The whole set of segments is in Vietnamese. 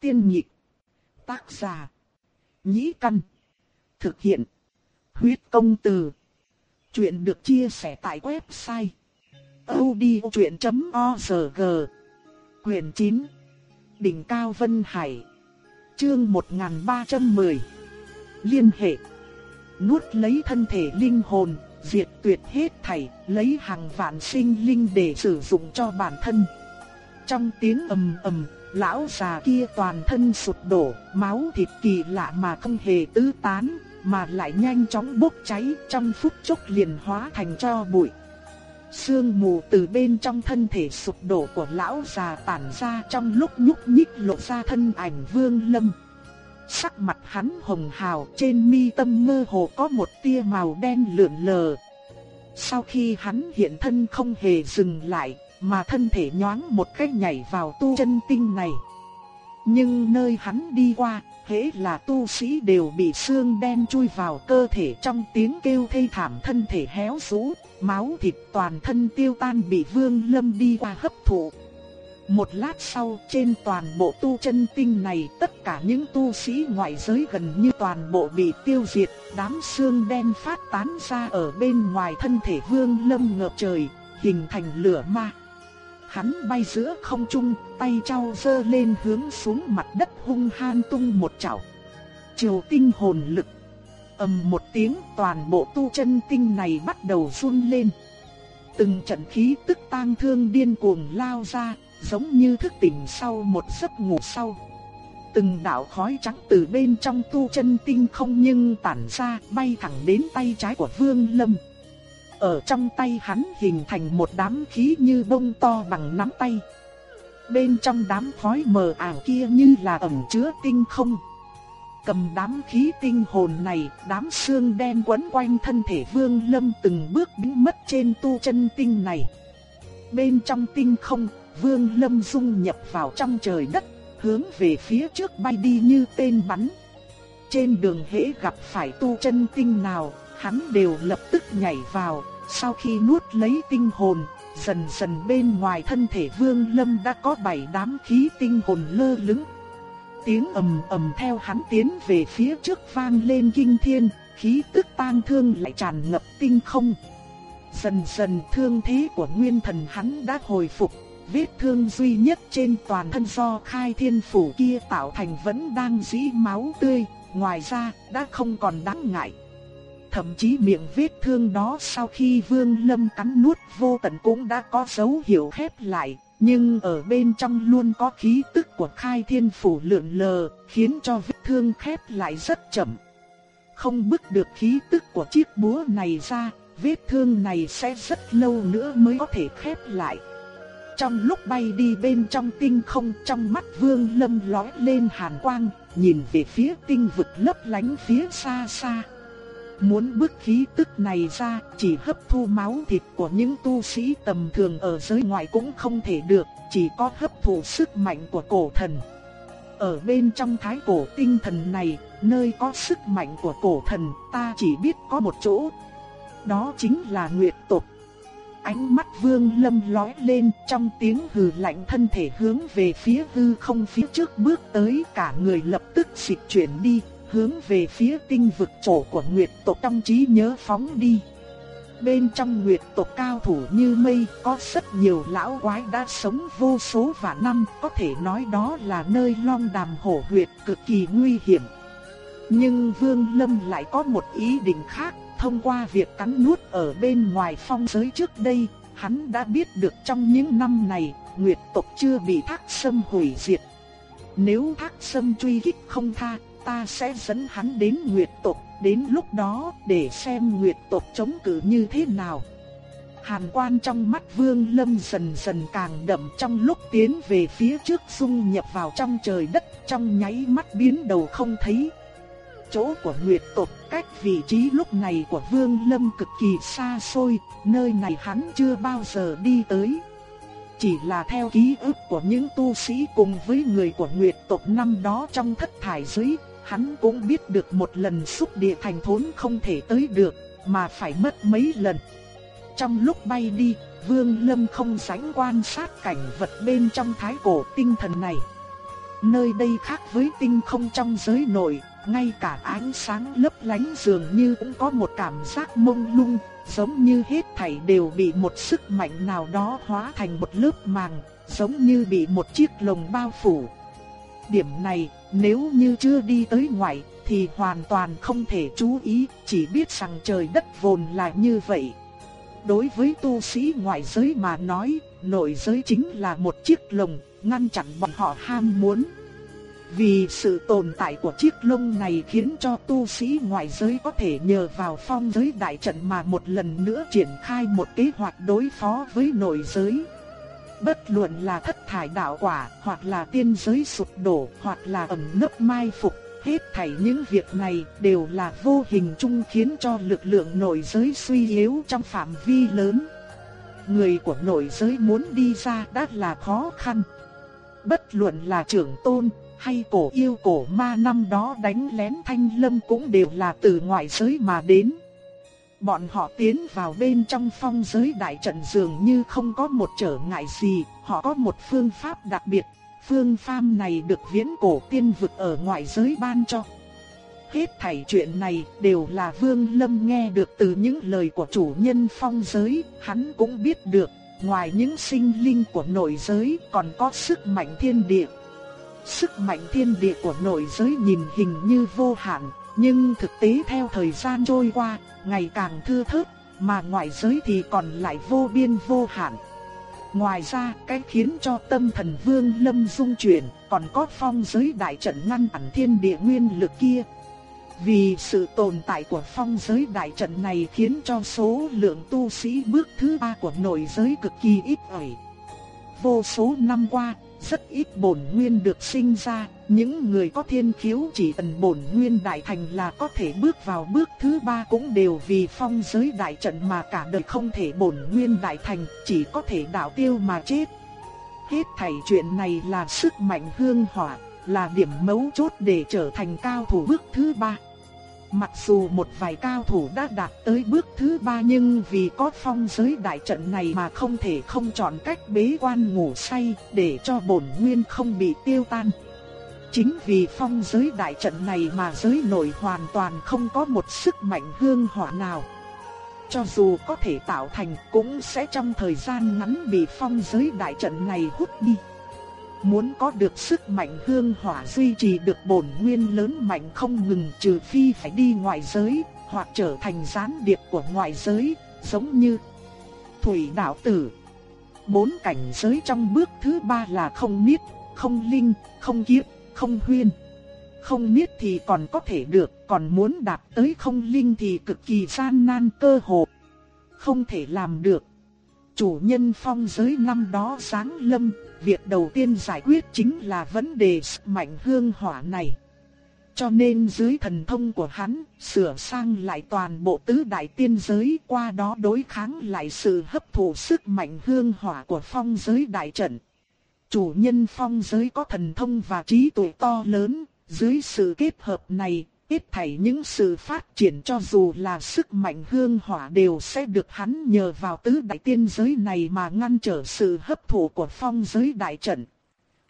Tiên nhị Tác giả. Nhĩ căn. Thực hiện. Huyết công từ. Chuyện được chia sẻ tại website. odchuyện.org Quyền 9. Đỉnh Cao Vân Hải. Chương 1310. Liên hệ. Nuốt lấy thân thể linh hồn, diệt tuyệt hết thảy, lấy hàng vạn sinh linh để sử dụng cho bản thân. Trong tiếng ầm ầm, lão già kia toàn thân sụt đổ, máu thịt kỳ lạ mà không hề tứ tán, mà lại nhanh chóng bốc cháy, trong phút chốc liền hóa thành cho bụi. Sương mù từ bên trong thân thể sụp đổ của lão già tản ra trong lúc nhúc nhích lộ ra thân ảnh Vương Lâm. Sắc mặt hắn hồng hào, trên mi tâm mơ hồ có một tia màu đen lượn lờ. Sau khi hắn hiện thân không hề dừng lại, mà thân thể nhoáng một cách nhảy vào tu chân tinh này. Nhưng nơi hắn đi qua, hễ là tu sĩ đều bị xương đen chui vào cơ thể trong tiếng kêu thê thảm thân thể héo rũ, máu thịt toàn thân tiêu tan bị Vương Lâm đi qua hấp thụ. Một lát sau, trên toàn bộ tu chân tinh này, tất cả những tu sĩ ngoại giới gần như toàn bộ bị tiêu diệt, đám xương đen phát tán ra ở bên ngoài thân thể Vương Lâm ngập trời, hình thành lửa ma. Hắn bay giữa không trung, tay trao dơ lên hướng xuống mặt đất hung hăng tung một chảo. Triều tinh hồn lực. ầm một tiếng toàn bộ tu chân tinh này bắt đầu run lên. Từng trận khí tức tang thương điên cuồng lao ra, giống như thức tỉnh sau một giấc ngủ sau. Từng đạo khói trắng từ bên trong tu chân tinh không nhưng tản ra bay thẳng đến tay trái của Vương Lâm. Ở trong tay hắn hình thành một đám khí như bông to bằng nắm tay. Bên trong đám khói mờ ảo kia như là ẩn chứa tinh không. Cầm đám khí tinh hồn này, đám xương đen quấn quanh thân thể Vương Lâm từng bước biến mất trên tu chân tinh này. Bên trong tinh không, Vương Lâm dung nhập vào trong trời đất, hướng về phía trước bay đi như tên bắn. Trên đường hễ gặp phải tu chân tinh nào, hắn đều lập tức nhảy vào, sau khi nuốt lấy tinh hồn, dần dần bên ngoài thân thể Vương Lâm đã có bảy đám khí tinh hồn lơ lửng. Tiếng ầm ầm theo hắn tiến về phía trước vang lên kinh thiên, khí tức tang thương lại tràn ngập tinh không. Dần dần thương thế của nguyên thần hắn đã hồi phục, vết thương duy nhất trên toàn thân do khai thiên phủ kia tạo thành vẫn đang dĩ máu tươi, ngoài ra đã không còn đáng ngại. Thậm chí miệng vết thương đó sau khi Vương Lâm cắn nuốt vô tận cũng đã có dấu hiệu khép lại, nhưng ở bên trong luôn có khí tức của khai thiên phủ lượn lờ, khiến cho vết thương khép lại rất chậm. Không bức được khí tức của chiếc búa này ra, vết thương này sẽ rất lâu nữa mới có thể khép lại. Trong lúc bay đi bên trong tinh không trong mắt vương lâm lói lên hàn quang, nhìn về phía tinh vực lấp lánh phía xa xa. Muốn bức khí tức này ra, chỉ hấp thu máu thịt của những tu sĩ tầm thường ở giới ngoại cũng không thể được, chỉ có hấp thụ sức mạnh của cổ thần. Ở bên trong thái cổ tinh thần này, nơi có sức mạnh của cổ thần, ta chỉ biết có một chỗ. Đó chính là Nguyệt tộc. Ánh mắt Vương Lâm lóe lên, trong tiếng hừ lạnh thân thể hướng về phía hư không phía trước bước tới, cả người lập tức xịt chuyển đi, hướng về phía tinh vực chỗ của Nguyệt tộc trong trí nhớ phóng đi. Bên trong Nguyệt tộc cao thủ như mây, có rất nhiều lão quái đã sống vô số vạn năm, có thể nói đó là nơi long đàm hổ huyệt cực kỳ nguy hiểm. Nhưng Vương Lâm lại có một ý định khác, thông qua việc cắn nuốt ở bên ngoài phong giới trước đây, hắn đã biết được trong những năm này, Nguyệt tộc chưa bị Thác Sâm hủy diệt. Nếu Thác Sâm truy kích không tha, ta sẽ dẫn hắn đến Nguyệt tộc, đến lúc đó để xem Nguyệt tộc chống cự như thế nào. Hàn quan trong mắt Vương Lâm dần dần càng đậm trong lúc tiến về phía trước dung nhập vào trong trời đất, trong nháy mắt biến đầu không thấy. Chỗ của Nguyệt tộc cách vị trí lúc này của Vương Lâm cực kỳ xa xôi, nơi này hắn chưa bao giờ đi tới. Chỉ là theo ký ức của những tu sĩ cùng với người của Nguyệt tộc năm đó trong thất thải giới, hắn cũng biết được một lần xúc địa thành thốn không thể tới được, mà phải mất mấy lần. Trong lúc bay đi, Vương Lâm không sánh quan sát cảnh vật bên trong thái cổ tinh thần này. Nơi đây khác với tinh không trong giới nội, ngay cả ánh sáng lấp lánh dường như cũng có một cảm giác mông lung, giống như hết thảy đều bị một sức mạnh nào đó hóa thành một lớp màng, giống như bị một chiếc lồng bao phủ. Điểm này, nếu như chưa đi tới ngoại, thì hoàn toàn không thể chú ý, chỉ biết rằng trời đất vốn là như vậy. Đối với tu sĩ ngoại giới mà nói, nội giới chính là một chiếc lồng, ngăn chặn bọn họ ham muốn. Vì sự tồn tại của chiếc lông này khiến cho tu sĩ ngoại giới có thể nhờ vào phong giới đại trận mà một lần nữa triển khai một kế hoạch đối phó với nội giới. Bất luận là thất thải đạo quả, hoặc là tiên giới sụp đổ, hoặc là ẩn nấp mai phục, hết thảy những việc này đều là vô hình chung khiến cho lực lượng nội giới suy yếu trong phạm vi lớn. Người của nội giới muốn đi ra đã là khó khăn. Bất luận là trưởng tôn, hay cổ yêu cổ ma năm đó đánh lén thanh lâm cũng đều là từ ngoại giới mà đến. Bọn họ tiến vào bên trong phong giới đại trận dường như không có một trở ngại gì, họ có một phương pháp đặc biệt. Phương pháp này được viễn cổ tiên vực ở ngoại giới ban cho. Hết thảy chuyện này đều là Vương Lâm nghe được từ những lời của chủ nhân phong giới, hắn cũng biết được, ngoài những sinh linh của nội giới còn có sức mạnh thiên địa. Sức mạnh thiên địa của nội giới nhìn hình như vô hạn, nhưng thực tế theo thời gian trôi qua, ngày càng thưa thớt, mà ngoại giới thì còn lại vô biên vô hạn. Ngoài ra, cái khiến cho tâm thần vương lâm dung chuyển, còn có phong giới đại trận ngăn ẩn thiên địa nguyên lực kia. Vì sự tồn tại của phong giới đại trận này khiến cho số lượng tu sĩ bước thứ ba của nội giới cực kỳ ít ỏi. Vô số năm qua, rất ít bổn nguyên được sinh ra, những người có thiên khiếu chỉ cần bổn nguyên đại thành là có thể bước vào bước thứ ba cũng đều vì phong giới đại trận mà cả đời không thể bổn nguyên đại thành, chỉ có thể đạo tiêu mà chết. Hết thảy chuyện này là sức mạnh hương hỏa, là điểm mấu chốt để trở thành cao thủ bước thứ ba. Mặc dù một vài cao thủ đã đạt tới bước thứ ba nhưng vì có phong giới đại trận này mà không thể không chọn cách bế quan ngủ say để cho bổn nguyên không bị tiêu tan. Chính vì phong giới đại trận này mà giới nội hoàn toàn không có một sức mạnh hương hỏa nào. Cho dù có thể tạo thành cũng sẽ trong thời gian ngắn bị phong giới đại trận này hút đi. Muốn có được sức mạnh hương hỏa duy trì được bổn nguyên lớn mạnh không ngừng trừ phi phải đi ngoại giới, hoặc trở thành gián điệp của ngoại giới, giống như Thủy đạo tử. Bốn cảnh giới trong bước thứ ba là không niết, không linh, không kiếp, không huyên. Không niết thì còn có thể được, còn muốn đạt tới không linh thì cực kỳ gian nan cơ hồ. Không thể làm được. Chủ nhân phong giới năm đó sáng lâm, việc đầu tiên giải quyết chính là vấn đề sức mạnh hương hỏa này. Cho nên dưới thần thông của hắn, sửa sang lại toàn bộ tứ đại tiên giới qua đó đối kháng lại sự hấp thụ sức mạnh hương hỏa của phong giới đại trận. Chủ nhân phong giới có thần thông và trí tuệ to lớn, dưới sự kết hợp này, Hết thảy những sự phát triển cho dù là sức mạnh hương hỏa đều sẽ được hắn nhờ vào tứ đại tiên giới này mà ngăn trở sự hấp thụ của phong giới đại trận.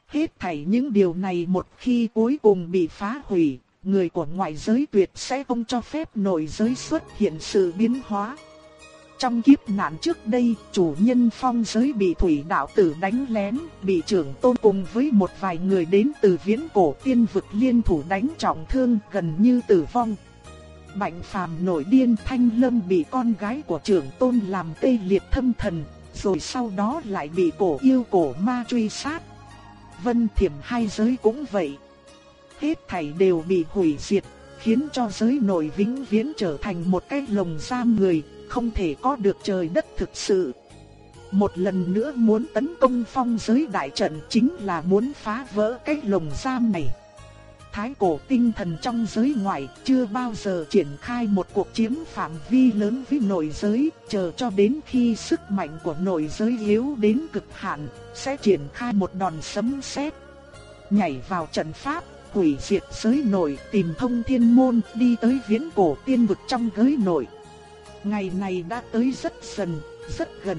Hết thảy những điều này một khi cuối cùng bị phá hủy, người của ngoại giới tuyệt sẽ không cho phép nội giới xuất hiện sự biến hóa. Trong kiếp nạn trước đây, chủ nhân phong giới bị thủy đạo tử đánh lén, bị trưởng tôn cùng với một vài người đến từ viễn cổ tiên vực liên thủ đánh trọng thương gần như tử vong. Bạnh phàm nổi điên thanh lâm bị con gái của trưởng tôn làm tê liệt thâm thần, rồi sau đó lại bị cổ yêu cổ ma truy sát. Vân thiểm hai giới cũng vậy. Hết thảy đều bị hủy diệt, khiến cho giới nội vĩnh viễn trở thành một cái lồng giam người, không thể có được trời đất thực sự. Một lần nữa muốn tấn công phong giới đại trận chính là muốn phá vỡ cái lồng giam này. Thái cổ tinh thần trong giới ngoại chưa bao giờ triển khai một cuộc chiếm phạm vi lớn với nội giới, chờ cho đến khi sức mạnh của nội giới yếu đến cực hạn, sẽ triển khai một đòn sấm sét. Nhảy vào trận pháp, hủy diệt giới nội, tìm thông thiên môn, đi tới viễn cổ tiên vực trong giới nội. Ngày này đã tới rất dần, rất gần.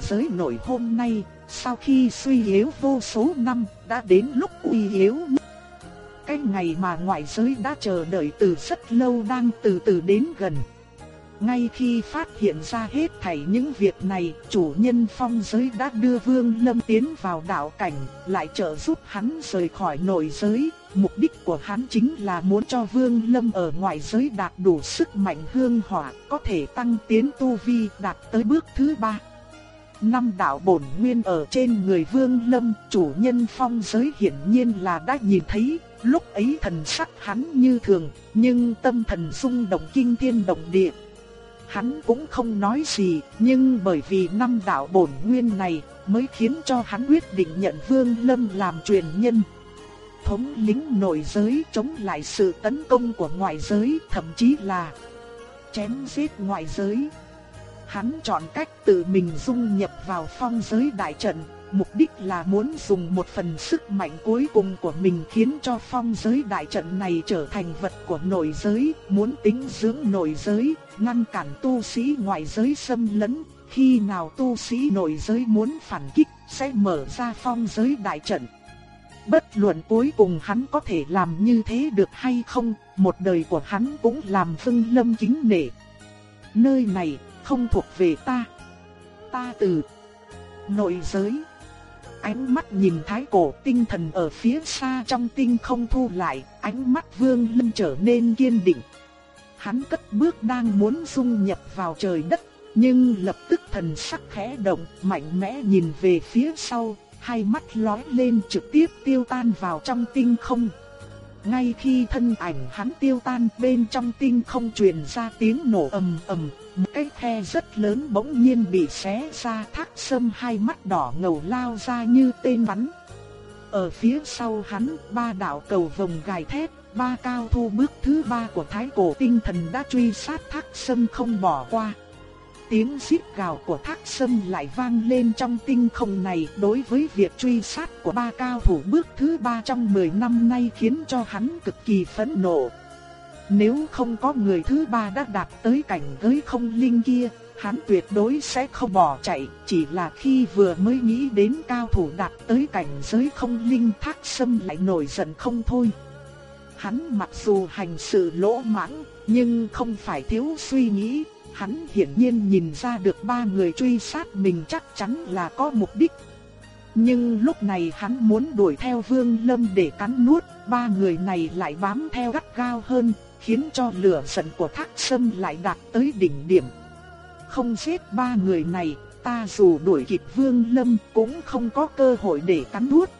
Giới nội hôm nay, sau khi suy yếu vô số năm, đã đến lúc uy yếu nhất. Cái ngày mà ngoại giới đã chờ đợi từ rất lâu đang từ từ đến gần. Ngay khi phát hiện ra hết thảy những việc này, chủ nhân phong giới đã đưa Vương Lâm tiến vào đạo cảnh, lại trợ giúp hắn rời khỏi nội giới. Mục đích của hắn chính là muốn cho Vương Lâm ở ngoại giới đạt đủ sức mạnh hương hỏa, có thể tăng tiến tu vi đạt tới bước thứ ba. Năm đạo bổn nguyên ở trên người Vương Lâm, chủ nhân phong giới hiển nhiên là đã nhìn thấy, lúc ấy thần sắc hắn như thường, nhưng tâm thần rung động kinh thiên động địa, Hắn cũng không nói gì, nhưng bởi vì năm đạo bổn nguyên này mới khiến cho hắn quyết định nhận Vương Lâm làm truyền nhân. Thống lĩnh nội giới chống lại sự tấn công của ngoại giới, thậm chí là chém giết ngoại giới. Hắn chọn cách tự mình dung nhập vào phong giới đại trận, mục đích là muốn dùng một phần sức mạnh cuối cùng của mình khiến cho phong giới đại trận này trở thành vật của nội giới, muốn tính dưỡng nội giới, ngăn cản tu sĩ ngoại giới xâm lấn. Khi nào tu sĩ nội giới muốn phản kích, sẽ mở ra phong giới đại trận. Bất luận cuối cùng hắn có thể làm như thế được hay không, một đời của hắn cũng làm Vân Lâm kính nể. Nơi này không thuộc về ta. Ta từ nội giới ánh mắt nhìn thái cổ tinh thần ở phía xa trong tinh không thu lại, ánh mắt vương lâm trở nên kiên định. Hắn cất bước đang muốn dung nhập vào trời đất, nhưng lập tức thần sắc khẽ động, mạnh mẽ nhìn về phía sau, hai mắt lóe lên trực tiếp tiêu tan vào trong tinh không. Ngay khi thân ảnh hắn tiêu tan bên trong tinh không truyền ra tiếng nổ ầm ầm, một cái khe rất lớn bỗng nhiên bị xé ra thác sâm hai mắt đỏ ngầu lao ra như tên bắn. Ở phía sau hắn, ba đạo cầu vòng gài thép ba cao thu bước thứ ba của thái cổ tinh thần đã truy sát thác sâm không bỏ qua. Tiếng xít gào của thác sâm lại vang lên trong tinh không này đối với việc truy sát của ba cao thủ bước thứ ba trong 10 năm nay khiến cho hắn cực kỳ phẫn nộ. Nếu không có người thứ ba đã đạt tới cảnh giới không linh kia, hắn tuyệt đối sẽ không bỏ chạy, chỉ là khi vừa mới nghĩ đến cao thủ đạt tới cảnh giới không linh thác sâm lại nổi giận không thôi. Hắn mặc dù hành sự lỗ mãng, nhưng không phải thiếu suy nghĩ, hắn hiển nhiên nhìn ra được ba người truy sát mình chắc chắn là có mục đích. Nhưng lúc này hắn muốn đuổi theo Vương Lâm để cắn nuốt, ba người này lại bám theo gắt gao hơn, khiến cho lửa giận của Thác Sâm lại đạt tới đỉnh điểm. Không giết ba người này, ta dù đuổi kịp Vương Lâm cũng không có cơ hội để cắn nuốt.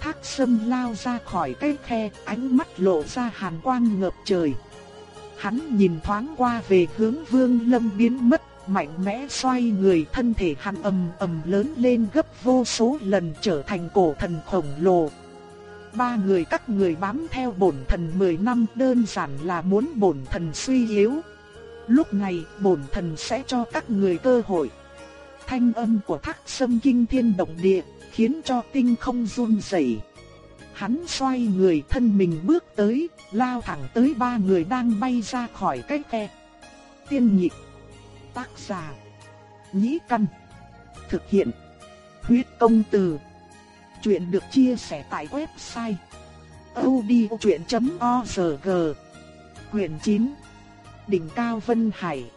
Thác Sâm lao ra khỏi cái khe, ánh mắt lộ ra hàn quang ngập trời. Hắn nhìn thoáng qua về hướng Vương Lâm biến mất, mạnh mẽ xoay người thân thể hắn ầm ầm lớn lên gấp vô số lần trở thành cổ thần khổng lồ, ba người các người bám theo bổn thần 10 năm đơn giản là muốn bổn thần suy yếu. Lúc này bổn thần sẽ cho các người cơ hội. Thanh âm của thác sâm kinh thiên động địa, khiến cho tinh không run rẩy. Hắn xoay người thân mình bước tới, lao thẳng tới ba người đang bay ra khỏi cái khe. Tiên nhị tác giả, nhĩ căn, thực hiện, huyết công từ. Chuyện được chia sẻ tại website odchuyện.org Quyền 9 Đỉnh Cao Vân Hải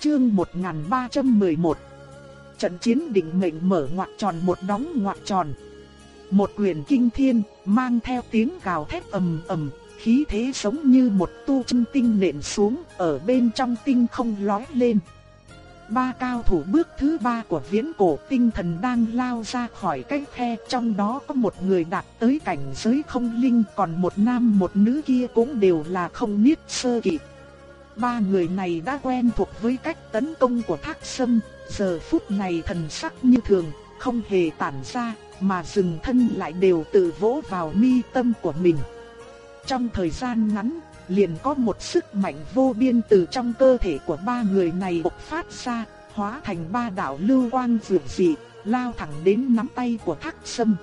Chương 1311 Trận chiến đỉnh mệnh mở ngoặc tròn một đóng ngoặc tròn một quyền kinh thiên mang theo tiếng gào thét ầm ầm Khí thế giống như một tu chân tinh nện xuống ở bên trong tinh không lói lên ba cao thủ bước thứ ba của viễn cổ tinh thần đang lao ra khỏi cái khe, trong đó có một người đạt tới cảnh giới không linh, còn một nam một nữ kia cũng đều là không niết sơ kỳ. Ba người này đã quen thuộc với cách tấn công của thác sâm, giờ phút này thần sắc như thường, không hề tản ra, mà dừng thân lại đều tự vỗ vào mi tâm của mình. Trong thời gian ngắn, liền có một sức mạnh vô biên từ trong cơ thể của ba người này bộc phát ra, hóa thành ba đạo lưu quang vượt dị, lao thẳng đến nắm tay của Thác Sâm.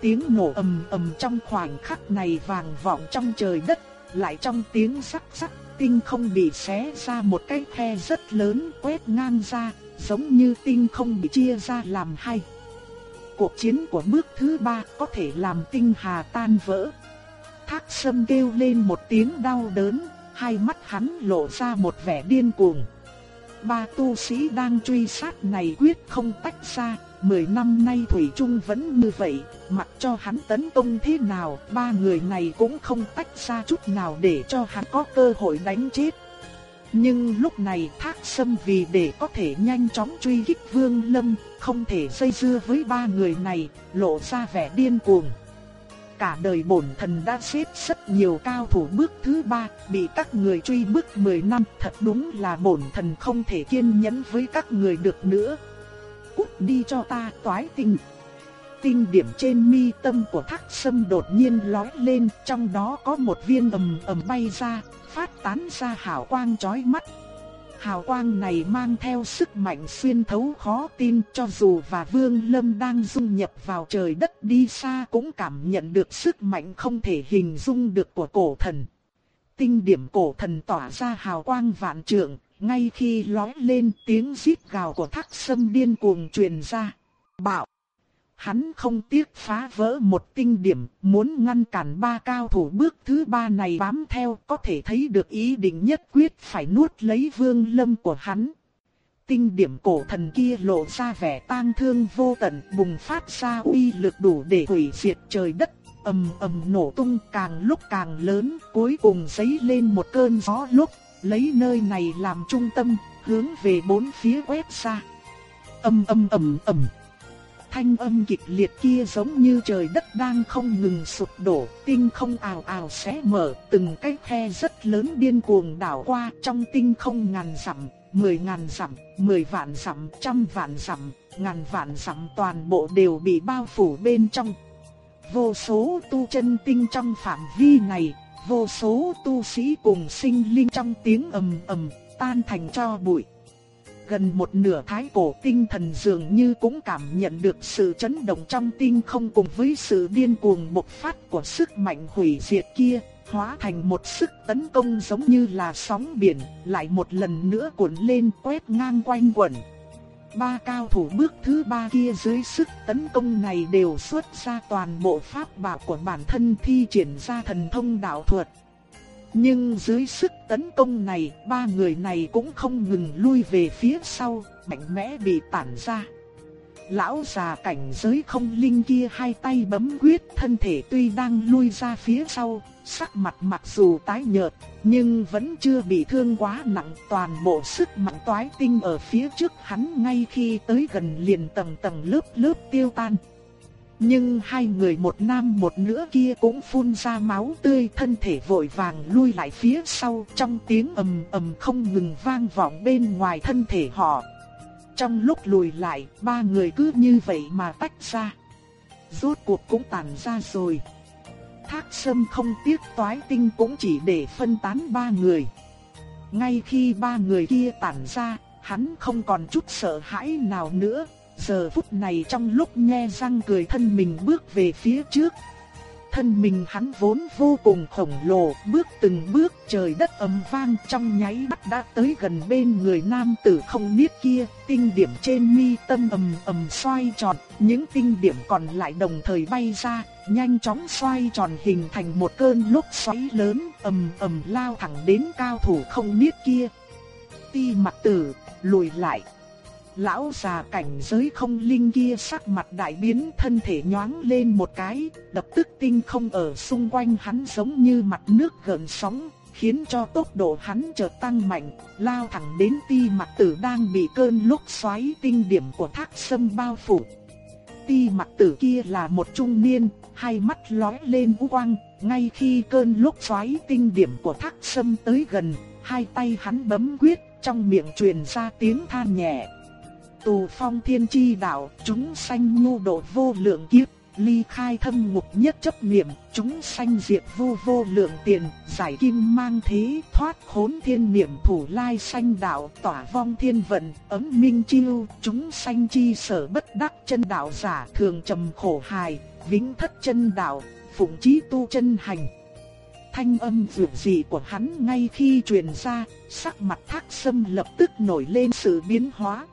Tiếng nổ ầm ầm trong khoảnh khắc này vang vọng trong trời đất, lại trong tiếng sắc sắc tinh không bị xé ra một cái khe rất lớn quét ngang ra, giống như tinh không bị chia ra làm hai cuộc chiến của bước thứ ba có thể làm tinh hà tan vỡ. Thác sâm kêu lên một tiếng đau đớn, hai mắt hắn lộ ra một vẻ điên cuồng. Ba tu sĩ đang truy sát này quyết không tách ra, mười năm nay Thủy Trung vẫn như vậy, mặc cho hắn tấn công thế nào, ba người này cũng không tách ra chút nào để cho hắn có cơ hội đánh chết. Nhưng lúc này thác sâm vì để có thể nhanh chóng truy kích Vương Lâm, không thể dây dưa với ba người này, lộ ra vẻ điên cuồng. Cả đời bổn thần đã xếp rất nhiều cao thủ bước thứ ba, bị các người truy bước 10 năm, thật đúng là bổn thần không thể kiên nhẫn với các người được nữa. Cút đi cho ta toái tinh. Tinh điểm trên mi tâm của thác sâm đột nhiên lói lên, trong đó có một viên ầm ầm bay ra, phát tán ra hào quang chói mắt. Hào quang này mang theo sức mạnh xuyên thấu khó tin cho dù và Vương Lâm đang dung nhập vào trời đất đi xa cũng cảm nhận được sức mạnh không thể hình dung được của cổ thần. Tinh điểm cổ thần tỏa ra hào quang vạn trượng, ngay khi lói lên tiếng rít gào của thác sâm điên cuồng truyền ra. Bạo! Hắn không tiếc phá vỡ một tinh điểm, muốn ngăn cản ba cao thủ bước thứ ba này bám theo, có thể thấy được ý định nhất quyết phải nuốt lấy vương lâm của hắn. Tinh điểm cổ thần kia lộ ra vẻ tang thương vô tận, bùng phát ra uy lực đủ để hủy diệt trời đất, ầm ầm nổ tung càng lúc càng lớn, cuối cùng dấy lên một cơn gió lúc, lấy nơi này làm trung tâm, hướng về bốn phía quét ra. Ầm ầm ầm ầm thanh âm kịch liệt kia giống như trời đất đang không ngừng sụp đổ, tinh không ào ào xé mở, từng cái khe rất lớn điên cuồng đảo qua trong tinh không ngàn dặm, mười ngàn dặm, mười vạn dặm, trăm vạn dặm, ngàn vạn dặm toàn bộ đều bị bao phủ bên trong. Vô số tu chân tinh trong phạm vi này, vô số tu sĩ cùng sinh linh trong tiếng ầm ầm tan thành cho bụi. Gần một nửa thái cổ tinh thần dường như cũng cảm nhận được sự chấn động trong tinh không cùng với sự điên cuồng bộc phát của sức mạnh hủy diệt kia, hóa thành một sức tấn công giống như là sóng biển, lại một lần nữa cuộn lên quét ngang quanh quẩn. Ba cao thủ bước thứ ba kia dưới sức tấn công này đều xuất ra toàn bộ pháp bảo của bản thân thi triển ra thần thông đạo thuật. Nhưng dưới sức tấn công này, ba người này cũng không ngừng lui về phía sau, mạnh mẽ bị tản ra. Lão già cảnh giới không linh kia hai tay bấm quyết, thân thể tuy đang lui ra phía sau, sắc mặt mặc dù tái nhợt, nhưng vẫn chưa bị thương quá nặng, toàn bộ sức mạnh toái tinh ở phía trước hắn ngay khi tới gần liền tầng tầng lớp lớp tiêu tan. Nhưng hai người một nam một nữ kia cũng phun ra máu tươi thân thể vội vàng lui lại phía sau trong tiếng ầm ầm không ngừng vang vọng bên ngoài thân thể họ. Trong lúc lùi lại, ba người cứ như vậy mà tách ra. Rốt cuộc cũng tàn ra rồi. Thác sâm không tiếc toái tinh cũng chỉ để phân tán ba người. Ngay khi ba người kia tản ra, hắn không còn chút sợ hãi nào nữa, Giờ phút này trong lúc nghe răng cười thân mình bước về phía trước. Thân mình hắn vốn vô cùng khổng lồ, bước từng bước trời đất ầm vang trong nháy mắt đã tới gần bên người nam tử không biết kia, tinh điểm trên mi tâm ầm ầm xoay tròn, những tinh điểm còn lại đồng thời bay ra, nhanh chóng xoay tròn hình thành một cơn lốc xoáy lớn, ầm ầm lao thẳng đến cao thủ không biết kia. Ti mặt tử, lùi lại. Lão già cảnh giới không linh kia sắc mặt đại biến thân thể nhoáng lên một cái, đập tức tinh không ở xung quanh hắn giống như mặt nước gần sóng, khiến cho tốc độ hắn chợt tăng mạnh, lao thẳng đến ti mặt tử đang bị cơn lốc xoáy tinh điểm của thác sâm bao phủ. Ti mặt tử kia là một trung niên, hai mắt lóe lên u quang, ngay khi cơn lốc xoáy tinh điểm của thác sâm tới gần, hai tay hắn bấm quyết, trong miệng truyền ra tiếng than nhẹ tù phong thiên chi đạo, chúng sanh nhu độ vô lượng kiếp, ly khai thâm ngục nhất chấp niệm, chúng sanh diệt vô vô lượng tiền, giải kim mang thế, thoát khốn thiên niệm thủ lai sanh đạo, tỏa vong thiên vận, ấm minh chiêu, chúng sanh chi sở bất đắc chân đạo giả thường trầm khổ hài, vĩnh thất chân đạo, phụng chí tu chân hành. Thanh âm vượt dị của hắn ngay khi truyền ra, sắc mặt thác sâm lập tức nổi lên sự biến hóa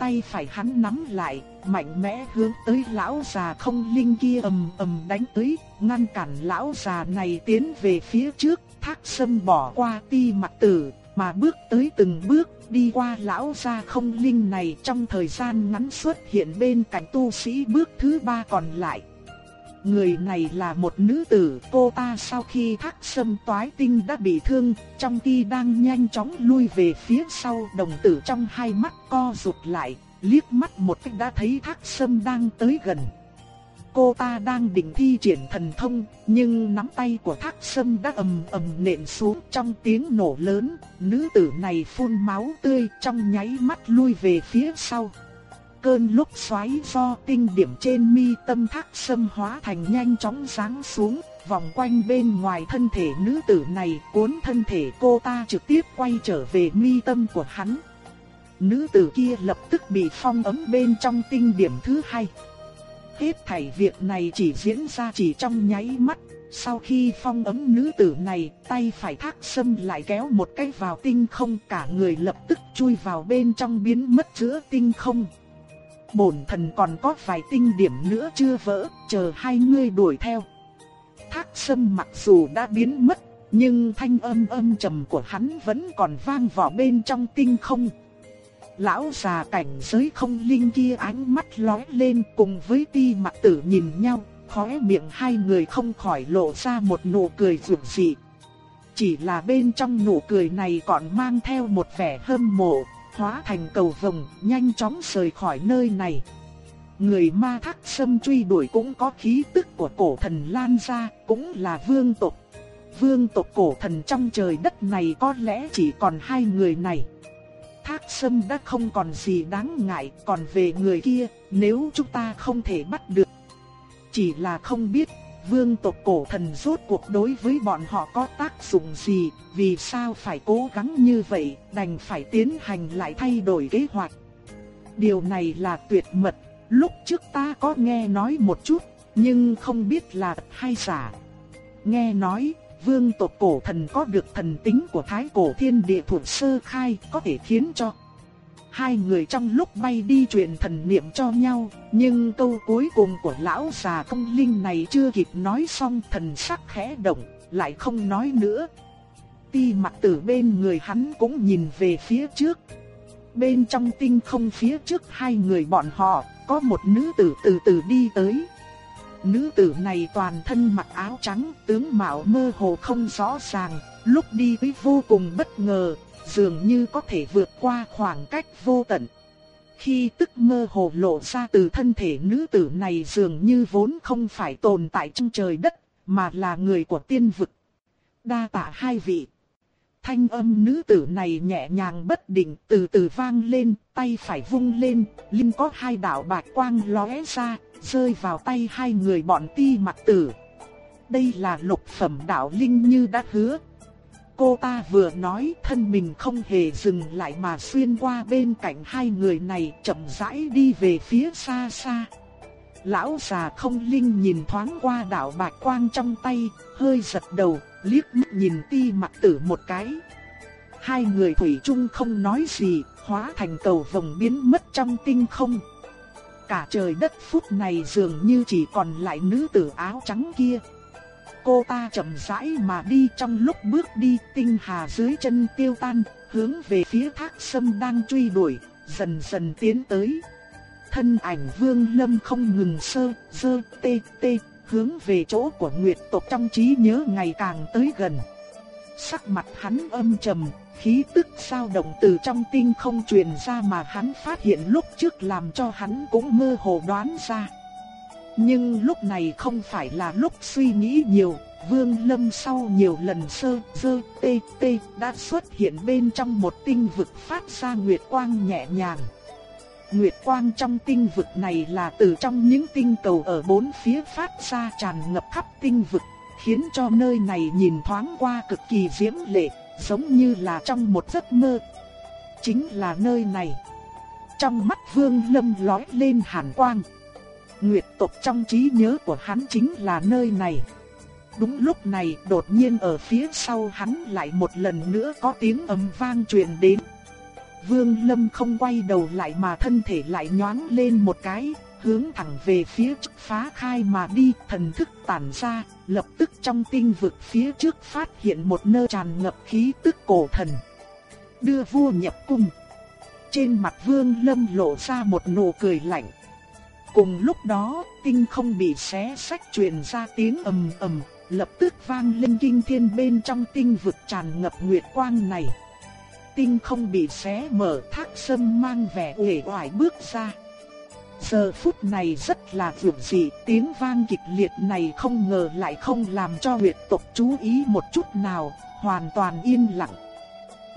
tay phải hắn nắm lại, mạnh mẽ hướng tới lão già không linh kia ầm ầm đánh tới, ngăn cản lão già này tiến về phía trước, thác sâm bỏ qua ti mặt tử, mà bước tới từng bước, đi qua lão già không linh này trong thời gian ngắn xuất hiện bên cạnh tu sĩ bước thứ ba còn lại. Người này là một nữ tử, cô ta sau khi thác sâm toái tinh đã bị thương, trong khi đang nhanh chóng lui về phía sau đồng tử trong hai mắt co rụt lại, liếc mắt một cách đã thấy thác sâm đang tới gần. Cô ta đang định thi triển thần thông, nhưng nắm tay của thác sâm đã ầm ầm nện xuống trong tiếng nổ lớn, nữ tử này phun máu tươi trong nháy mắt lui về phía sau cơn lúc xoáy do tinh điểm trên mi tâm thác sâm hóa thành nhanh chóng sáng xuống, vòng quanh bên ngoài thân thể nữ tử này cuốn thân thể cô ta trực tiếp quay trở về mi tâm của hắn. Nữ tử kia lập tức bị phong ấm bên trong tinh điểm thứ hai. Hết thảy việc này chỉ diễn ra chỉ trong nháy mắt. Sau khi phong ấm nữ tử này, tay phải thác sâm lại kéo một cái vào tinh không cả người lập tức chui vào bên trong biến mất giữa tinh không bổn thần còn có vài tinh điểm nữa chưa vỡ, chờ hai ngươi đuổi theo. Thác sâm mặc dù đã biến mất, nhưng thanh âm âm trầm của hắn vẫn còn vang vọng bên trong tinh không. Lão già cảnh giới không linh kia ánh mắt lóe lên cùng với ti mặt tử nhìn nhau, khóe miệng hai người không khỏi lộ ra một nụ cười rượu dị. Chỉ là bên trong nụ cười này còn mang theo một vẻ hâm mộ, hóa thành cầu vồng, nhanh chóng rời khỏi nơi này. Người ma thác sâm truy đuổi cũng có khí tức của cổ thần lan ra, cũng là vương tộc. Vương tộc cổ thần trong trời đất này có lẽ chỉ còn hai người này. Thác sâm đã không còn gì đáng ngại, còn về người kia, nếu chúng ta không thể bắt được. Chỉ là không biết vương tộc cổ thần rốt cuộc đối với bọn họ có tác dụng gì, vì sao phải cố gắng như vậy, đành phải tiến hành lại thay đổi kế hoạch. Điều này là tuyệt mật, lúc trước ta có nghe nói một chút, nhưng không biết là hay giả. Nghe nói, vương tộc cổ thần có được thần tính của thái cổ thiên địa thuộc sơ khai có thể khiến cho Hai người trong lúc bay đi truyền thần niệm cho nhau, nhưng câu cuối cùng của lão già công linh này chưa kịp nói xong thần sắc khẽ động, lại không nói nữa. Ti mặt tử bên người hắn cũng nhìn về phía trước. Bên trong tinh không phía trước hai người bọn họ, có một nữ tử từ từ đi tới. Nữ tử này toàn thân mặc áo trắng, tướng mạo mơ hồ không rõ ràng, lúc đi với vô cùng bất ngờ, dường như có thể vượt qua khoảng cách vô tận. Khi tức mơ hồ lộ ra từ thân thể nữ tử này dường như vốn không phải tồn tại trong trời đất, mà là người của tiên vực. Đa tạ hai vị. Thanh âm nữ tử này nhẹ nhàng bất định từ từ vang lên, tay phải vung lên, linh có hai đạo bạch quang lóe ra, rơi vào tay hai người bọn ti mặt tử. Đây là lục phẩm đạo linh như đã hứa, Cô ta vừa nói thân mình không hề dừng lại mà xuyên qua bên cạnh hai người này chậm rãi đi về phía xa xa. Lão già không linh nhìn thoáng qua đạo bạc quang trong tay, hơi giật đầu, liếc mắt nhìn ti mặt tử một cái. Hai người thủy chung không nói gì, hóa thành cầu vòng biến mất trong tinh không. Cả trời đất phút này dường như chỉ còn lại nữ tử áo trắng kia. Cô ta chậm rãi mà đi trong lúc bước đi tinh hà dưới chân tiêu tan, hướng về phía thác sâm đang truy đuổi, dần dần tiến tới. Thân ảnh vương lâm không ngừng sơ, sơ, tê, tê, hướng về chỗ của Nguyệt tộc trong trí nhớ ngày càng tới gần. Sắc mặt hắn âm trầm, khí tức sao động từ trong tinh không truyền ra mà hắn phát hiện lúc trước làm cho hắn cũng mơ hồ đoán ra. Nhưng lúc này không phải là lúc suy nghĩ nhiều, Vương Lâm sau nhiều lần sơ dơ tê tê đã xuất hiện bên trong một tinh vực phát ra nguyệt quang nhẹ nhàng. Nguyệt quang trong tinh vực này là từ trong những tinh cầu ở bốn phía phát ra tràn ngập khắp tinh vực, khiến cho nơi này nhìn thoáng qua cực kỳ diễm lệ, giống như là trong một giấc mơ. Chính là nơi này. Trong mắt Vương Lâm lóe lên hàn quang. Nguyệt tộc trong trí nhớ của hắn chính là nơi này. Đúng lúc này đột nhiên ở phía sau hắn lại một lần nữa có tiếng ầm vang truyền đến. Vương Lâm không quay đầu lại mà thân thể lại nhoáng lên một cái, hướng thẳng về phía trước phá khai mà đi, thần thức tản ra, lập tức trong tinh vực phía trước phát hiện một nơi tràn ngập khí tức cổ thần. Đưa vua nhập cung. Trên mặt Vương Lâm lộ ra một nụ cười lạnh. Cùng lúc đó, tinh không bị xé sách truyền ra tiếng ầm ầm, lập tức vang lên kinh thiên bên trong tinh vực tràn ngập nguyệt quang này. Tinh không bị xé mở, Thác Sâm mang vẻ uể oải bước ra. Giờ phút này rất là vượt dị, tiếng vang kịch liệt này không ngờ lại không làm cho huyệt tộc chú ý một chút nào, hoàn toàn yên lặng.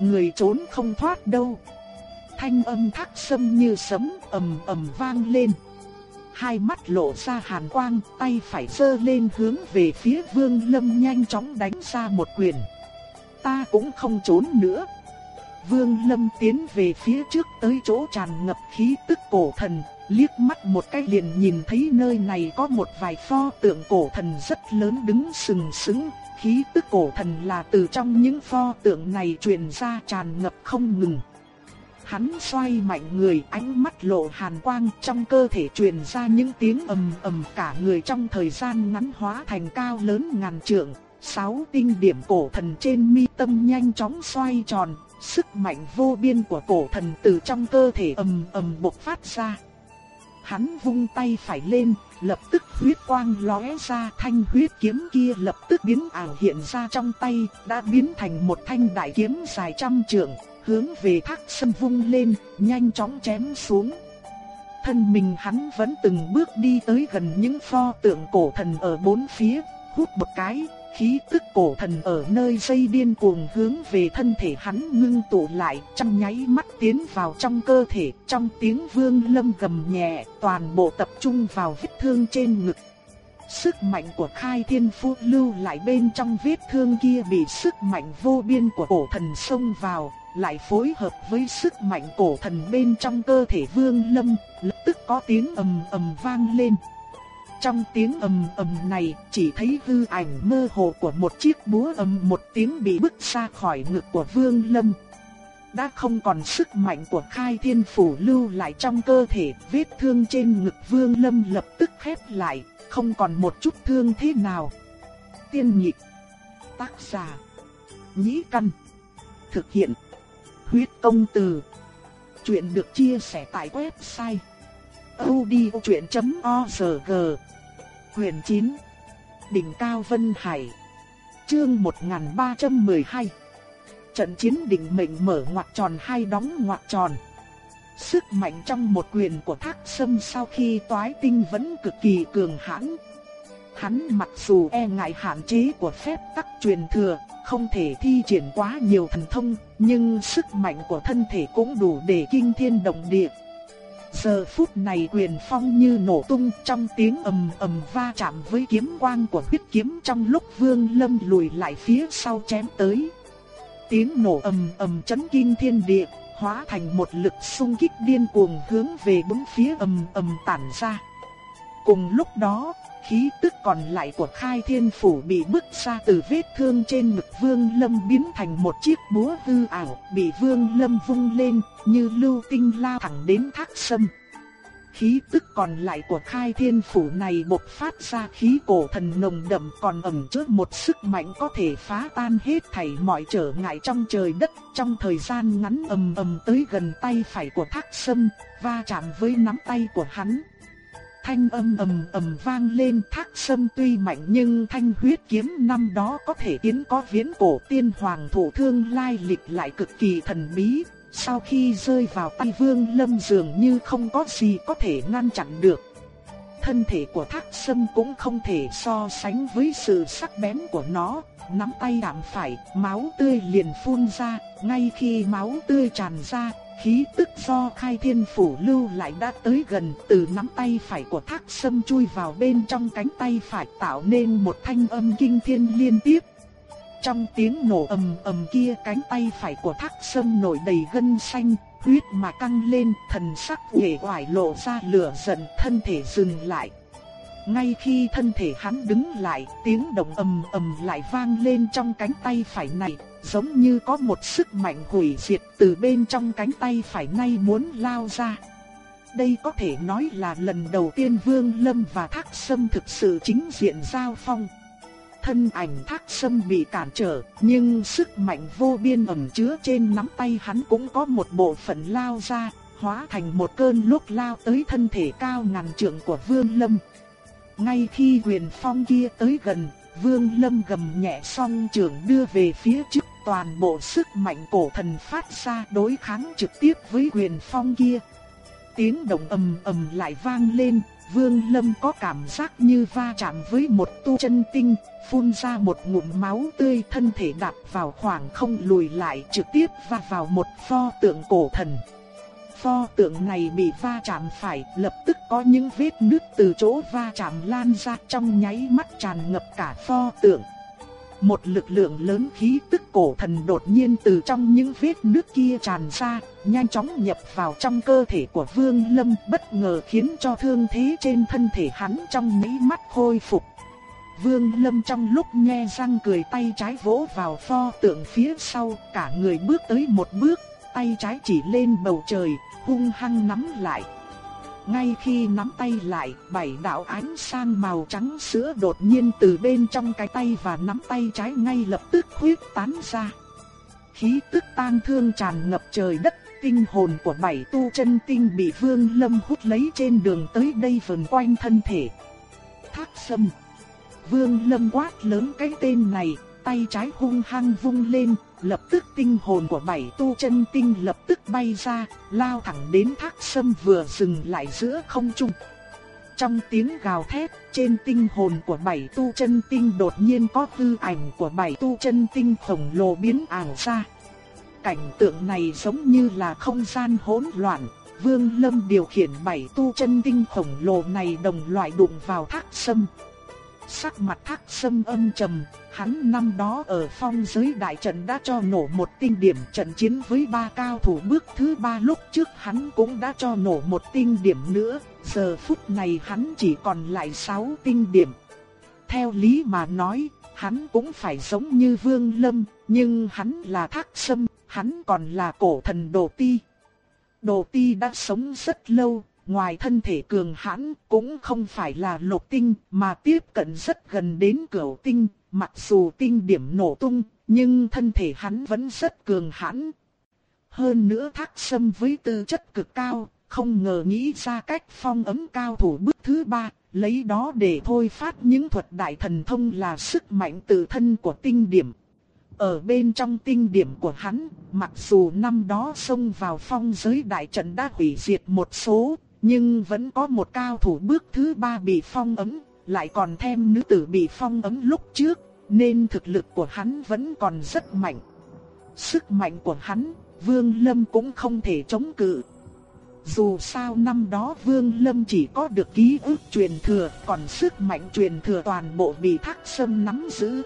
Người trốn không thoát đâu. Thanh âm thác sâm như sấm ầm ầm vang lên. Hai mắt lộ ra hàn quang, tay phải giơ lên hướng về phía vương lâm nhanh chóng đánh ra một quyền. Ta cũng không trốn nữa. Vương lâm tiến về phía trước tới chỗ tràn ngập khí tức cổ thần, liếc mắt một cái liền nhìn thấy nơi này có một vài pho tượng cổ thần rất lớn đứng sừng sững, khí tức cổ thần là từ trong những pho tượng này truyền ra tràn ngập không ngừng. Hắn xoay mạnh người, ánh mắt lộ hàn quang, trong cơ thể truyền ra những tiếng ầm ầm cả người trong thời gian ngắn hóa thành cao lớn ngàn trượng. Sáu tinh điểm cổ thần trên mi tâm nhanh chóng xoay tròn, sức mạnh vô biên của cổ thần từ trong cơ thể ầm ầm bộc phát ra. Hắn vung tay phải lên, lập tức huyết quang lóe ra, thanh huyết kiếm kia lập tức biến ảo hiện ra trong tay, đã biến thành một thanh đại kiếm dài trăm trượng, hướng về thác sâm vung lên, nhanh chóng chém xuống. Thân mình hắn vẫn từng bước đi tới gần những pho tượng cổ thần ở bốn phía, hút một cái, khí tức cổ thần ở nơi dây điên cuồng hướng về thân thể hắn ngưng tụ lại, trong nháy mắt tiến vào trong cơ thể, trong tiếng vương lâm gầm nhẹ, toàn bộ tập trung vào vết thương trên ngực. Sức mạnh của khai thiên phu lưu lại bên trong vết thương kia bị sức mạnh vô biên của cổ thần xông vào, lại phối hợp với sức mạnh cổ thần bên trong cơ thể vương lâm, lập tức có tiếng ầm ầm vang lên. Trong tiếng ầm ầm này, chỉ thấy hư ảnh mơ hồ của một chiếc búa ầm một tiếng bị bứt ra khỏi ngực của Vương Lâm. Đã không còn sức mạnh của khai thiên phủ lưu lại trong cơ thể, vết thương trên ngực Vương Lâm lập tức khép lại, không còn một chút thương thế nào. Tiên nhịp, tác giả, nhĩ căn, thực hiện, huyết công từ. Chuyện được chia sẻ tại website odchuyện.org. Quyền 9 Đỉnh Cao Vân Hải. Chương 1312 Trận chiến đỉnh mệnh mở ngoặc tròn hay đóng ngoặc tròn. Sức mạnh trong một quyền của thác sâm sau khi toái tinh vẫn cực kỳ cường hãn. Hắn mặc dù e ngại hạn chế của phép tắc truyền thừa Không thể thi triển quá nhiều thần thông Nhưng sức mạnh của thân thể cũng đủ để kinh thiên động địa Giờ phút này quyền phong như nổ tung trong tiếng ầm ầm va chạm với kiếm quang của huyết kiếm trong lúc vương lâm lùi lại phía sau chém tới. Tiếng nổ ầm ầm chấn kinh thiên địa, hóa thành một lực xung kích điên cuồng hướng về bốn phía ầm ầm tản ra. Cùng lúc đó, khí tức còn lại của khai thiên phủ bị bức ra từ vết thương trên ngực vương lâm biến thành một chiếc búa hư ảo bị vương lâm vung lên như lưu tinh lao thẳng đến thác sâm. Khí tức còn lại của khai thiên phủ này bộc phát ra khí cổ thần nồng đậm còn ẩn chứa một sức mạnh có thể phá tan hết thảy mọi trở ngại trong trời đất trong thời gian ngắn ầm ầm tới gần tay phải của thác sâm, va chạm với nắm tay của hắn thanh âm ầm ầm vang lên thác sâm tuy mạnh nhưng thanh huyết kiếm năm đó có thể tiến có viễn cổ tiên hoàng thủ thương lai lịch lại cực kỳ thần bí. Sau khi rơi vào tay vương lâm dường như không có gì có thể ngăn chặn được. Thân thể của thác sâm cũng không thể so sánh với sự sắc bén của nó, nắm tay đạm phải, máu tươi liền phun ra, ngay khi máu tươi tràn ra, Khí tức do khai thiên phủ lưu lại đã tới gần từ nắm tay phải của thác sâm chui vào bên trong cánh tay phải tạo nên một thanh âm kinh thiên liên tiếp. Trong tiếng nổ ầm ầm kia cánh tay phải của thác sâm nổi đầy gân xanh, huyết mà căng lên, thần sắc uể hoài lộ ra lửa giận thân thể dừng lại. ngay khi thân thể hắn đứng lại, tiếng động ầm ầm lại vang lên trong cánh tay phải này, giống như có một sức mạnh hủy diệt từ bên trong cánh tay phải nay muốn lao ra. Đây có thể nói là lần đầu tiên Vương Lâm và Thác Sâm thực sự chính diện giao phong. Thân ảnh Thác Sâm bị cản trở, nhưng sức mạnh vô biên ẩn chứa trên nắm tay hắn cũng có một bộ phận lao ra, hóa thành một cơn lốc lao tới thân thể cao ngàn trượng của Vương Lâm. Ngay khi quyền phong kia tới gần, Vương Lâm gầm nhẹ song trường đưa về phía trước toàn bộ sức mạnh cổ thần phát ra đối kháng trực tiếp với quyền phong kia. Tiếng động ầm ầm lại vang lên, Vương Lâm có cảm giác như va chạm với một tu chân tinh, phun ra một ngụm máu tươi thân thể đạp vào khoảng không lùi lại trực tiếp va vào một pho tượng cổ thần pho tượng này bị va chạm phải, lập tức có những vết nứt từ chỗ va chạm lan ra trong nháy mắt tràn ngập cả pho tượng. Một lực lượng lớn khí tức cổ thần đột nhiên từ trong những vết nước kia tràn ra, nhanh chóng nhập vào trong cơ thể của Vương Lâm, bất ngờ khiến cho thương thế trên thân thể hắn trong mấy mắt khôi phục. Vương Lâm trong lúc nghe răng cười tay trái vỗ vào pho tượng phía sau, cả người bước tới một bước, tay trái chỉ lên bầu trời, hung hăng nắm lại. Ngay khi nắm tay lại, bảy đạo ánh sang màu trắng sữa đột nhiên từ bên trong cái tay và nắm tay trái ngay lập tức huyết tán ra. Khí tức tang thương tràn ngập trời đất, tinh hồn của bảy tu chân tinh bị Vương Lâm hút lấy trên đường tới đây vần quanh thân thể. Thác Sâm Vương Lâm quát lớn cái tên này, tay trái hung hăng vung lên, lập tức tinh hồn của bảy tu chân tinh lập tức bay ra, lao thẳng đến thác sâm vừa dừng lại giữa không trung. Trong tiếng gào thét, trên tinh hồn của bảy tu chân tinh đột nhiên có tư ảnh của bảy tu chân tinh khổng lồ biến ảo ra. Cảnh tượng này giống như là không gian hỗn loạn, Vương Lâm điều khiển bảy tu chân tinh khổng lồ này đồng loại đụng vào thác sâm. Sắc mặt thác sâm âm trầm, hắn năm đó ở phong giới đại trận đã cho nổ một tinh điểm trận chiến với ba cao thủ bước thứ ba lúc trước hắn cũng đã cho nổ một tinh điểm nữa, giờ phút này hắn chỉ còn lại sáu tinh điểm. Theo lý mà nói, hắn cũng phải giống như vương lâm, nhưng hắn là thác sâm, hắn còn là cổ thần đồ ti. Đồ ti đã sống rất lâu, ngoài thân thể cường hãn cũng không phải là lục tinh mà tiếp cận rất gần đến cửu tinh, mặc dù tinh điểm nổ tung, nhưng thân thể hắn vẫn rất cường hãn. Hơn nữa thác sâm với tư chất cực cao, không ngờ nghĩ ra cách phong ấm cao thủ bước thứ ba, lấy đó để thôi phát những thuật đại thần thông là sức mạnh tự thân của tinh điểm. Ở bên trong tinh điểm của hắn, mặc dù năm đó xông vào phong giới đại trận đã hủy diệt một số, nhưng vẫn có một cao thủ bước thứ ba bị phong ấm, lại còn thêm nữ tử bị phong ấm lúc trước, nên thực lực của hắn vẫn còn rất mạnh. Sức mạnh của hắn, Vương Lâm cũng không thể chống cự. Dù sao năm đó Vương Lâm chỉ có được ký ức truyền thừa, còn sức mạnh truyền thừa toàn bộ bị Thác Sâm nắm giữ.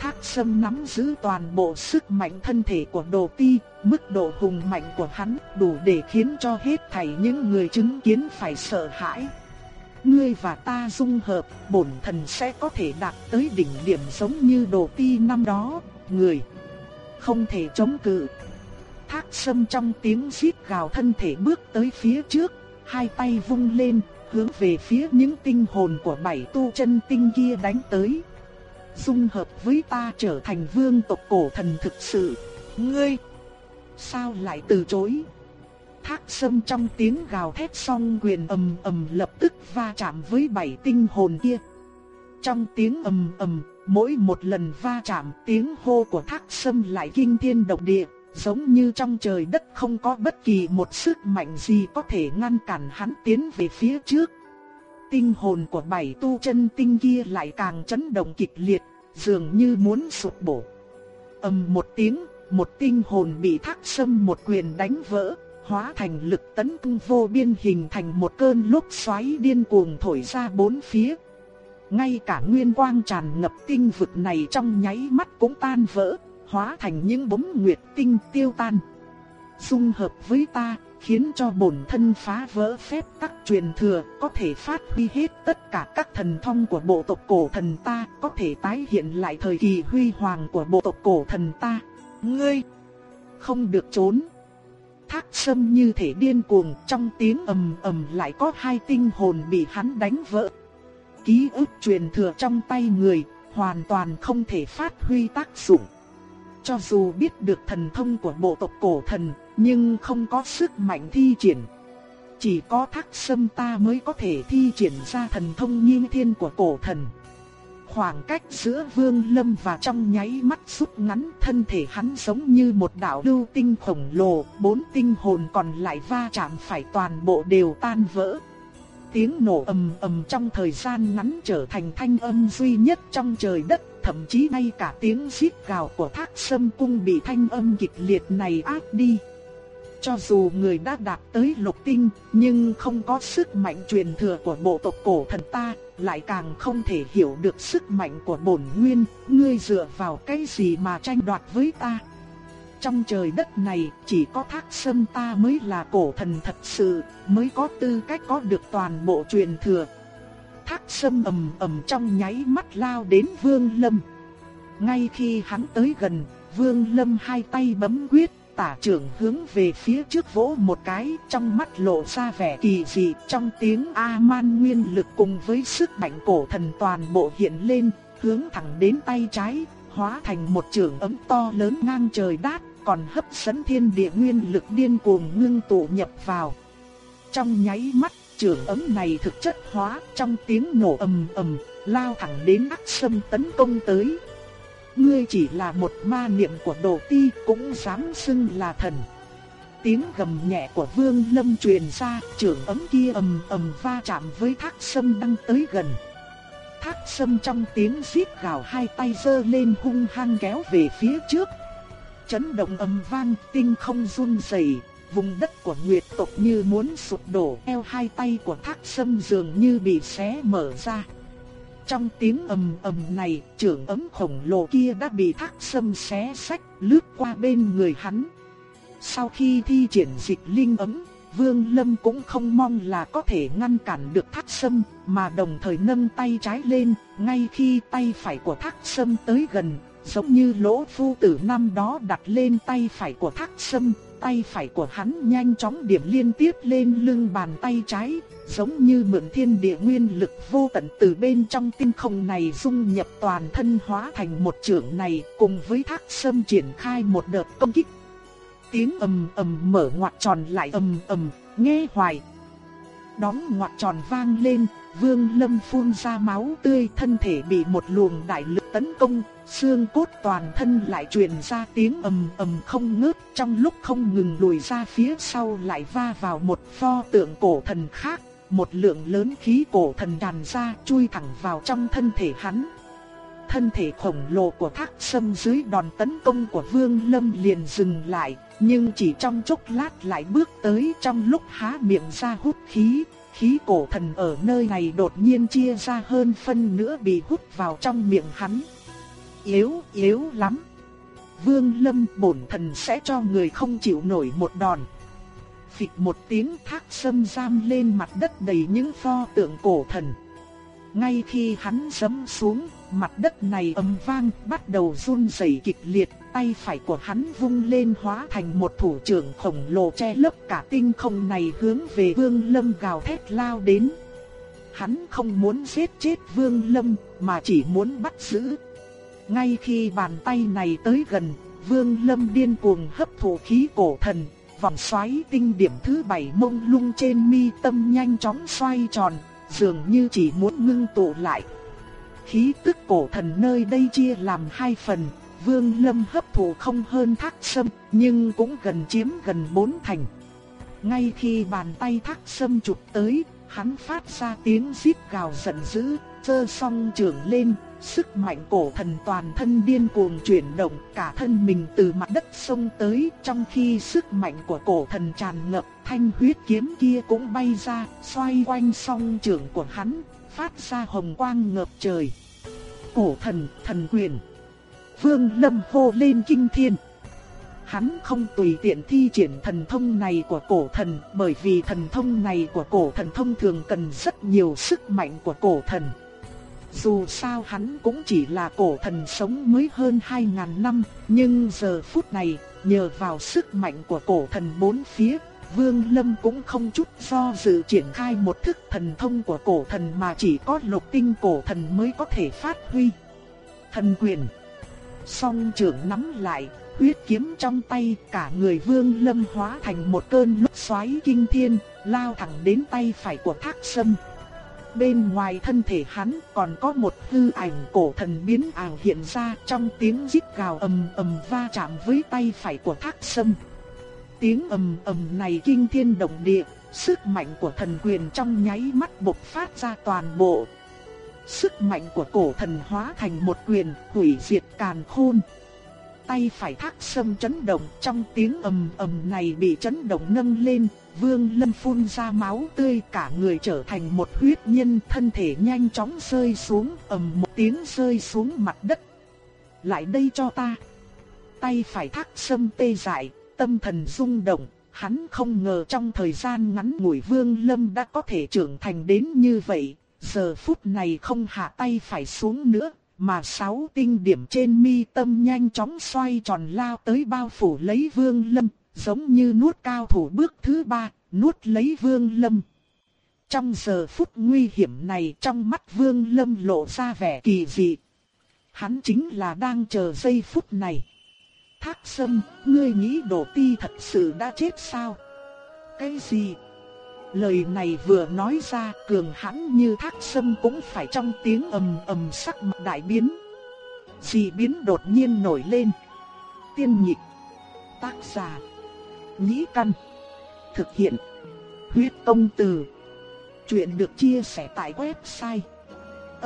Thác Sâm nắm giữ toàn bộ sức mạnh thân thể của Đồ Ti, mức độ hùng mạnh của hắn đủ để khiến cho hết thảy những người chứng kiến phải sợ hãi. Ngươi và ta dung hợp, bổn thần sẽ có thể đạt tới đỉnh điểm giống như Đồ Ti năm đó, người không thể chống cự. Thác Sâm trong tiếng rít gào thân thể bước tới phía trước, hai tay vung lên, hướng về phía những tinh hồn của bảy tu chân tinh kia đánh tới dung hợp với ta trở thành vương tộc cổ thần thực sự. Ngươi, sao lại từ chối? Thác sâm trong tiếng gào thét song quyền ầm ầm lập tức va chạm với bảy tinh hồn kia. Trong tiếng ầm ầm, mỗi một lần va chạm tiếng hô của thác sâm lại kinh thiên động địa, giống như trong trời đất không có bất kỳ một sức mạnh gì có thể ngăn cản hắn tiến về phía trước tinh hồn của bảy tu chân tinh kia lại càng chấn động kịch liệt, dường như muốn sụp đổ. ầm một tiếng, một tinh hồn bị thác sâm một quyền đánh vỡ, hóa thành lực tấn công vô biên hình thành một cơn lốc xoáy điên cuồng thổi ra bốn phía. Ngay cả nguyên quang tràn ngập tinh vực này trong nháy mắt cũng tan vỡ, hóa thành những bóng nguyệt tinh tiêu tan. dung hợp với ta, khiến cho bổn thân phá vỡ phép tắc truyền thừa, có thể phát huy hết tất cả các thần thông của bộ tộc cổ thần ta, có thể tái hiện lại thời kỳ huy hoàng của bộ tộc cổ thần ta. Ngươi không được trốn. Thác sâm như thể điên cuồng, trong tiếng ầm ầm lại có hai tinh hồn bị hắn đánh vỡ. Ký ức truyền thừa trong tay người, hoàn toàn không thể phát huy tác dụng. Cho dù biết được thần thông của bộ tộc cổ thần, nhưng không có sức mạnh thi triển. Chỉ có thác sâm ta mới có thể thi triển ra thần thông nhiên thiên của cổ thần. Khoảng cách giữa Vương Lâm và trong nháy mắt rút ngắn thân thể hắn giống như một đạo lưu tinh khổng lồ, bốn tinh hồn còn lại va chạm phải toàn bộ đều tan vỡ. Tiếng nổ ầm ầm trong thời gian ngắn trở thành thanh âm duy nhất trong trời đất, thậm chí ngay cả tiếng xít gào của thác sâm cung bị thanh âm kịch liệt này áp đi. Cho dù người đã đạt tới lục tinh, nhưng không có sức mạnh truyền thừa của bộ tộc cổ thần ta, lại càng không thể hiểu được sức mạnh của bổn nguyên, ngươi dựa vào cái gì mà tranh đoạt với ta. Trong trời đất này, chỉ có thác sâm ta mới là cổ thần thật sự, mới có tư cách có được toàn bộ truyền thừa. Thác sâm ầm ầm trong nháy mắt lao đến Vương Lâm. Ngay khi hắn tới gần, Vương Lâm hai tay bấm quyết, tả trưởng hướng về phía trước vỗ một cái, trong mắt lộ ra vẻ kỳ dị, trong tiếng A-man nguyên lực cùng với sức mạnh cổ thần toàn bộ hiện lên, hướng thẳng đến tay trái, hóa thành một trường ấm to lớn ngang trời đát, còn hấp dẫn thiên địa nguyên lực điên cuồng ngưng tụ nhập vào. Trong nháy mắt, trường ấm này thực chất hóa, trong tiếng nổ ầm ầm, lao thẳng đến ác sâm tấn công tới ngươi chỉ là một ma niệm của đồ ti cũng dám xưng là thần. Tiếng gầm nhẹ của vương lâm truyền ra, trưởng ấm kia ầm ầm va chạm với thác sâm đang tới gần. Thác sâm trong tiếng xít gào hai tay giơ lên hung hăng kéo về phía trước. Chấn động ầm vang, tinh không run rẩy, vùng đất của Nguyệt tộc như muốn sụp đổ, eo hai tay của Thác Sâm dường như bị xé mở ra. Trong tiếng ầm ầm này, trưởng ấm khổng lồ kia đã bị thác sâm xé sách, lướt qua bên người hắn. Sau khi thi triển dịch linh ấm, Vương Lâm cũng không mong là có thể ngăn cản được thác sâm, mà đồng thời nâng tay trái lên, ngay khi tay phải của thác sâm tới gần, giống như lỗ phu tử năm đó đặt lên tay phải của thác sâm, tay phải của hắn nhanh chóng điểm liên tiếp lên lưng bàn tay trái, giống như mượn thiên địa nguyên lực vô tận từ bên trong tinh không này dung nhập toàn thân hóa thành một trưởng này, cùng với thác sâm triển khai một đợt công kích. Tiếng ầm ầm mở ngoặt tròn lại ầm ầm, nghe hoài. Đóng ngoặt tròn vang lên, Vương Lâm phun ra máu tươi, thân thể bị một luồng đại lực tấn công, xương cốt toàn thân lại truyền ra tiếng ầm ầm không ngớt, trong lúc không ngừng lùi ra phía sau lại va vào một pho tượng cổ thần khác, một lượng lớn khí cổ thần tràn ra chui thẳng vào trong thân thể hắn. Thân thể khổng lồ của thác sâm dưới đòn tấn công của Vương Lâm liền dừng lại, nhưng chỉ trong chốc lát lại bước tới trong lúc há miệng ra hút khí, khí cổ thần ở nơi này đột nhiên chia ra hơn phân nữa bị hút vào trong miệng hắn. Yếu, yếu lắm. Vương Lâm bổn thần sẽ cho người không chịu nổi một đòn. Phịch một tiếng thác sâm giam lên mặt đất đầy những pho tượng cổ thần. Ngay khi hắn giẫm xuống, mặt đất này ầm vang, bắt đầu run rẩy kịch liệt, tay phải của hắn vung lên hóa thành một thủ trưởng khổng lồ che lấp cả tinh không này hướng về Vương Lâm gào thét lao đến. Hắn không muốn giết chết Vương Lâm, mà chỉ muốn bắt giữ. Ngay khi bàn tay này tới gần, Vương Lâm điên cuồng hấp thụ khí cổ thần, vòng xoáy tinh điểm thứ bảy mông lung trên mi tâm nhanh chóng xoay tròn, dường như chỉ muốn ngưng tụ lại. Khí tức cổ thần nơi đây chia làm hai phần, Vương Lâm hấp thụ không hơn thác sâm, nhưng cũng gần chiếm gần bốn thành. Ngay khi bàn tay thác sâm chụp tới, hắn phát ra tiếng rít gào giận dữ, giơ song trường lên, sức mạnh cổ thần toàn thân điên cuồng chuyển động, cả thân mình từ mặt đất sông tới, trong khi sức mạnh của cổ thần tràn ngập, thanh huyết kiếm kia cũng bay ra, xoay quanh song trường của hắn, phát ra hồng quang ngập trời. Cổ thần, thần quyền. Vương Lâm hô lên kinh thiên. Hắn không tùy tiện thi triển thần thông này của cổ thần bởi vì thần thông này của cổ thần thông thường cần rất nhiều sức mạnh của cổ thần. Dù sao hắn cũng chỉ là cổ thần sống mới hơn 2.000 năm, nhưng giờ phút này, nhờ vào sức mạnh của cổ thần bốn phía, Vương Lâm cũng không chút do dự triển khai một thức thần thông của cổ thần mà chỉ có lục tinh cổ thần mới có thể phát huy. Thần quyền. Song trưởng nắm lại, huyết kiếm trong tay, cả người Vương Lâm hóa thành một cơn lốc xoáy kinh thiên, lao thẳng đến tay phải của Thác Sâm. Bên ngoài thân thể hắn còn có một hư ảnh cổ thần biến ảo hiện ra trong tiếng rít gào ầm ầm va chạm với tay phải của Thác Sâm. Tiếng ầm ầm này kinh thiên động địa, sức mạnh của thần quyền trong nháy mắt bộc phát ra toàn bộ. Sức mạnh của cổ thần hóa thành một quyền hủy diệt càn khôn. Tay phải thác sâm chấn động trong tiếng ầm ầm này bị chấn động nâng lên, vương lâm phun ra máu tươi cả người trở thành một huyết nhân thân thể nhanh chóng rơi xuống ầm một tiếng rơi xuống mặt đất. Lại đây cho ta. Tay phải thác sâm tê dại, tâm thần rung động, hắn không ngờ trong thời gian ngắn ngủi Vương Lâm đã có thể trưởng thành đến như vậy, giờ phút này không hạ tay phải xuống nữa, mà sáu tinh điểm trên mi tâm nhanh chóng xoay tròn lao tới bao phủ lấy Vương Lâm, giống như nuốt cao thủ bước thứ ba, nuốt lấy Vương Lâm. Trong giờ phút nguy hiểm này trong mắt Vương Lâm lộ ra vẻ kỳ dị. Hắn chính là đang chờ giây phút này. Thác sâm, ngươi nghĩ đổ ti thật sự đã chết sao? Cái gì? Lời này vừa nói ra cường hãn như thác sâm cũng phải trong tiếng ầm ầm sắc mặt đại biến. Dị biến đột nhiên nổi lên. Tiên nhịp. Tác giả. Nhĩ căn. Thực hiện. Huyết công từ. Chuyện được chia sẻ tại website.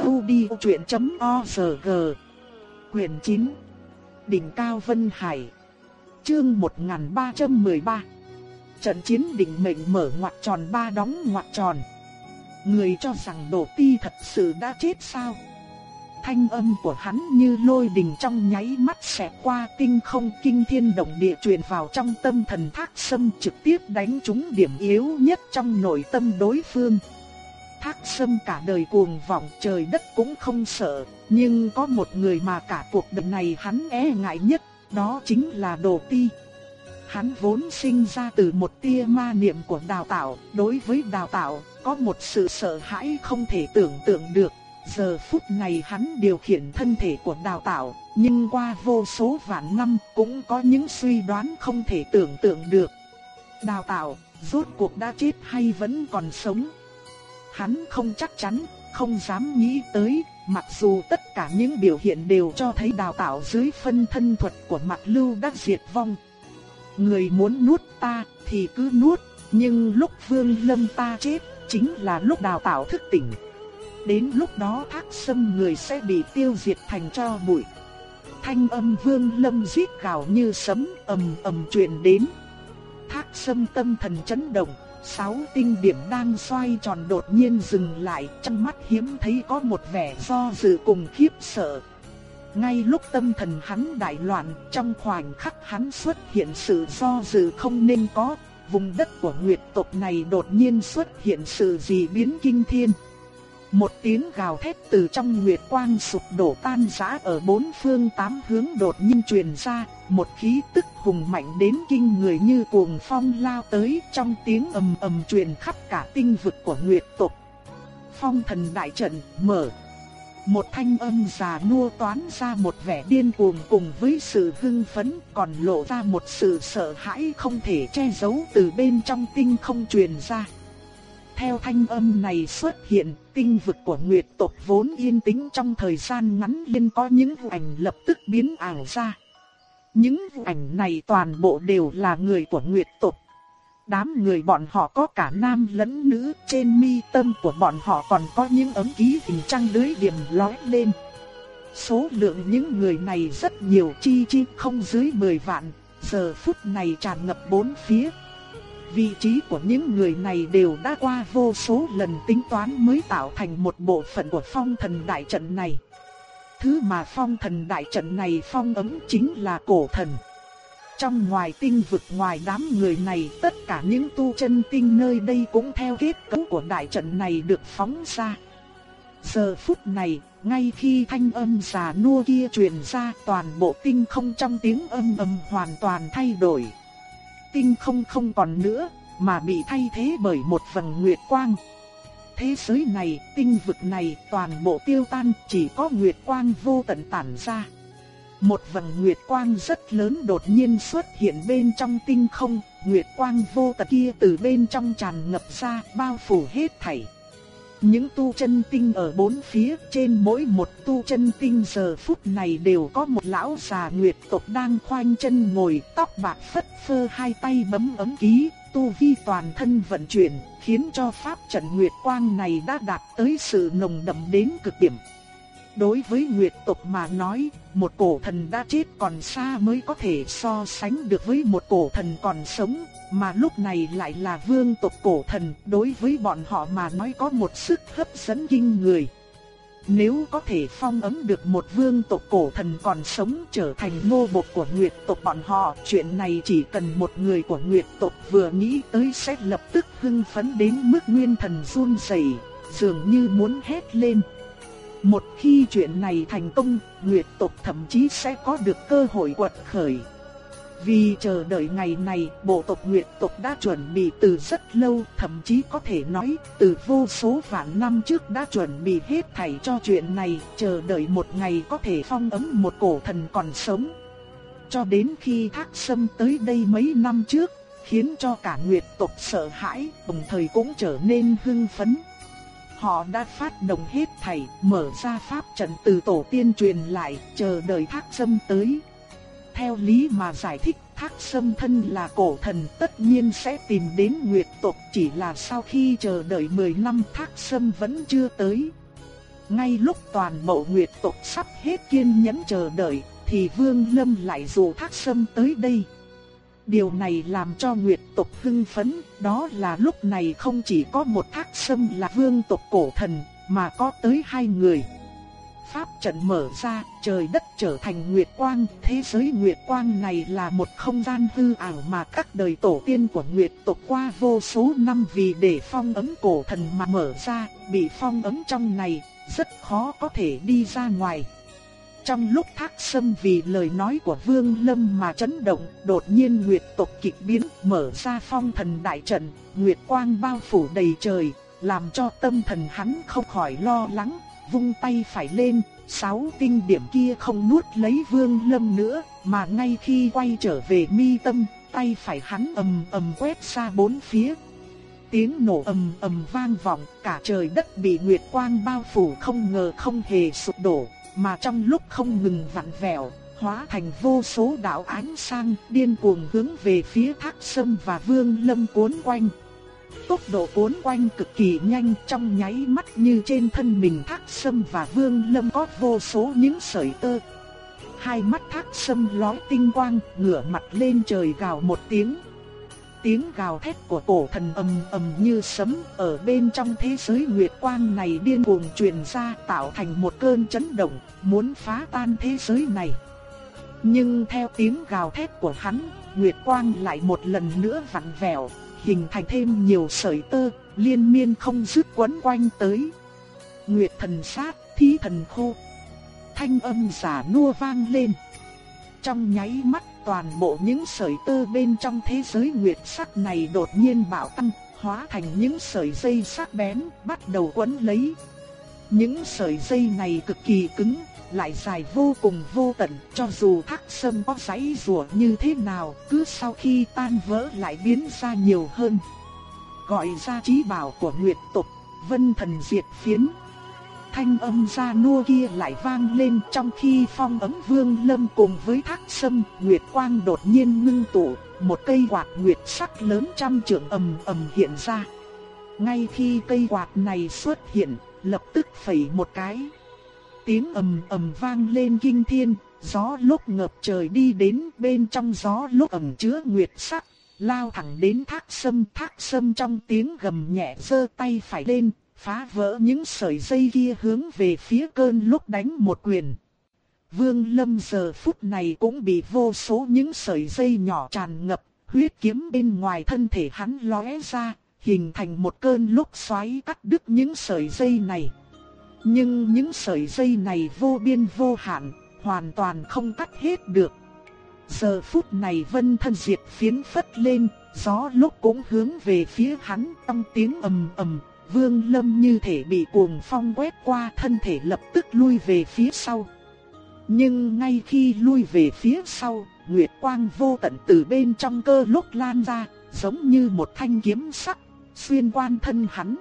odchuyện.org Quyền 9 Đỉnh Cao Vân Hải Chương 1313 Trận chiến đỉnh mệnh mở ngoặc tròn ba đóng ngoặc tròn Người cho rằng đổ ti thật sự đã chết sao Thanh âm của hắn như lôi đình trong nháy mắt xẹt qua tinh không kinh thiên động địa truyền vào trong tâm thần thác sâm trực tiếp đánh trúng điểm yếu nhất trong nội tâm đối phương Thác sâm cả đời cuồng vọng trời đất cũng không sợ, nhưng có một người mà cả cuộc đời này hắn e ngại nhất, đó chính là Đồ Ti. Hắn vốn sinh ra từ một tia ma niệm của đào tạo, đối với đào tạo, có một sự sợ hãi không thể tưởng tượng được. Giờ phút này hắn điều khiển thân thể của đào tạo, nhưng qua vô số vạn năm cũng có những suy đoán không thể tưởng tượng được. Đào tạo, rốt cuộc đã chết hay vẫn còn sống? Hắn không chắc chắn, không dám nghĩ tới, mặc dù tất cả những biểu hiện đều cho thấy đào tạo dưới phân thân thuật của mặt lưu đã diệt vong. Người muốn nuốt ta thì cứ nuốt, nhưng lúc vương lâm ta chết, chính là lúc đào tạo thức tỉnh. Đến lúc đó thác sâm người sẽ bị tiêu diệt thành cho bụi. Thanh âm vương lâm giết gào như sấm ầm ầm truyền đến. Thác sâm tâm thần chấn động, Sáu tinh điểm đang xoay tròn đột nhiên dừng lại, trong mắt hiếm thấy có một vẻ do dự cùng khiếp sợ. Ngay lúc tâm thần hắn đại loạn, trong khoảnh khắc hắn xuất hiện sự do dự không nên có, vùng đất của Nguyệt tộc này đột nhiên xuất hiện sự dị biến kinh thiên. Một tiếng gào thét từ trong nguyệt quang sụp đổ tan rã ở bốn phương tám hướng đột nhiên truyền ra, một khí tức hùng mạnh đến kinh người như cuồng phong lao tới trong tiếng ầm ầm truyền khắp cả tinh vực của nguyệt tộc. Phong thần đại trận mở. Một thanh âm già nua toán ra một vẻ điên cuồng cùng với sự hưng phấn còn lộ ra một sự sợ hãi không thể che giấu từ bên trong tinh không truyền ra. Theo thanh âm này xuất hiện, tinh vực của Nguyệt tộc vốn yên tĩnh trong thời gian ngắn liên có những ảnh lập tức biến ảo ra. Những ảnh này toàn bộ đều là người của Nguyệt tộc. Đám người bọn họ có cả nam lẫn nữ, trên mi tâm của bọn họ còn có những ấm ký hình trăng lưới điểm lóe lên. Số lượng những người này rất nhiều chi chi không dưới 10 vạn, giờ phút này tràn ngập bốn phía. Vị trí của những người này đều đã qua vô số lần tính toán mới tạo thành một bộ phận của phong thần đại trận này. Thứ mà phong thần đại trận này phong ấm chính là cổ thần. Trong ngoài tinh vực ngoài đám người này tất cả những tu chân tinh nơi đây cũng theo kết cấu của đại trận này được phóng ra. Giờ phút này, ngay khi thanh âm già nua kia truyền ra toàn bộ tinh không trong tiếng âm ầm hoàn toàn thay đổi. Tinh không không còn nữa, mà bị thay thế bởi một vầng nguyệt quang. Thế giới này, tinh vực này toàn bộ tiêu tan chỉ có nguyệt quang vô tận tản ra. Một vầng nguyệt quang rất lớn đột nhiên xuất hiện bên trong tinh không, nguyệt quang vô tận kia từ bên trong tràn ngập ra, bao phủ hết thảy. Những tu chân tinh ở bốn phía trên mỗi một tu chân tinh giờ phút này đều có một lão già nguyệt tộc đang khoanh chân ngồi tóc bạc phất phơ hai tay bấm ấm ký, tu vi toàn thân vận chuyển, khiến cho pháp trận nguyệt quang này đã đạt tới sự nồng đậm đến cực điểm. Đối với Nguyệt tộc mà nói, một cổ thần đã chết còn xa mới có thể so sánh được với một cổ thần còn sống, mà lúc này lại là vương tộc cổ thần, đối với bọn họ mà nói có một sức hấp dẫn kinh người. Nếu có thể phong ấn được một vương tộc cổ thần còn sống trở thành nô bộc của Nguyệt tộc bọn họ, chuyện này chỉ cần một người của Nguyệt tộc vừa nghĩ tới sẽ lập tức hưng phấn đến mức nguyên thần run rẩy, dường như muốn hét lên. Một khi chuyện này thành công, Nguyệt tộc thậm chí sẽ có được cơ hội quật khởi. Vì chờ đợi ngày này, bộ tộc Nguyệt tộc đã chuẩn bị từ rất lâu, thậm chí có thể nói từ vô số vạn năm trước đã chuẩn bị hết thảy cho chuyện này, chờ đợi một ngày có thể phong ấn một cổ thần còn sống. Cho đến khi Thác Sâm tới đây mấy năm trước, khiến cho cả Nguyệt tộc sợ hãi, đồng thời cũng trở nên hưng phấn. Họ đã phát động hết thảy, mở ra pháp trận từ tổ tiên truyền lại, chờ đợi thác sâm tới. Theo lý mà giải thích, thác sâm thân là cổ thần tất nhiên sẽ tìm đến nguyệt tộc chỉ là sau khi chờ đợi 10 năm thác sâm vẫn chưa tới. Ngay lúc toàn bộ nguyệt tộc sắp hết kiên nhẫn chờ đợi, thì Vương Lâm lại dù thác sâm tới đây. Điều này làm cho Nguyệt tộc hưng phấn, đó là lúc này không chỉ có một thác sâm là vương tộc cổ thần, mà có tới hai người. Pháp trận mở ra, trời đất trở thành Nguyệt Quang, thế giới Nguyệt Quang này là một không gian hư ảo mà các đời tổ tiên của Nguyệt tộc qua vô số năm vì để phong ấn cổ thần mà mở ra, bị phong ấn trong này, rất khó có thể đi ra ngoài. Trong lúc thác sâm vì lời nói của Vương Lâm mà chấn động, đột nhiên Nguyệt tộc kịch biến, mở ra phong thần đại trận, Nguyệt quang bao phủ đầy trời, làm cho tâm thần hắn không khỏi lo lắng, vung tay phải lên, sáu tinh điểm kia không nuốt lấy Vương Lâm nữa, mà ngay khi quay trở về mi tâm, tay phải hắn ầm ầm quét ra bốn phía. Tiếng nổ ầm ầm vang vọng, cả trời đất bị nguyệt quang bao phủ không ngờ không hề sụp đổ, mà trong lúc không ngừng vặn vẹo, hóa thành vô số đạo ánh sang điên cuồng hướng về phía Thác Sâm và Vương Lâm cuốn quanh. Tốc độ cuốn quanh cực kỳ nhanh trong nháy mắt như trên thân mình Thác Sâm và Vương Lâm có vô số những sợi tơ. Hai mắt Thác Sâm lóe tinh quang, ngửa mặt lên trời gào một tiếng tiếng gào thét của cổ thần ầm ầm như sấm ở bên trong thế giới nguyệt quang này điên cuồng truyền ra tạo thành một cơn chấn động, muốn phá tan thế giới này. Nhưng theo tiếng gào thét của hắn, nguyệt quang lại một lần nữa vặn vẹo, hình thành thêm nhiều sợi tơ, liên miên không dứt quấn quanh tới. Nguyệt thần sát, thí thần khô. Thanh âm giả nua vang lên. Trong nháy mắt toàn bộ những sợi tơ bên trong thế giới nguyệt sắc này đột nhiên bạo tăng, hóa thành những sợi dây sắc bén, bắt đầu quấn lấy. Những sợi dây này cực kỳ cứng, lại dài vô cùng vô tận, cho dù thác sâm có giấy rùa như thế nào, cứ sau khi tan vỡ lại biến ra nhiều hơn. Gọi ra trí bảo của Nguyệt tộc, Vân Thần Diệt Phiến thanh âm ra nua kia lại vang lên trong khi phong ấm vương lâm cùng với thác sâm, nguyệt quang đột nhiên ngưng tụ, một cây quạt nguyệt sắc lớn trăm trượng ầm ầm hiện ra. Ngay khi cây quạt này xuất hiện, lập tức phẩy một cái. Tiếng ầm ầm vang lên kinh thiên, gió lúc ngập trời đi đến bên trong gió lúc ẩm chứa nguyệt sắc, lao thẳng đến thác sâm. Thác sâm trong tiếng gầm nhẹ giơ tay phải lên, phá vỡ những sợi dây kia hướng về phía cơn lúc đánh một quyền. Vương Lâm giờ phút này cũng bị vô số những sợi dây nhỏ tràn ngập, huyết kiếm bên ngoài thân thể hắn lóe ra, hình thành một cơn lốc xoáy cắt đứt những sợi dây này. Nhưng những sợi dây này vô biên vô hạn, hoàn toàn không cắt hết được. Giờ phút này vân thân diệt phiến phất lên, gió lúc cũng hướng về phía hắn trong tiếng ầm ầm, vương lâm như thể bị cuồng phong quét qua thân thể lập tức lui về phía sau. Nhưng ngay khi lui về phía sau, Nguyệt Quang vô tận từ bên trong cơ lúc lan ra, giống như một thanh kiếm sắc, xuyên quan thân hắn.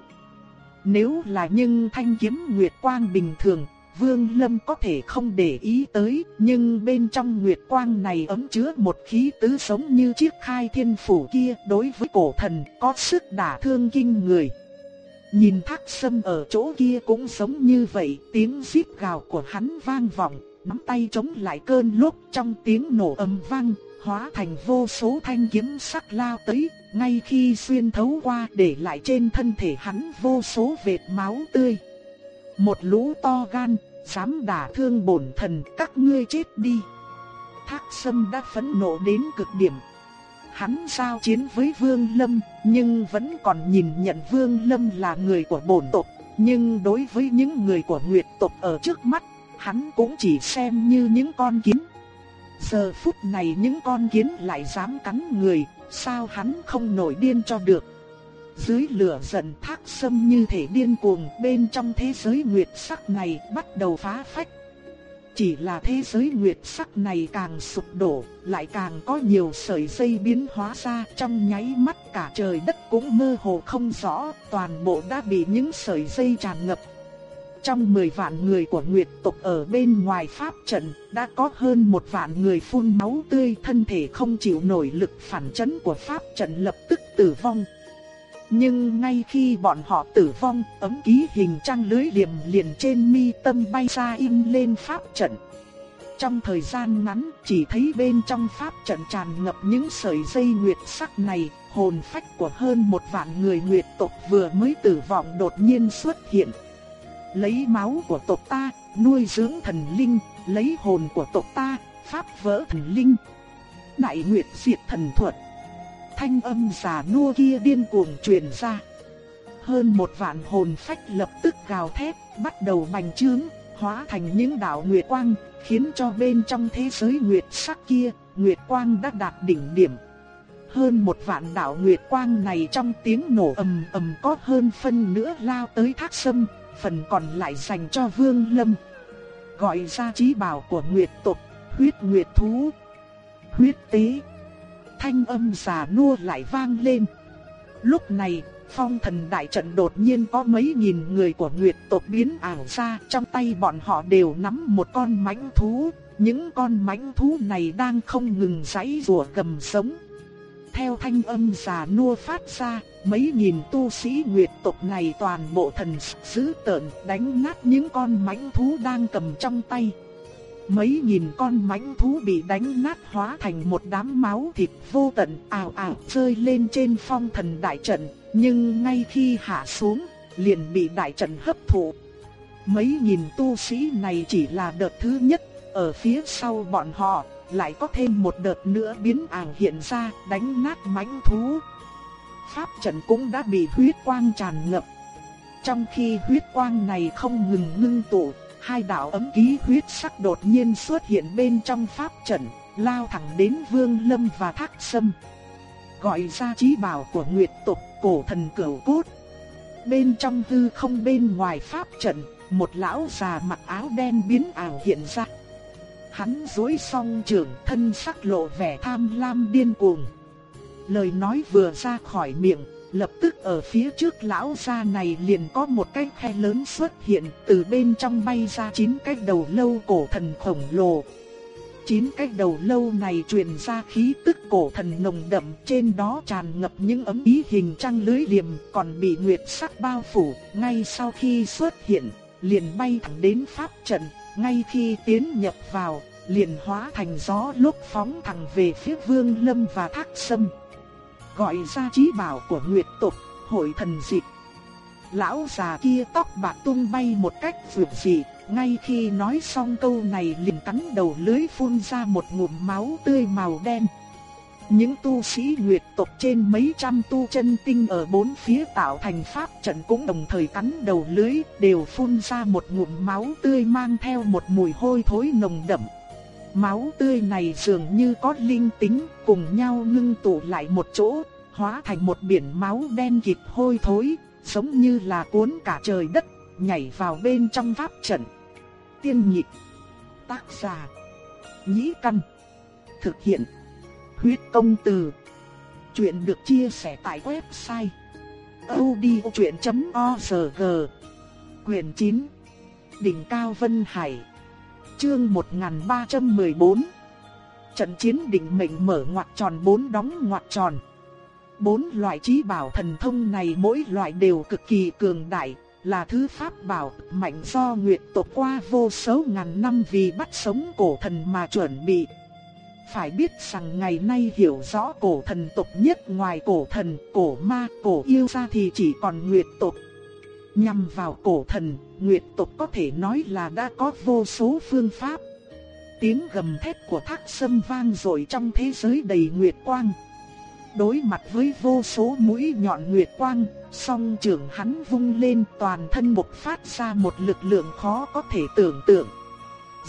Nếu là nhưng thanh kiếm Nguyệt Quang bình thường, Vương Lâm có thể không để ý tới, nhưng bên trong Nguyệt Quang này ấm chứa một khí tứ sống như chiếc khai thiên phủ kia đối với cổ thần có sức đả thương kinh người. Nhìn thác sâm ở chỗ kia cũng giống như vậy, tiếng rít gào của hắn vang vọng, nắm tay chống lại cơn lốc trong tiếng nổ ầm vang, hóa thành vô số thanh kiếm sắc lao tới, ngay khi xuyên thấu qua để lại trên thân thể hắn vô số vệt máu tươi. Một lũ to gan, dám đả thương bổn thần, các ngươi chết đi. Thác Sâm đã phẫn nộ đến cực điểm. Hắn giao chiến với Vương Lâm, nhưng vẫn còn nhìn nhận Vương Lâm là người của bổn tộc, nhưng đối với những người của Nguyệt tộc ở trước mắt, hắn cũng chỉ xem như những con kiến. Giờ phút này những con kiến lại dám cắn người, sao hắn không nổi điên cho được. Dưới lửa giận thác sâm như thể điên cuồng bên trong thế giới nguyệt sắc này bắt đầu phá phách. Chỉ là thế giới nguyệt sắc này càng sụp đổ, lại càng có nhiều sợi dây biến hóa ra trong nháy mắt cả trời đất cũng mơ hồ không rõ, toàn bộ đã bị những sợi dây tràn ngập. Trong 10 vạn người của Nguyệt tộc ở bên ngoài pháp trận, đã có hơn một vạn người phun máu tươi thân thể không chịu nổi lực phản chấn của pháp trận lập tức tử vong. Nhưng ngay khi bọn họ tử vong, ấm ký hình trang lưới liềm liền trên mi tâm bay ra in lên pháp trận. Trong thời gian ngắn, chỉ thấy bên trong pháp trận tràn ngập những sợi dây nguyệt sắc này, hồn phách của hơn một vạn người nguyệt tộc vừa mới tử vong đột nhiên xuất hiện. Lấy máu của tộc ta, nuôi dưỡng thần linh, lấy hồn của tộc ta, pháp vỡ thần linh. Đại nguyệt diệt thần thuật thanh âm giả nua kia điên cuồng truyền ra. Hơn một vạn hồn phách lập tức gào thét, bắt đầu bành trướng, hóa thành những đạo nguyệt quang, khiến cho bên trong thế giới nguyệt sắc kia, nguyệt quang đã đạt đỉnh điểm. Hơn một vạn đạo nguyệt quang này trong tiếng nổ ầm ầm có hơn phân nữa lao tới thác sâm, phần còn lại dành cho vương lâm. Gọi ra trí bảo của nguyệt tộc, huyết nguyệt thú, huyết tế thanh âm già nua lại vang lên. Lúc này, phong thần đại trận đột nhiên có mấy nghìn người của Nguyệt tộc biến ảo ra, trong tay bọn họ đều nắm một con mãnh thú, những con mãnh thú này đang không ngừng giãy rùa gầm sống. Theo thanh âm già nua phát ra, mấy nghìn tu sĩ Nguyệt tộc này toàn bộ thần dữ tợn đánh nát những con mãnh thú đang cầm trong tay. Mấy nghìn con mãnh thú bị đánh nát hóa thành một đám máu thịt vô tận ào ào rơi lên trên phong thần đại trận, nhưng ngay khi hạ xuống, liền bị đại trận hấp thụ. Mấy nghìn tu sĩ này chỉ là đợt thứ nhất, ở phía sau bọn họ lại có thêm một đợt nữa biến ảo hiện ra đánh nát mãnh thú. Pháp trận cũng đã bị huyết quang tràn ngập. Trong khi huyết quang này không ngừng ngưng tụ, hai đạo ấm ký huyết sắc đột nhiên xuất hiện bên trong pháp trận, lao thẳng đến Vương Lâm và Thác Sâm. Gọi ra trí bảo của Nguyệt tộc, cổ thần cửu cốt. Bên trong hư không bên ngoài pháp trận, một lão già mặc áo đen biến ảo hiện ra. Hắn duỗi song trường thân sắc lộ vẻ tham lam điên cuồng. Lời nói vừa ra khỏi miệng, Lập tức ở phía trước lão gia này liền có một cái khe lớn xuất hiện, từ bên trong bay ra chín cái đầu lâu cổ thần khổng lồ. Chín cái đầu lâu này truyền ra khí tức cổ thần nồng đậm, trên đó tràn ngập những ấm ý hình trăng lưới liềm, còn bị nguyệt sắc bao phủ, ngay sau khi xuất hiện, liền bay thẳng đến pháp trận, ngay khi tiến nhập vào, liền hóa thành gió lúc phóng thẳng về phía Vương Lâm và Thác Sâm gọi ra trí bảo của Nguyệt tộc, hội thần dịch. Lão già kia tóc bạc tung bay một cách vượt dị, ngay khi nói xong câu này liền cắn đầu lưới phun ra một ngụm máu tươi màu đen. Những tu sĩ nguyệt tộc trên mấy trăm tu chân tinh ở bốn phía tạo thành pháp trận cũng đồng thời cắn đầu lưới, đều phun ra một ngụm máu tươi mang theo một mùi hôi thối nồng đậm. Máu tươi này dường như có linh tính, cùng nhau ngưng tụ lại một chỗ, hóa thành một biển máu đen kịt hôi thối, giống như là cuốn cả trời đất, nhảy vào bên trong pháp trận. Tiên nhịp, tác giả, nhĩ căn, thực hiện, huyết công từ. Chuyện được chia sẻ tại website odchuyện.org Quyền 9 Đỉnh Cao Vân Hải Chương 1314 Trận chiến đỉnh mệnh mở ngoặt tròn bốn đóng ngoặt tròn Bốn loại trí bảo thần thông này mỗi loại đều cực kỳ cường đại, là thứ pháp bảo mạnh do Nguyệt tộc qua vô số ngàn năm vì bắt sống cổ thần mà chuẩn bị. Phải biết rằng ngày nay hiểu rõ cổ thần tộc nhất ngoài cổ thần, cổ ma, cổ yêu ra thì chỉ còn Nguyệt tộc. Nhằm vào cổ thần, Nguyệt tộc có thể nói là đã có vô số phương pháp. Tiếng gầm thét của thác sâm vang rồi trong thế giới đầy nguyệt quang. Đối mặt với vô số mũi nhọn nguyệt quang, song trưởng hắn vung lên toàn thân bộc phát ra một lực lượng khó có thể tưởng tượng.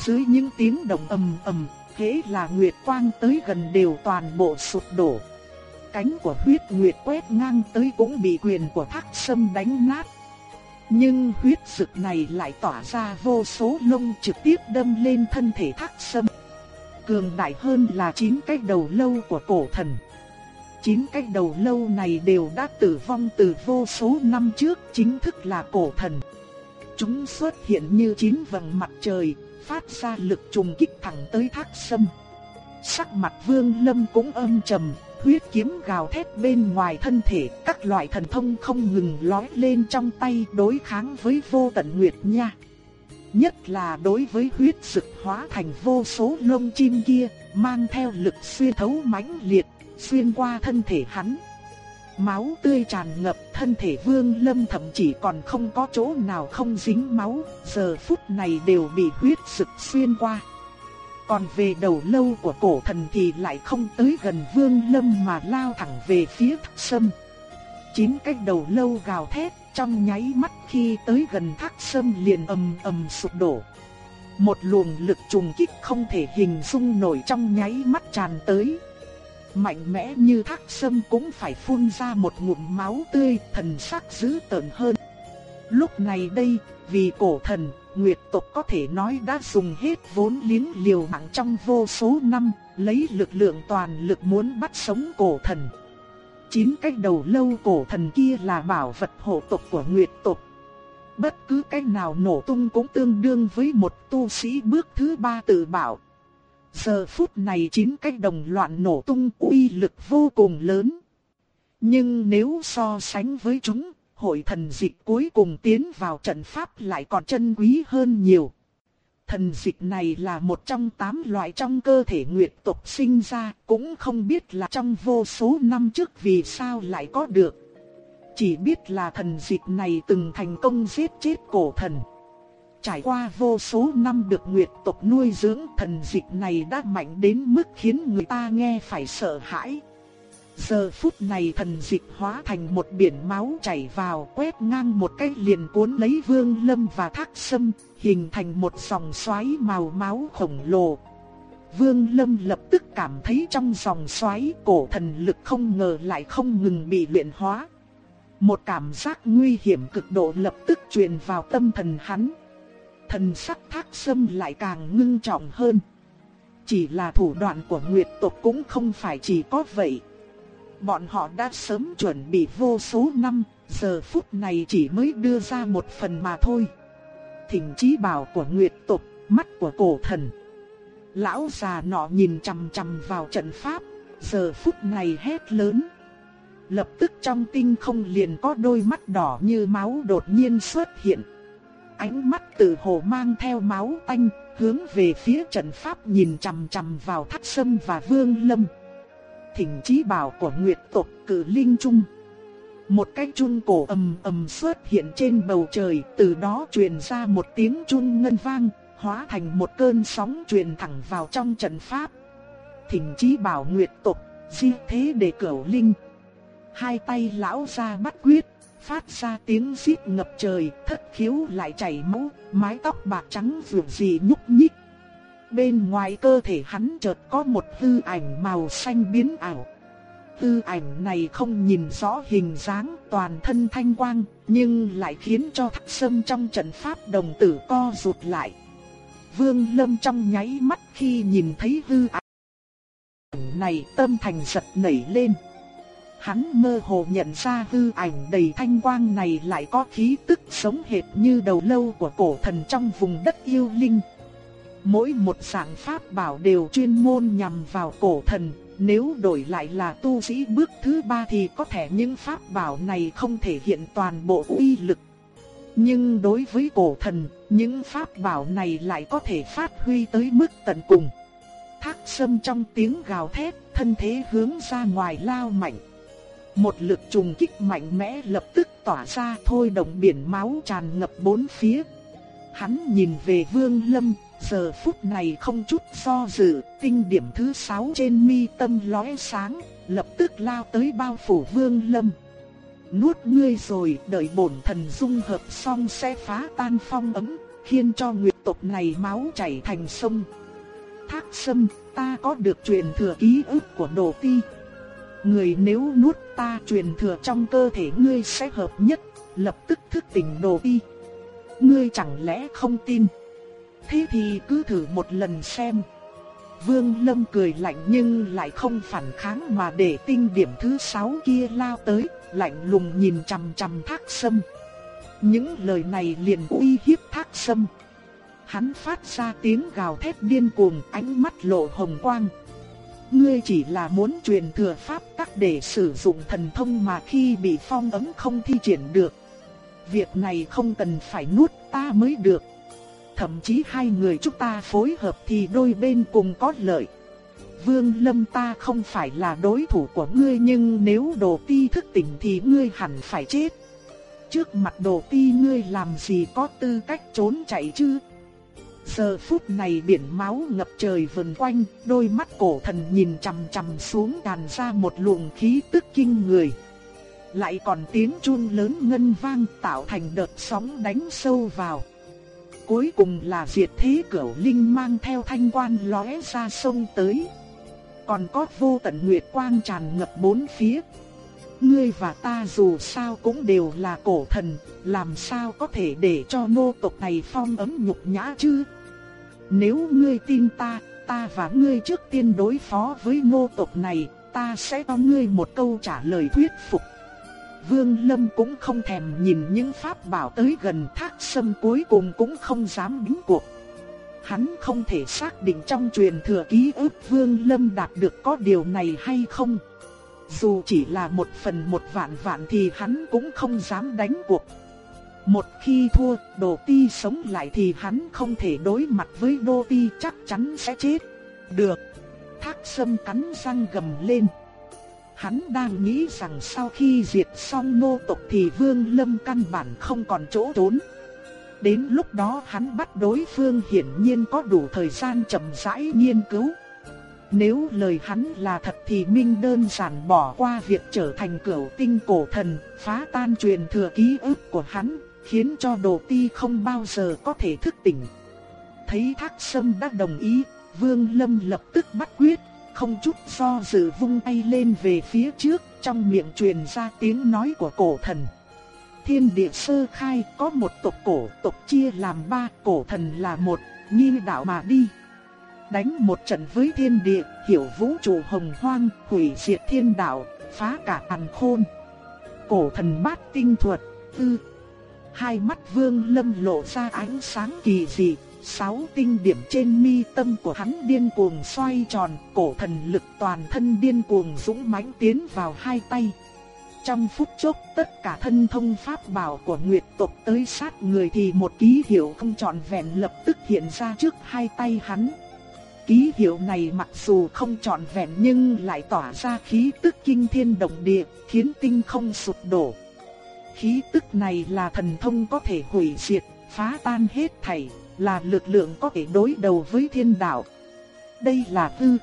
Dưới những tiếng động ầm ầm, thế là nguyệt quang tới gần đều toàn bộ sụp đổ. Cánh của huyết nguyệt quét ngang tới cũng bị quyền của thác sâm đánh nát. Nhưng huyết dực này lại tỏa ra vô số lông trực tiếp đâm lên thân thể thác sâm. Cường đại hơn là chín cái đầu lâu của cổ thần chín cái đầu lâu này đều đã tử vong từ vô số năm trước, chính thức là cổ thần. Chúng xuất hiện như chín vầng mặt trời, phát ra lực trùng kích thẳng tới thác sâm. Sắc mặt vương lâm cũng âm trầm, huyết kiếm gào thét bên ngoài thân thể, các loại thần thông không ngừng lói lên trong tay đối kháng với vô tận nguyệt nha. Nhất là đối với huyết sực hóa thành vô số lông chim kia, mang theo lực xuyên thấu mãnh liệt xuyên qua thân thể hắn. Máu tươi tràn ngập thân thể vương lâm thậm chí còn không có chỗ nào không dính máu, giờ phút này đều bị huyết sực xuyên qua. Còn về đầu lâu của cổ thần thì lại không tới gần vương lâm mà lao thẳng về phía thác sâm. Chín cái đầu lâu gào thét trong nháy mắt khi tới gần thác sâm liền ầm ầm sụp đổ. Một luồng lực trùng kích không thể hình dung nổi trong nháy mắt tràn tới mạnh mẽ như thác sâm cũng phải phun ra một ngụm máu tươi, thần sắc dữ tợn hơn. Lúc này đây, vì cổ thần, Nguyệt tộc có thể nói đã dùng hết vốn liếng liều mạng trong vô số năm, lấy lực lượng toàn lực muốn bắt sống cổ thần. Chín cái đầu lâu cổ thần kia là bảo vật hộ tộc của Nguyệt tộc. Bất cứ cái nào nổ tung cũng tương đương với một tu sĩ bước thứ ba tự bảo. Giờ phút này chín cái đồng loạn nổ tung uy lực vô cùng lớn. Nhưng nếu so sánh với chúng, hội thần dịch cuối cùng tiến vào trận pháp lại còn chân quý hơn nhiều. Thần dịch này là một trong tám loại trong cơ thể nguyệt tộc sinh ra, cũng không biết là trong vô số năm trước vì sao lại có được. Chỉ biết là thần dịch này từng thành công giết chết cổ thần. Trải qua vô số năm được nguyệt tộc nuôi dưỡng thần dịch này đã mạnh đến mức khiến người ta nghe phải sợ hãi. Giờ phút này thần dịch hóa thành một biển máu chảy vào quét ngang một cái liền cuốn lấy vương lâm và thác sâm, hình thành một dòng xoáy màu máu khổng lồ. Vương lâm lập tức cảm thấy trong dòng xoáy cổ thần lực không ngờ lại không ngừng bị luyện hóa. Một cảm giác nguy hiểm cực độ lập tức truyền vào tâm thần hắn thần sắc thác sâm lại càng ngưng trọng hơn. Chỉ là thủ đoạn của Nguyệt tộc cũng không phải chỉ có vậy. Bọn họ đã sớm chuẩn bị vô số năm, giờ phút này chỉ mới đưa ra một phần mà thôi. Thỉnh chí bảo của Nguyệt tộc, mắt của cổ thần. Lão già nọ nhìn chằm chằm vào trận pháp, giờ phút này hét lớn. Lập tức trong tinh không liền có đôi mắt đỏ như máu đột nhiên xuất hiện ánh mắt từ hồ mang theo máu tanh, hướng về phía trận pháp nhìn chằm chằm vào Thác Sâm và Vương Lâm. Thỉnh chí bảo của Nguyệt tộc cử linh trung. Một cái chun cổ ầm ầm xuất hiện trên bầu trời, từ đó truyền ra một tiếng chun ngân vang, hóa thành một cơn sóng truyền thẳng vào trong trận pháp. Thỉnh chí bảo nguyệt tộc, di thế để cửu linh. Hai tay lão ra bắt quyết, phát ra tiếng xít ngập trời, thất khiếu lại chảy máu, mái tóc bạc trắng vượng gì nhúc nhích. Bên ngoài cơ thể hắn chợt có một hư ảnh màu xanh biến ảo. Hư ảnh này không nhìn rõ hình dáng toàn thân thanh quang, nhưng lại khiến cho thắc sâm trong trận pháp đồng tử co rụt lại. Vương Lâm trong nháy mắt khi nhìn thấy hư ảnh này tâm thành giật nảy lên. Hắn mơ hồ nhận ra hư ảnh đầy thanh quang này lại có khí tức sống hệt như đầu lâu của cổ thần trong vùng đất yêu linh. Mỗi một dạng pháp bảo đều chuyên môn nhằm vào cổ thần, nếu đổi lại là tu sĩ bước thứ ba thì có thể những pháp bảo này không thể hiện toàn bộ uy lực. Nhưng đối với cổ thần, những pháp bảo này lại có thể phát huy tới mức tận cùng. Thác sâm trong tiếng gào thét, thân thế hướng ra ngoài lao mạnh. Một lực trùng kích mạnh mẽ lập tức tỏa ra thôi động biển máu tràn ngập bốn phía. Hắn nhìn về Vương Lâm, giờ phút này không chút do dự, tinh điểm thứ sáu trên mi tâm lóe sáng, lập tức lao tới bao phủ Vương Lâm. Nuốt ngươi rồi, đợi bổn thần dung hợp xong sẽ phá tan phong ấm, khiến cho nguyệt tộc này máu chảy thành sông. Thác Sâm, ta có được truyền thừa ký ức của Đồ Ti. Người nếu nuốt ta truyền thừa trong cơ thể ngươi sẽ hợp nhất, lập tức thức tỉnh Đồ Ti. Ngươi chẳng lẽ không tin? Thế thì cứ thử một lần xem. Vương Lâm cười lạnh nhưng lại không phản kháng mà để tinh điểm thứ sáu kia lao tới, lạnh lùng nhìn chằm chằm Thác Sâm. Những lời này liền uy hiếp Thác Sâm. Hắn phát ra tiếng gào thét điên cuồng, ánh mắt lộ hồng quang. Ngươi chỉ là muốn truyền thừa pháp tắc để sử dụng thần thông mà khi bị phong ấn không thi triển được. Việc này không cần phải nuốt ta mới được. Thậm chí hai người chúng ta phối hợp thì đôi bên cùng có lợi. Vương Lâm ta không phải là đối thủ của ngươi nhưng nếu đồ ti thức tỉnh thì ngươi hẳn phải chết. Trước mặt đồ ti ngươi làm gì có tư cách trốn chạy chứ? Giờ phút này biển máu ngập trời vần quanh, đôi mắt cổ thần nhìn chằm chằm xuống đàn ra một luồng khí tức kinh người. Lại còn tiếng chun lớn ngân vang tạo thành đợt sóng đánh sâu vào. Cuối cùng là diệt thế cửu linh mang theo thanh quan lóe ra sông tới. Còn có vô tận nguyệt quang tràn ngập bốn phía. Ngươi và ta dù sao cũng đều là cổ thần, làm sao có thể để cho nô tộc này phong ấm nhục nhã chứ? Nếu ngươi tin ta, ta và ngươi trước tiên đối phó với nô tộc này, ta sẽ cho ngươi một câu trả lời thuyết phục. Vương Lâm cũng không thèm nhìn những pháp bảo tới gần thác sâm cuối cùng cũng không dám đứng cuộc. Hắn không thể xác định trong truyền thừa ký ức Vương Lâm đạt được có điều này hay không. Dù chỉ là một phần một vạn vạn thì hắn cũng không dám đánh cuộc. Một khi thua, Đồ Ti sống lại thì hắn không thể đối mặt với Đô Ti chắc chắn sẽ chết. Được. Thác Sâm cắn răng gầm lên. Hắn đang nghĩ rằng sau khi diệt xong nô tộc thì Vương Lâm căn bản không còn chỗ trốn. Đến lúc đó hắn bắt đối phương hiển nhiên có đủ thời gian chậm rãi nghiên cứu. Nếu lời hắn là thật thì Minh đơn giản bỏ qua việc trở thành cửu tinh cổ thần, phá tan truyền thừa ký ức của hắn, khiến cho đồ ti không bao giờ có thể thức tỉnh. Thấy thác sâm đã đồng ý, Vương Lâm lập tức bắt quyết, không chút do dự vung tay lên về phía trước, trong miệng truyền ra tiếng nói của cổ thần. Thiên địa sơ khai có một tộc cổ, tộc chia làm ba, cổ thần là một, nghi đạo mà đi. Đánh một trận với thiên địa, hiểu vũ trụ hồng hoang, hủy diệt thiên đạo, phá cả tàn khôn. Cổ thần bát tinh thuật, tư. Hai mắt vương lâm lộ ra ánh sáng kỳ dị, sáu tinh điểm trên mi tâm của hắn điên cuồng xoay tròn, cổ thần lực toàn thân điên cuồng dũng mãnh tiến vào hai tay. Trong phút chốc tất cả thân thông pháp bảo của Nguyệt tộc tới sát người thì một ký hiệu không trọn vẹn lập tức hiện ra trước hai tay hắn. Ký hiệu này mặc dù không trọn vẹn nhưng lại tỏa ra khí tức kinh thiên động địa, khiến tinh không sụp đổ. Khí tức này là thần thông có thể hủy diệt, phá tan hết thảy, là lực lượng có thể đối đầu với thiên đạo. Đây là tư,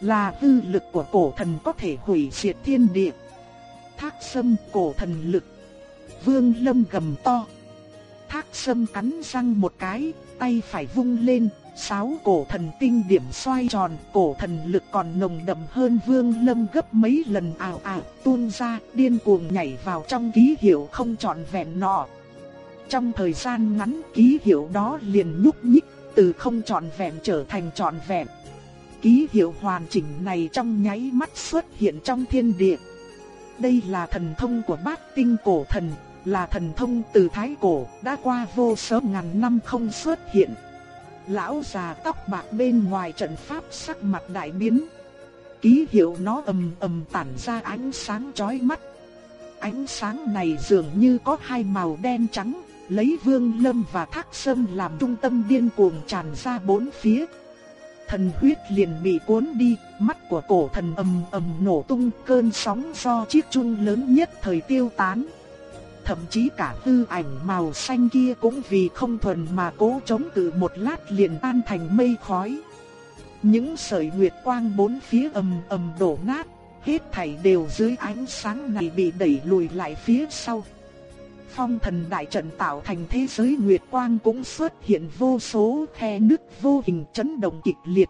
là tư lực của cổ thần có thể hủy diệt thiên địa. Thác sâm cổ thần lực. Vương Lâm gầm to. Thác sâm cắn răng một cái, tay phải vung lên, sáu cổ thần tinh điểm xoay tròn, cổ thần lực còn nồng đậm hơn Vương Lâm gấp mấy lần ảo ảo tuôn ra, điên cuồng nhảy vào trong ký hiệu không trọn vẹn nọ. Trong thời gian ngắn, ký hiệu đó liền nhúc nhích, từ không trọn vẹn trở thành trọn vẹn. Ký hiệu hoàn chỉnh này trong nháy mắt xuất hiện trong thiên địa. Đây là thần thông của bát tinh cổ thần, là thần thông từ thái cổ, đã qua vô số ngàn năm không xuất hiện. Lão già tóc bạc bên ngoài trận pháp sắc mặt đại biến. Ký hiệu nó ầm ầm tản ra ánh sáng chói mắt. Ánh sáng này dường như có hai màu đen trắng, lấy Vương Lâm và Thác Sâm làm trung tâm điên cuồng tràn ra bốn phía. Thần huyết liền bị cuốn đi, mắt của cổ thần ầm ầm nổ tung, cơn sóng do chiếc chun lớn nhất thời tiêu tán thậm chí cả hư ảnh màu xanh kia cũng vì không thuần mà cố chống cự một lát liền tan thành mây khói. Những sợi nguyệt quang bốn phía ầm ầm đổ nát, hết thảy đều dưới ánh sáng này bị đẩy lùi lại phía sau. Phong thần đại trận tạo thành thế giới nguyệt quang cũng xuất hiện vô số khe nứt vô hình chấn động kịch liệt.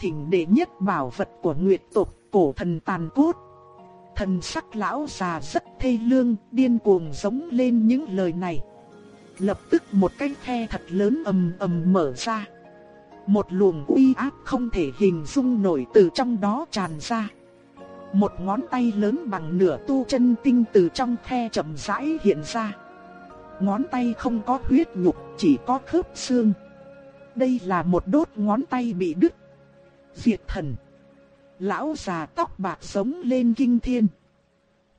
Thỉnh đệ nhất bảo vật của nguyệt tộc cổ thần tàn cốt Thần sắc lão già rất thê lương, điên cuồng giống lên những lời này. Lập tức một cái khe thật lớn ầm ầm mở ra. Một luồng uy áp không thể hình dung nổi từ trong đó tràn ra. Một ngón tay lớn bằng nửa tu chân tinh từ trong khe chậm rãi hiện ra. Ngón tay không có huyết nhục, chỉ có khớp xương. Đây là một đốt ngón tay bị đứt. Diệt thần lão già tóc bạc sống lên kinh thiên.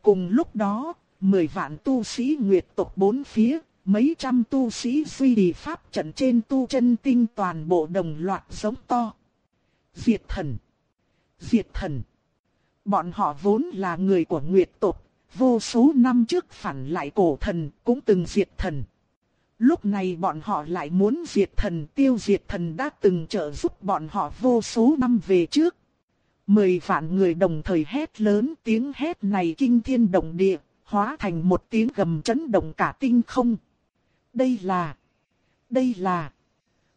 Cùng lúc đó, mười vạn tu sĩ nguyệt tộc bốn phía, mấy trăm tu sĩ suy đi pháp trận trên tu chân tinh toàn bộ đồng loạt giống to. Diệt thần! Diệt thần! Bọn họ vốn là người của nguyệt tộc, vô số năm trước phản lại cổ thần, cũng từng diệt thần. Lúc này bọn họ lại muốn diệt thần tiêu diệt thần đã từng trợ giúp bọn họ vô số năm về trước. Mười vạn người đồng thời hét lớn tiếng hét này kinh thiên động địa, hóa thành một tiếng gầm chấn động cả tinh không. Đây là... Đây là...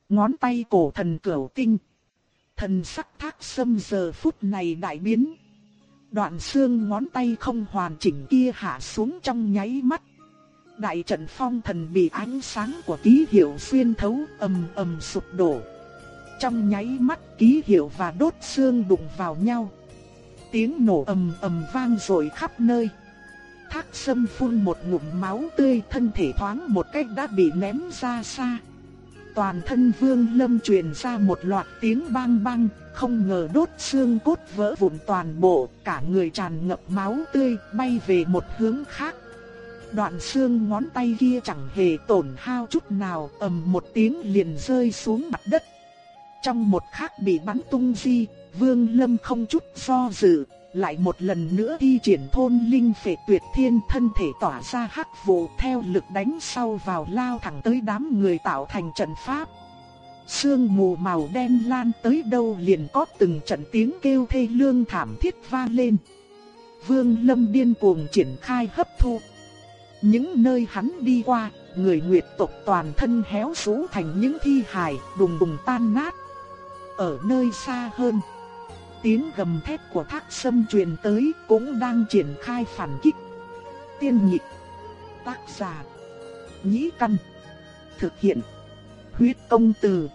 Ngón tay cổ thần cửu tinh. Thần sắc thác sâm giờ phút này đại biến. Đoạn xương ngón tay không hoàn chỉnh kia hạ xuống trong nháy mắt. Đại trận phong thần bị ánh sáng của ký hiệu xuyên thấu ầm ầm sụp đổ. Trong nháy mắt ký hiệu và đốt xương đụng vào nhau. Tiếng nổ ầm ầm vang rồi khắp nơi. Thác sâm phun một ngụm máu tươi thân thể thoáng một cách đã bị ném ra xa. Toàn thân vương lâm truyền ra một loạt tiếng bang bang, không ngờ đốt xương cốt vỡ vụn toàn bộ, cả người tràn ngập máu tươi bay về một hướng khác. Đoạn xương ngón tay kia chẳng hề tổn hao chút nào, ầm một tiếng liền rơi xuống mặt đất. Trong một khắc bị bắn tung di, Vương Lâm không chút do dự, lại một lần nữa thi triển thôn linh phệ tuyệt thiên thân thể tỏa ra hắc vụ theo lực đánh sau vào lao thẳng tới đám người tạo thành trận pháp. Sương mù màu đen lan tới đâu liền có từng trận tiếng kêu thê lương thảm thiết vang lên. Vương Lâm điên cuồng triển khai hấp thu. Những nơi hắn đi qua, người nguyệt tộc toàn thân héo rũ thành những thi hài, đùng đùng tan nát. Ở nơi xa hơn, tiếng gầm thét của thác sâm truyền tới cũng đang triển khai phản kích. Tiên nhịp, tác giả, nhĩ căn, thực hiện, huyết công từ.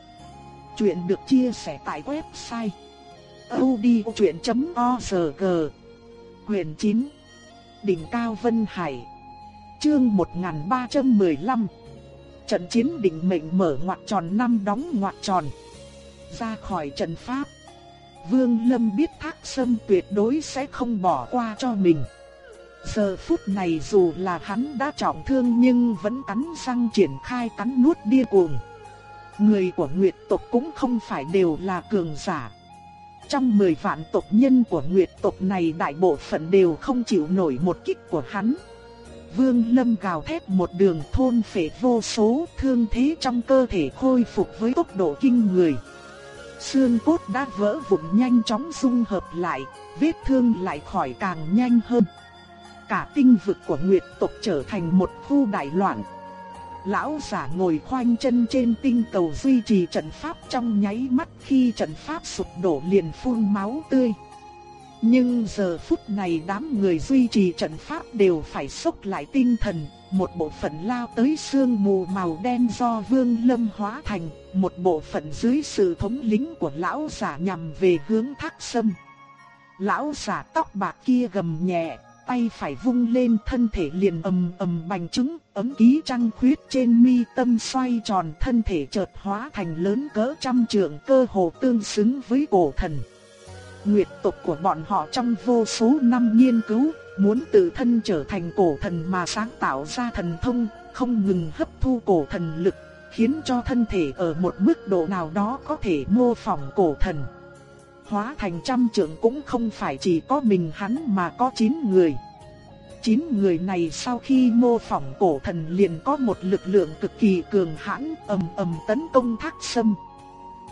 Chuyện được chia sẻ tại website odchuyện.org Quyền 9 Đỉnh Cao Vân Hải Chương 1315 Trận chiến đỉnh mệnh mở ngoặc tròn năm đóng ngoặc tròn ra khỏi trận pháp. Vương Lâm biết Thác Sâm tuyệt đối sẽ không bỏ qua cho mình. Giờ phút này dù là hắn đã trọng thương nhưng vẫn cắn răng triển khai cắn nuốt điên cuồng. Người của Nguyệt tộc cũng không phải đều là cường giả. Trong 10 vạn tộc nhân của Nguyệt tộc này đại bộ phận đều không chịu nổi một kích của hắn. Vương Lâm gào thét một đường thôn phệ vô số thương thế trong cơ thể khôi phục với tốc độ kinh người. Xương cốt đã vỡ vụn nhanh chóng dung hợp lại, vết thương lại khỏi càng nhanh hơn. Cả tinh vực của Nguyệt tộc trở thành một khu đại loạn. Lão giả ngồi khoanh chân trên tinh cầu duy trì trận pháp trong nháy mắt khi trận pháp sụp đổ liền phun máu tươi. Nhưng giờ phút này đám người duy trì trận pháp đều phải sốc lại tinh thần, một bộ phận lao tới sương mù màu đen do Vương Lâm hóa thành, một bộ phận dưới sự thống lĩnh của lão giả nhằm về hướng Thác Sâm. Lão giả tóc bạc kia gầm nhẹ, tay phải vung lên thân thể liền ầm ầm bành trứng, ấm ký trăng khuyết trên mi tâm xoay tròn thân thể chợt hóa thành lớn cỡ trăm trượng cơ hồ tương xứng với cổ thần. Nguyệt tộc của bọn họ trong vô số năm nghiên cứu, muốn tự thân trở thành cổ thần mà sáng tạo ra thần thông, không ngừng hấp thu cổ thần lực, khiến cho thân thể ở một mức độ nào đó có thể mô phỏng cổ thần. Hóa thành trăm trưởng cũng không phải chỉ có mình hắn mà có 9 người. 9 người này sau khi mô phỏng cổ thần liền có một lực lượng cực kỳ cường hãn ầm ầm tấn công thác sâm.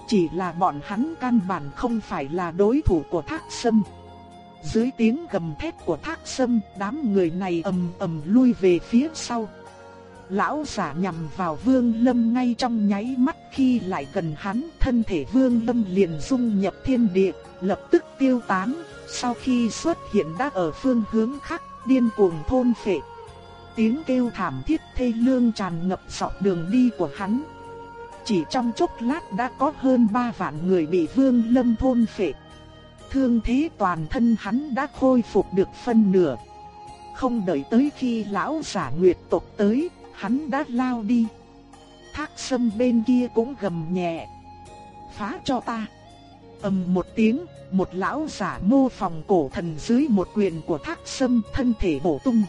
Chỉ là bọn hắn căn bản không phải là đối thủ của thác sâm. Dưới tiếng gầm thét của thác sâm, đám người này ầm ầm lui về phía sau. Lão giả nhằm vào vương lâm ngay trong nháy mắt khi lại gần hắn, thân thể vương lâm liền dung nhập thiên địa, lập tức tiêu tán, sau khi xuất hiện đã ở phương hướng khác, điên cuồng thôn phệ. Tiếng kêu thảm thiết thê lương tràn ngập dọc đường đi của hắn. Chỉ trong chốc lát đã có hơn 3 vạn người bị vương lâm thôn phệ. Thương thế toàn thân hắn đã khôi phục được phân nửa. Không đợi tới khi lão giả nguyệt tộc tới, hắn đã lao đi. Thác sâm bên kia cũng gầm nhẹ. Phá cho ta. ầm một tiếng, một lão giả mô phòng cổ thần dưới một quyền của thác sâm thân thể bổ tung.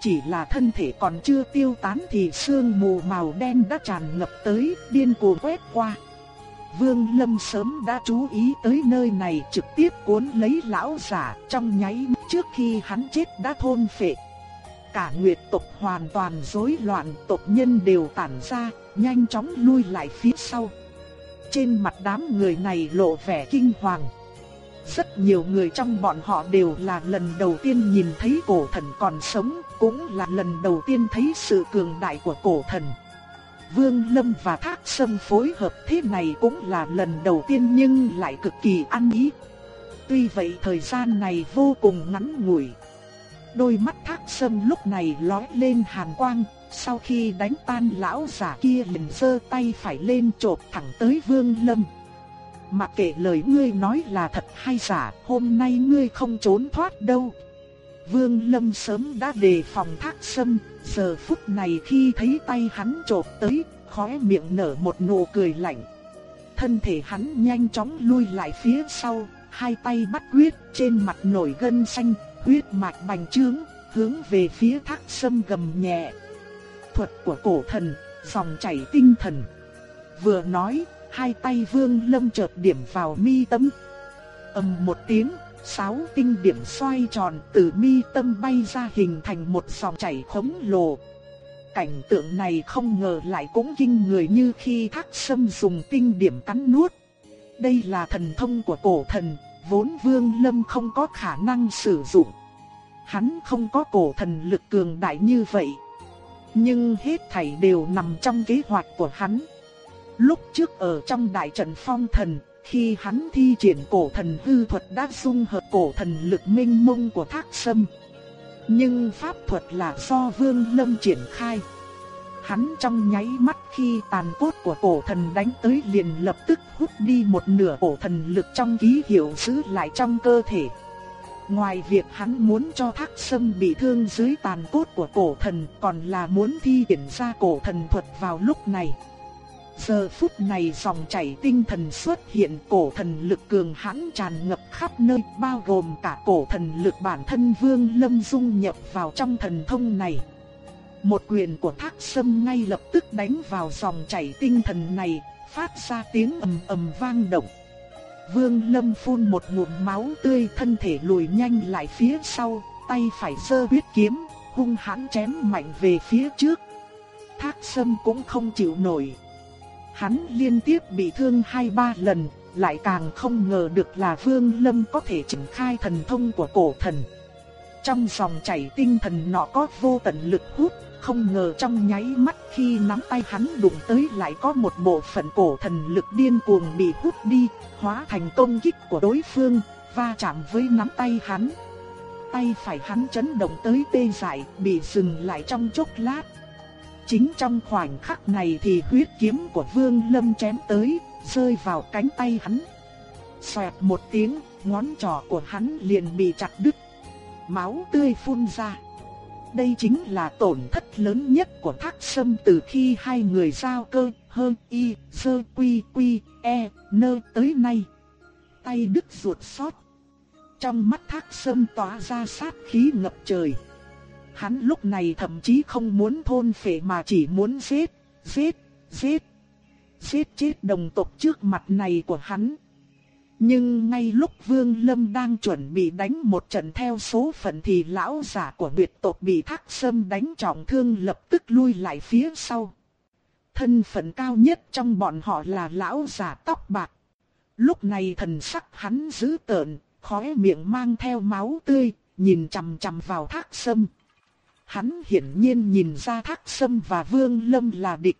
Chỉ là thân thể còn chưa tiêu tán thì sương mù màu đen đã tràn ngập tới, điên cuồng quét qua. Vương Lâm sớm đã chú ý tới nơi này trực tiếp cuốn lấy lão giả trong nháy trước khi hắn chết đã thôn phệ. Cả nguyệt tộc hoàn toàn rối loạn, tộc nhân đều tản ra, nhanh chóng lui lại phía sau. Trên mặt đám người này lộ vẻ kinh hoàng. Rất nhiều người trong bọn họ đều là lần đầu tiên nhìn thấy cổ thần còn sống, cũng là lần đầu tiên thấy sự cường đại của cổ thần. Vương Lâm và Thác Sâm phối hợp thế này cũng là lần đầu tiên nhưng lại cực kỳ ăn ý. Tuy vậy thời gian này vô cùng ngắn ngủi. Đôi mắt Thác Sâm lúc này lóe lên hàn quang, sau khi đánh tan lão giả kia liền giơ tay phải lên chộp thẳng tới Vương Lâm. Mặc kệ lời ngươi nói là thật hay giả, hôm nay ngươi không trốn thoát đâu. Vương Lâm sớm đã đề phòng Thác Sâm, giờ phút này khi thấy tay hắn chộp tới, khóe miệng nở một nụ cười lạnh. Thân thể hắn nhanh chóng lui lại phía sau, hai tay bắt quyết trên mặt nổi gân xanh, huyết mạch bành trướng, hướng về phía thác sâm gầm nhẹ. Thuật của cổ thần, dòng chảy tinh thần. Vừa nói, hai tay vương lâm chợt điểm vào mi tâm. ầm một tiếng, sáu tinh điểm xoay tròn từ mi tâm bay ra hình thành một dòng chảy khổng lồ. Cảnh tượng này không ngờ lại cũng kinh người như khi thác sâm dùng tinh điểm cắn nuốt. Đây là thần thông của cổ thần, vốn vương lâm không có khả năng sử dụng. Hắn không có cổ thần lực cường đại như vậy. Nhưng hết thảy đều nằm trong kế hoạch của hắn. Lúc trước ở trong đại trận phong thần, khi hắn thi triển cổ thần hư thuật đã dung hợp cổ thần lực minh mông của thác sâm. Nhưng pháp thuật là do Vương Lâm triển khai. Hắn trong nháy mắt khi tàn cốt của cổ thần đánh tới liền lập tức hút đi một nửa cổ thần lực trong ký hiệu giữ lại trong cơ thể. Ngoài việc hắn muốn cho thác sâm bị thương dưới tàn cốt của cổ thần, còn là muốn thi triển ra cổ thần thuật vào lúc này. Giờ phút này dòng chảy tinh thần xuất hiện, cổ thần lực cường hãn tràn ngập khắp nơi, bao gồm cả cổ thần lực bản thân vương lâm dung nhập vào trong thần thông này. Một quyền của thác sâm ngay lập tức đánh vào dòng chảy tinh thần này, phát ra tiếng ầm ầm vang động. Vương Lâm phun một ngụm máu tươi thân thể lùi nhanh lại phía sau, tay phải giơ huyết kiếm, hung hãn chém mạnh về phía trước. Thác sâm cũng không chịu nổi. Hắn liên tiếp bị thương hai ba lần, lại càng không ngờ được là Vương Lâm có thể triển khai thần thông của cổ thần. Trong dòng chảy tinh thần nọ có vô tận lực hút, không ngờ trong nháy mắt khi nắm tay hắn đụng tới lại có một bộ phận cổ thần lực điên cuồng bị hút đi, hóa thành công kích của đối phương, va chạm với nắm tay hắn. Tay phải hắn chấn động tới tê dại, bị dừng lại trong chốc lát. Chính trong khoảnh khắc này thì huyết kiếm của Vương Lâm chém tới, rơi vào cánh tay hắn. Xoẹt một tiếng, ngón trỏ của hắn liền bị chặt đứt. Máu tươi phun ra. Đây chính là tổn thất lớn nhất của thác sâm từ khi hai người giao cơ, hơn y, sơ quy quy, e, nơ tới nay. Tay đứt ruột sót. Trong mắt thác sâm tỏa ra sát khí ngập trời. Hắn lúc này thậm chí không muốn thôn phệ mà chỉ muốn giết, giết, giết. Giết chết đồng tộc trước mặt này của hắn. Nhưng ngay lúc Vương Lâm đang chuẩn bị đánh một trận theo số phận thì lão giả của Nguyệt tộc bị Thác Sâm đánh trọng thương lập tức lui lại phía sau. Thân phận cao nhất trong bọn họ là lão giả tóc bạc. Lúc này thần sắc hắn dữ tợn, khóe miệng mang theo máu tươi, nhìn chằm chằm vào Thác Sâm. Hắn hiển nhiên nhìn ra Thác Sâm và Vương Lâm là địch.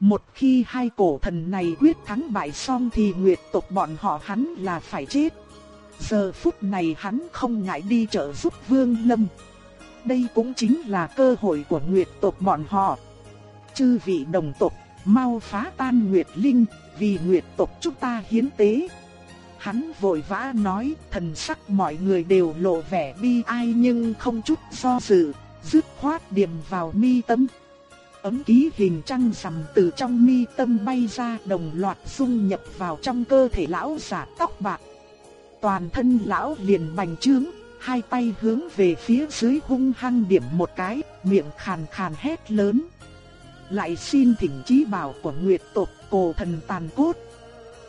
Một khi hai cổ thần này quyết thắng bại xong thì nguyệt tộc bọn họ hắn là phải chết. Giờ phút này hắn không ngại đi trợ giúp Vương Lâm. Đây cũng chính là cơ hội của nguyệt tộc bọn họ. Chư vị đồng tộc, mau phá tan nguyệt linh, vì nguyệt tộc chúng ta hiến tế. Hắn vội vã nói, thần sắc mọi người đều lộ vẻ bi ai nhưng không chút do dự, dứt khoát điểm vào mi tâm. Ấm ký hình trăng rằm từ trong mi tâm bay ra đồng loạt dung nhập vào trong cơ thể lão giả tóc bạc. Toàn thân lão liền bành trướng, hai tay hướng về phía dưới hung hăng điểm một cái, miệng khàn khàn hét lớn. Lại xin thỉnh trí bảo của Nguyệt tộc cổ thần tàn cốt.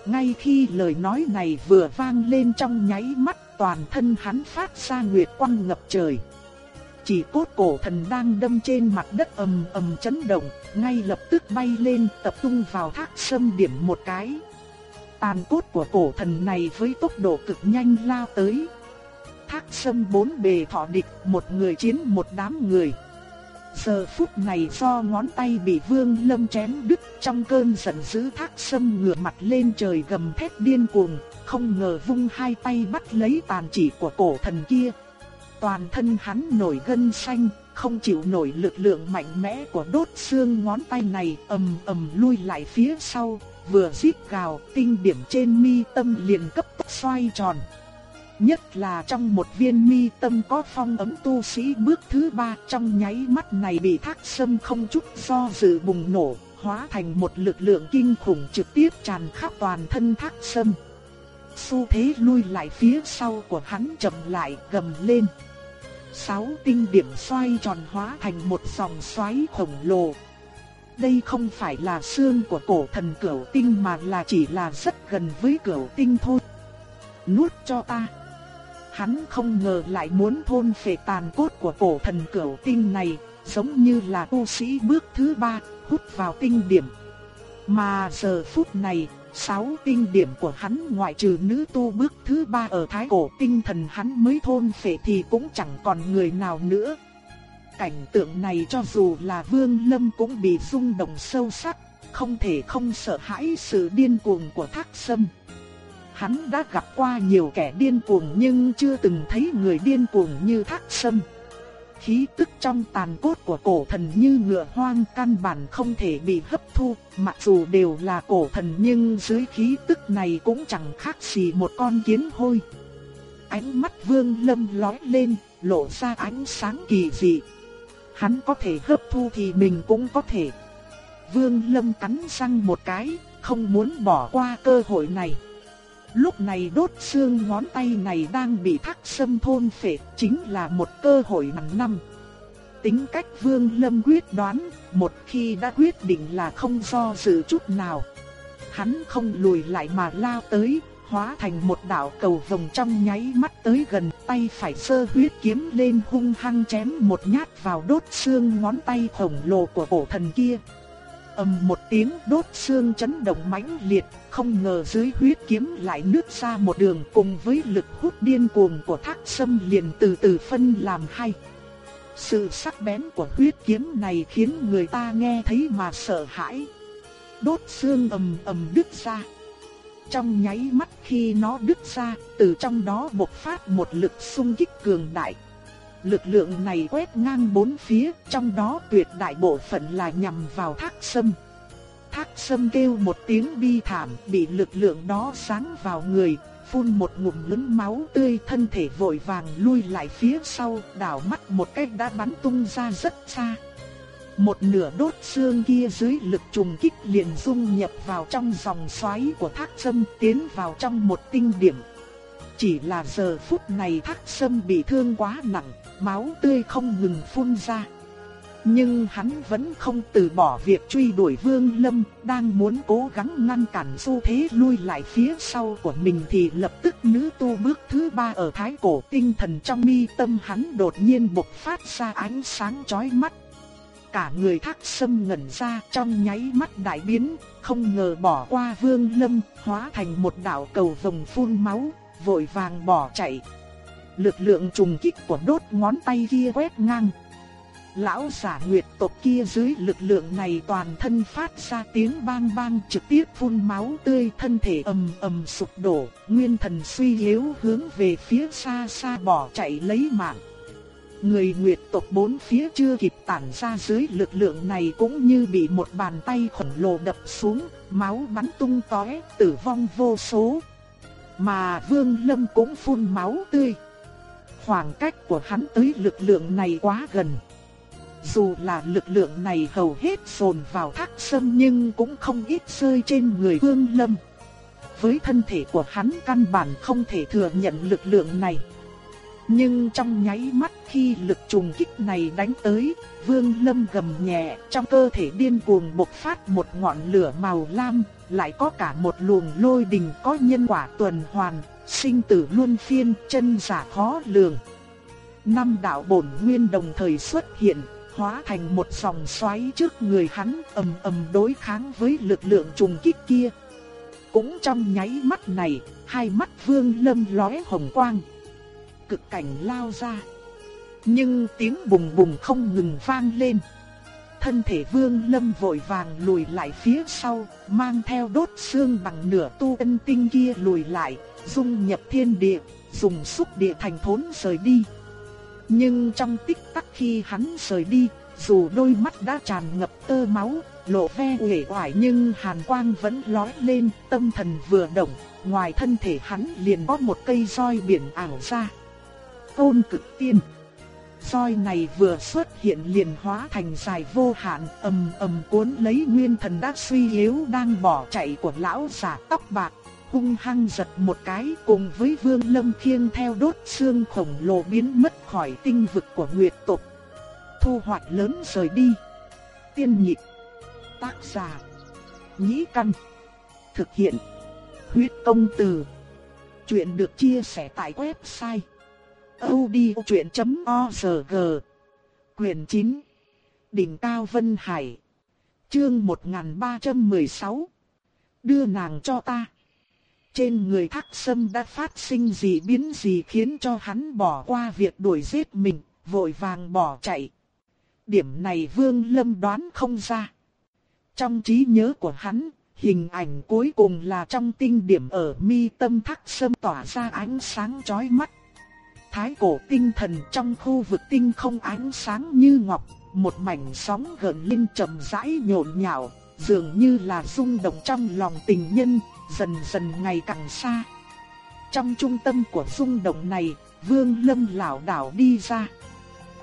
Ngay khi lời nói này vừa vang lên trong nháy mắt toàn thân hắn phát ra nguyệt quang ngập trời. Chỉ cốt cổ thần đang đâm trên mặt đất ầm ầm chấn động, ngay lập tức bay lên tập trung vào thác sâm điểm một cái. Tàn cốt của cổ thần này với tốc độ cực nhanh lao tới. Thác sâm bốn bề thọ địch, một người chiến một đám người. Giờ phút này do ngón tay bị vương lâm chém đứt trong cơn giận dữ thác sâm ngửa mặt lên trời gầm thét điên cuồng, không ngờ vung hai tay bắt lấy tàn chỉ của cổ thần kia. Toàn thân hắn nổi gân xanh, không chịu nổi lực lượng mạnh mẽ của đốt xương ngón tay này, ầm ầm lui lại phía sau, vừa rít gào, tinh điểm trên mi tâm liền cấp tốc xoay tròn. Nhất là trong một viên mi tâm có phong ấm tu sĩ bước thứ ba trong nháy mắt này bị thác sâm không chút do dự bùng nổ, hóa thành một lực lượng kinh khủng trực tiếp tràn khắp toàn thân thác sâm. Xu thế lui lại phía sau của hắn chậm lại gầm lên. Sáu tinh điểm xoay tròn hóa thành một dòng xoáy khổng lồ. Đây không phải là xương của cổ thần cửu tinh mà là chỉ là rất gần với cửu tinh thôi. Nuốt cho ta. Hắn không ngờ lại muốn thôn phệ tàn cốt của cổ thần cửu tinh này, giống như là tu sĩ bước thứ ba, hút vào tinh điểm. Mà giờ phút này, sáu tinh điểm của hắn ngoại trừ nữ tu bước thứ ba ở thái cổ tinh thần hắn mới thôn phệ thì cũng chẳng còn người nào nữa. Cảnh tượng này cho dù là vương lâm cũng bị rung động sâu sắc, không thể không sợ hãi sự điên cuồng của thác sâm. Hắn đã gặp qua nhiều kẻ điên cuồng nhưng chưa từng thấy người điên cuồng như thác sâm. Khí tức trong tàn cốt của cổ thần như ngựa hoang căn bản không thể bị hấp thu, mặc dù đều là cổ thần nhưng dưới khí tức này cũng chẳng khác gì một con kiến hôi. Ánh mắt vương lâm lói lên, lộ ra ánh sáng kỳ dị. Hắn có thể hấp thu thì mình cũng có thể. Vương lâm cắn răng một cái, không muốn bỏ qua cơ hội này. Lúc này đốt xương ngón tay này đang bị thác sâm thôn phệ, chính là một cơ hội ngàn năm. Tính cách Vương Lâm quyết đoán, một khi đã quyết định là không do dự chút nào. Hắn không lùi lại mà lao tới, hóa thành một đạo cầu vồng trong nháy mắt tới gần tay phải sơ huyết kiếm lên hung hăng chém một nhát vào đốt xương ngón tay khổng lồ của cổ thần kia ầm một tiếng đốt xương chấn động mãnh liệt, không ngờ dưới huyết kiếm lại nứt ra một đường cùng với lực hút điên cuồng của thác sâm liền từ từ phân làm hai. Sự sắc bén của huyết kiếm này khiến người ta nghe thấy mà sợ hãi. Đốt xương ầm ầm đứt ra. Trong nháy mắt khi nó đứt ra, từ trong đó bộc phát một lực xung kích cường đại. Lực lượng này quét ngang bốn phía, trong đó tuyệt đại bộ phận là nhằm vào thác sâm. Thác sâm kêu một tiếng bi thảm, bị lực lượng đó sáng vào người, phun một ngụm lớn máu tươi thân thể vội vàng lui lại phía sau, đảo mắt một cách đã bắn tung ra rất xa. Một nửa đốt xương kia dưới lực trùng kích liền dung nhập vào trong dòng xoáy của thác sâm tiến vào trong một tinh điểm. Chỉ là giờ phút này thác sâm bị thương quá nặng, máu tươi không ngừng phun ra. Nhưng hắn vẫn không từ bỏ việc truy đuổi Vương Lâm, đang muốn cố gắng ngăn cản xu thế lui lại phía sau của mình thì lập tức nữ tu bước thứ ba ở thái cổ tinh thần trong mi tâm hắn đột nhiên bộc phát ra ánh sáng chói mắt. Cả người thác sâm ngẩn ra trong nháy mắt đại biến, không ngờ bỏ qua Vương Lâm, hóa thành một đạo cầu vồng phun máu, vội vàng bỏ chạy. Lực lượng trùng kích của đốt ngón tay kia quét ngang Lão giả nguyệt tộc kia dưới lực lượng này toàn thân phát ra tiếng bang bang trực tiếp phun máu tươi thân thể ầm ầm sụp đổ, nguyên thần suy yếu hướng về phía xa xa bỏ chạy lấy mạng. Người nguyệt tộc bốn phía chưa kịp tản ra dưới lực lượng này cũng như bị một bàn tay khổng lồ đập xuống, máu bắn tung tóe, tử vong vô số. Mà Vương Lâm cũng phun máu tươi. Khoảng cách của hắn tới lực lượng này quá gần. Dù là lực lượng này hầu hết dồn vào thác sâm nhưng cũng không ít rơi trên người Vương Lâm. Với thân thể của hắn căn bản không thể thừa nhận lực lượng này. Nhưng trong nháy mắt khi lực trùng kích này đánh tới, Vương Lâm gầm nhẹ, trong cơ thể điên cuồng bộc phát một ngọn lửa màu lam, lại có cả một luồng lôi đình có nhân quả tuần hoàn, sinh tử luân phiên, chân giả khó lường. Năm đạo bổn nguyên đồng thời xuất hiện, hóa thành một dòng xoáy trước người hắn ầm ầm đối kháng với lực lượng trùng kích kia. Cũng trong nháy mắt này, hai mắt Vương Lâm lóe hồng quang. Cực cảnh lao ra. Nhưng tiếng bùng bùng không ngừng vang lên. Thân thể Vương Lâm vội vàng lùi lại phía sau, mang theo đốt xương bằng nửa tu ân tinh kia lùi lại, dung nhập thiên địa, dùng xúc địa thành thốn rời đi. Nhưng trong tích tắc khi hắn rời đi, dù đôi mắt đã tràn ngập tơ máu, lộ ve uể oải nhưng hàn quang vẫn lóe lên, tâm thần vừa động, ngoài thân thể hắn liền có một cây roi biển ảo ra. Tôn cực tiên. Roi này vừa xuất hiện liền hóa thành dài vô hạn, ầm ầm cuốn lấy nguyên thần đã suy yếu đang bỏ chạy của lão giả tóc bạc hung hăng giật một cái cùng với vương lâm khiêng theo đốt xương khổng lồ biến mất khỏi tinh vực của Nguyệt tộc. Thu hoạch lớn rời đi. Tiên nhị Tác giả. Nhĩ căn. Thực hiện. Huyết công từ. Chuyện được chia sẻ tại website odchuyện.org Quyền 9. Đỉnh Cao Vân Hải. Chương 1316. Đưa nàng cho ta. Trên người thác sâm đã phát sinh gì biến gì khiến cho hắn bỏ qua việc đuổi giết mình, vội vàng bỏ chạy. Điểm này Vương Lâm đoán không ra. Trong trí nhớ của hắn, hình ảnh cuối cùng là trong tinh điểm ở mi tâm thác sâm tỏa ra ánh sáng chói mắt. Thái cổ tinh thần trong khu vực tinh không ánh sáng như ngọc, một mảnh sóng gợn linh trầm rãi nhộn nhạo, dường như là rung động trong lòng tình nhân, dần dần ngày càng xa. Trong trung tâm của rung động này, Vương Lâm lảo đảo đi ra.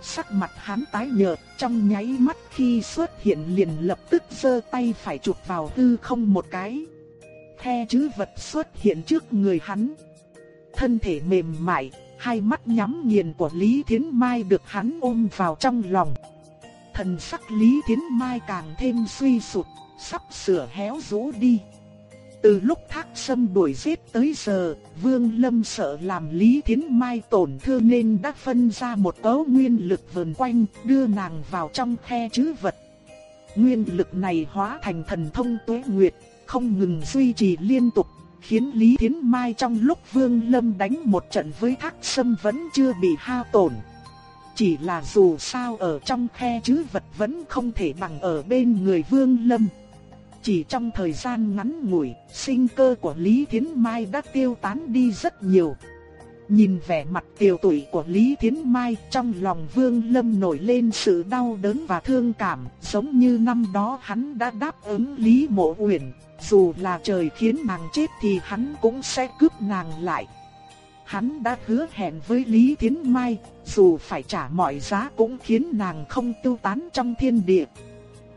Sắc mặt hắn tái nhợt, trong nháy mắt khi xuất hiện liền lập tức giơ tay phải chụp vào hư không một cái. The chữ vật xuất hiện trước người hắn. Thân thể mềm mại, hai mắt nhắm nghiền của Lý Thiến Mai được hắn ôm vào trong lòng. Thần sắc Lý Thiến Mai càng thêm suy sụt, sắp sửa héo rũ đi. Từ lúc thác sâm đuổi giết tới giờ, Vương Lâm sợ làm Lý Thiến Mai tổn thương nên đã phân ra một cấu nguyên lực vần quanh, đưa nàng vào trong khe chứa vật. Nguyên lực này hóa thành thần thông tuế nguyệt, không ngừng duy trì liên tục, khiến Lý Thiến Mai trong lúc Vương Lâm đánh một trận với thác sâm vẫn chưa bị hao tổn. Chỉ là dù sao ở trong khe chứ vật vẫn không thể bằng ở bên người Vương Lâm. Chỉ trong thời gian ngắn ngủi, sinh cơ của Lý Thiến Mai đã tiêu tán đi rất nhiều. Nhìn vẻ mặt tiều tụy của Lý Thiến Mai, trong lòng Vương Lâm nổi lên sự đau đớn và thương cảm, giống như năm đó hắn đã đáp ứng Lý Mộ Uyển, dù là trời khiến nàng chết thì hắn cũng sẽ cướp nàng lại. Hắn đã hứa hẹn với Lý Thiến Mai, dù phải trả mọi giá cũng khiến nàng không tiêu tán trong thiên địa.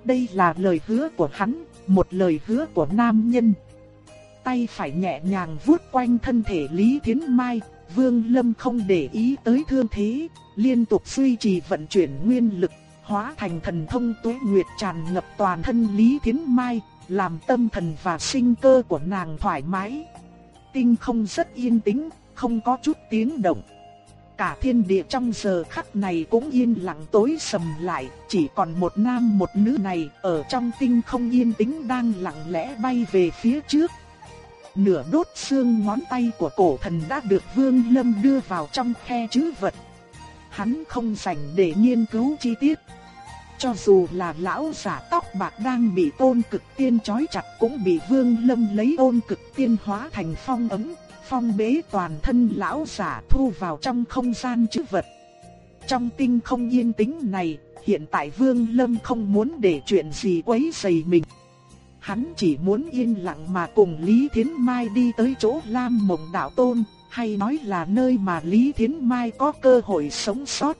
Đây là lời hứa của hắn, một lời hứa của nam nhân. Tay phải nhẹ nhàng vuốt quanh thân thể Lý Thiến Mai, Vương Lâm không để ý tới thương thế, liên tục duy trì vận chuyển nguyên lực, hóa thành thần thông tuế nguyệt tràn ngập toàn thân Lý Thiến Mai, làm tâm thần và sinh cơ của nàng thoải mái. Tinh không rất yên tĩnh, không có chút tiếng động. Cả thiên địa trong giờ khắc này cũng yên lặng tối sầm lại, chỉ còn một nam một nữ này ở trong tinh không yên tĩnh đang lặng lẽ bay về phía trước. Nửa đốt xương ngón tay của cổ thần đã được Vương Lâm đưa vào trong khe chứa vật. Hắn không dành để nghiên cứu chi tiết. Cho dù là lão giả tóc bạc đang bị ôn cực tiên chói chặt cũng bị Vương Lâm lấy ôn cực tiên hóa thành phong ấm, phong bế toàn thân lão giả thu vào trong không gian chữ vật. Trong tinh không yên tĩnh này, hiện tại Vương Lâm không muốn để chuyện gì quấy rầy mình. Hắn chỉ muốn yên lặng mà cùng Lý Thiến Mai đi tới chỗ Lam Mộng Đạo Tôn, hay nói là nơi mà Lý Thiến Mai có cơ hội sống sót.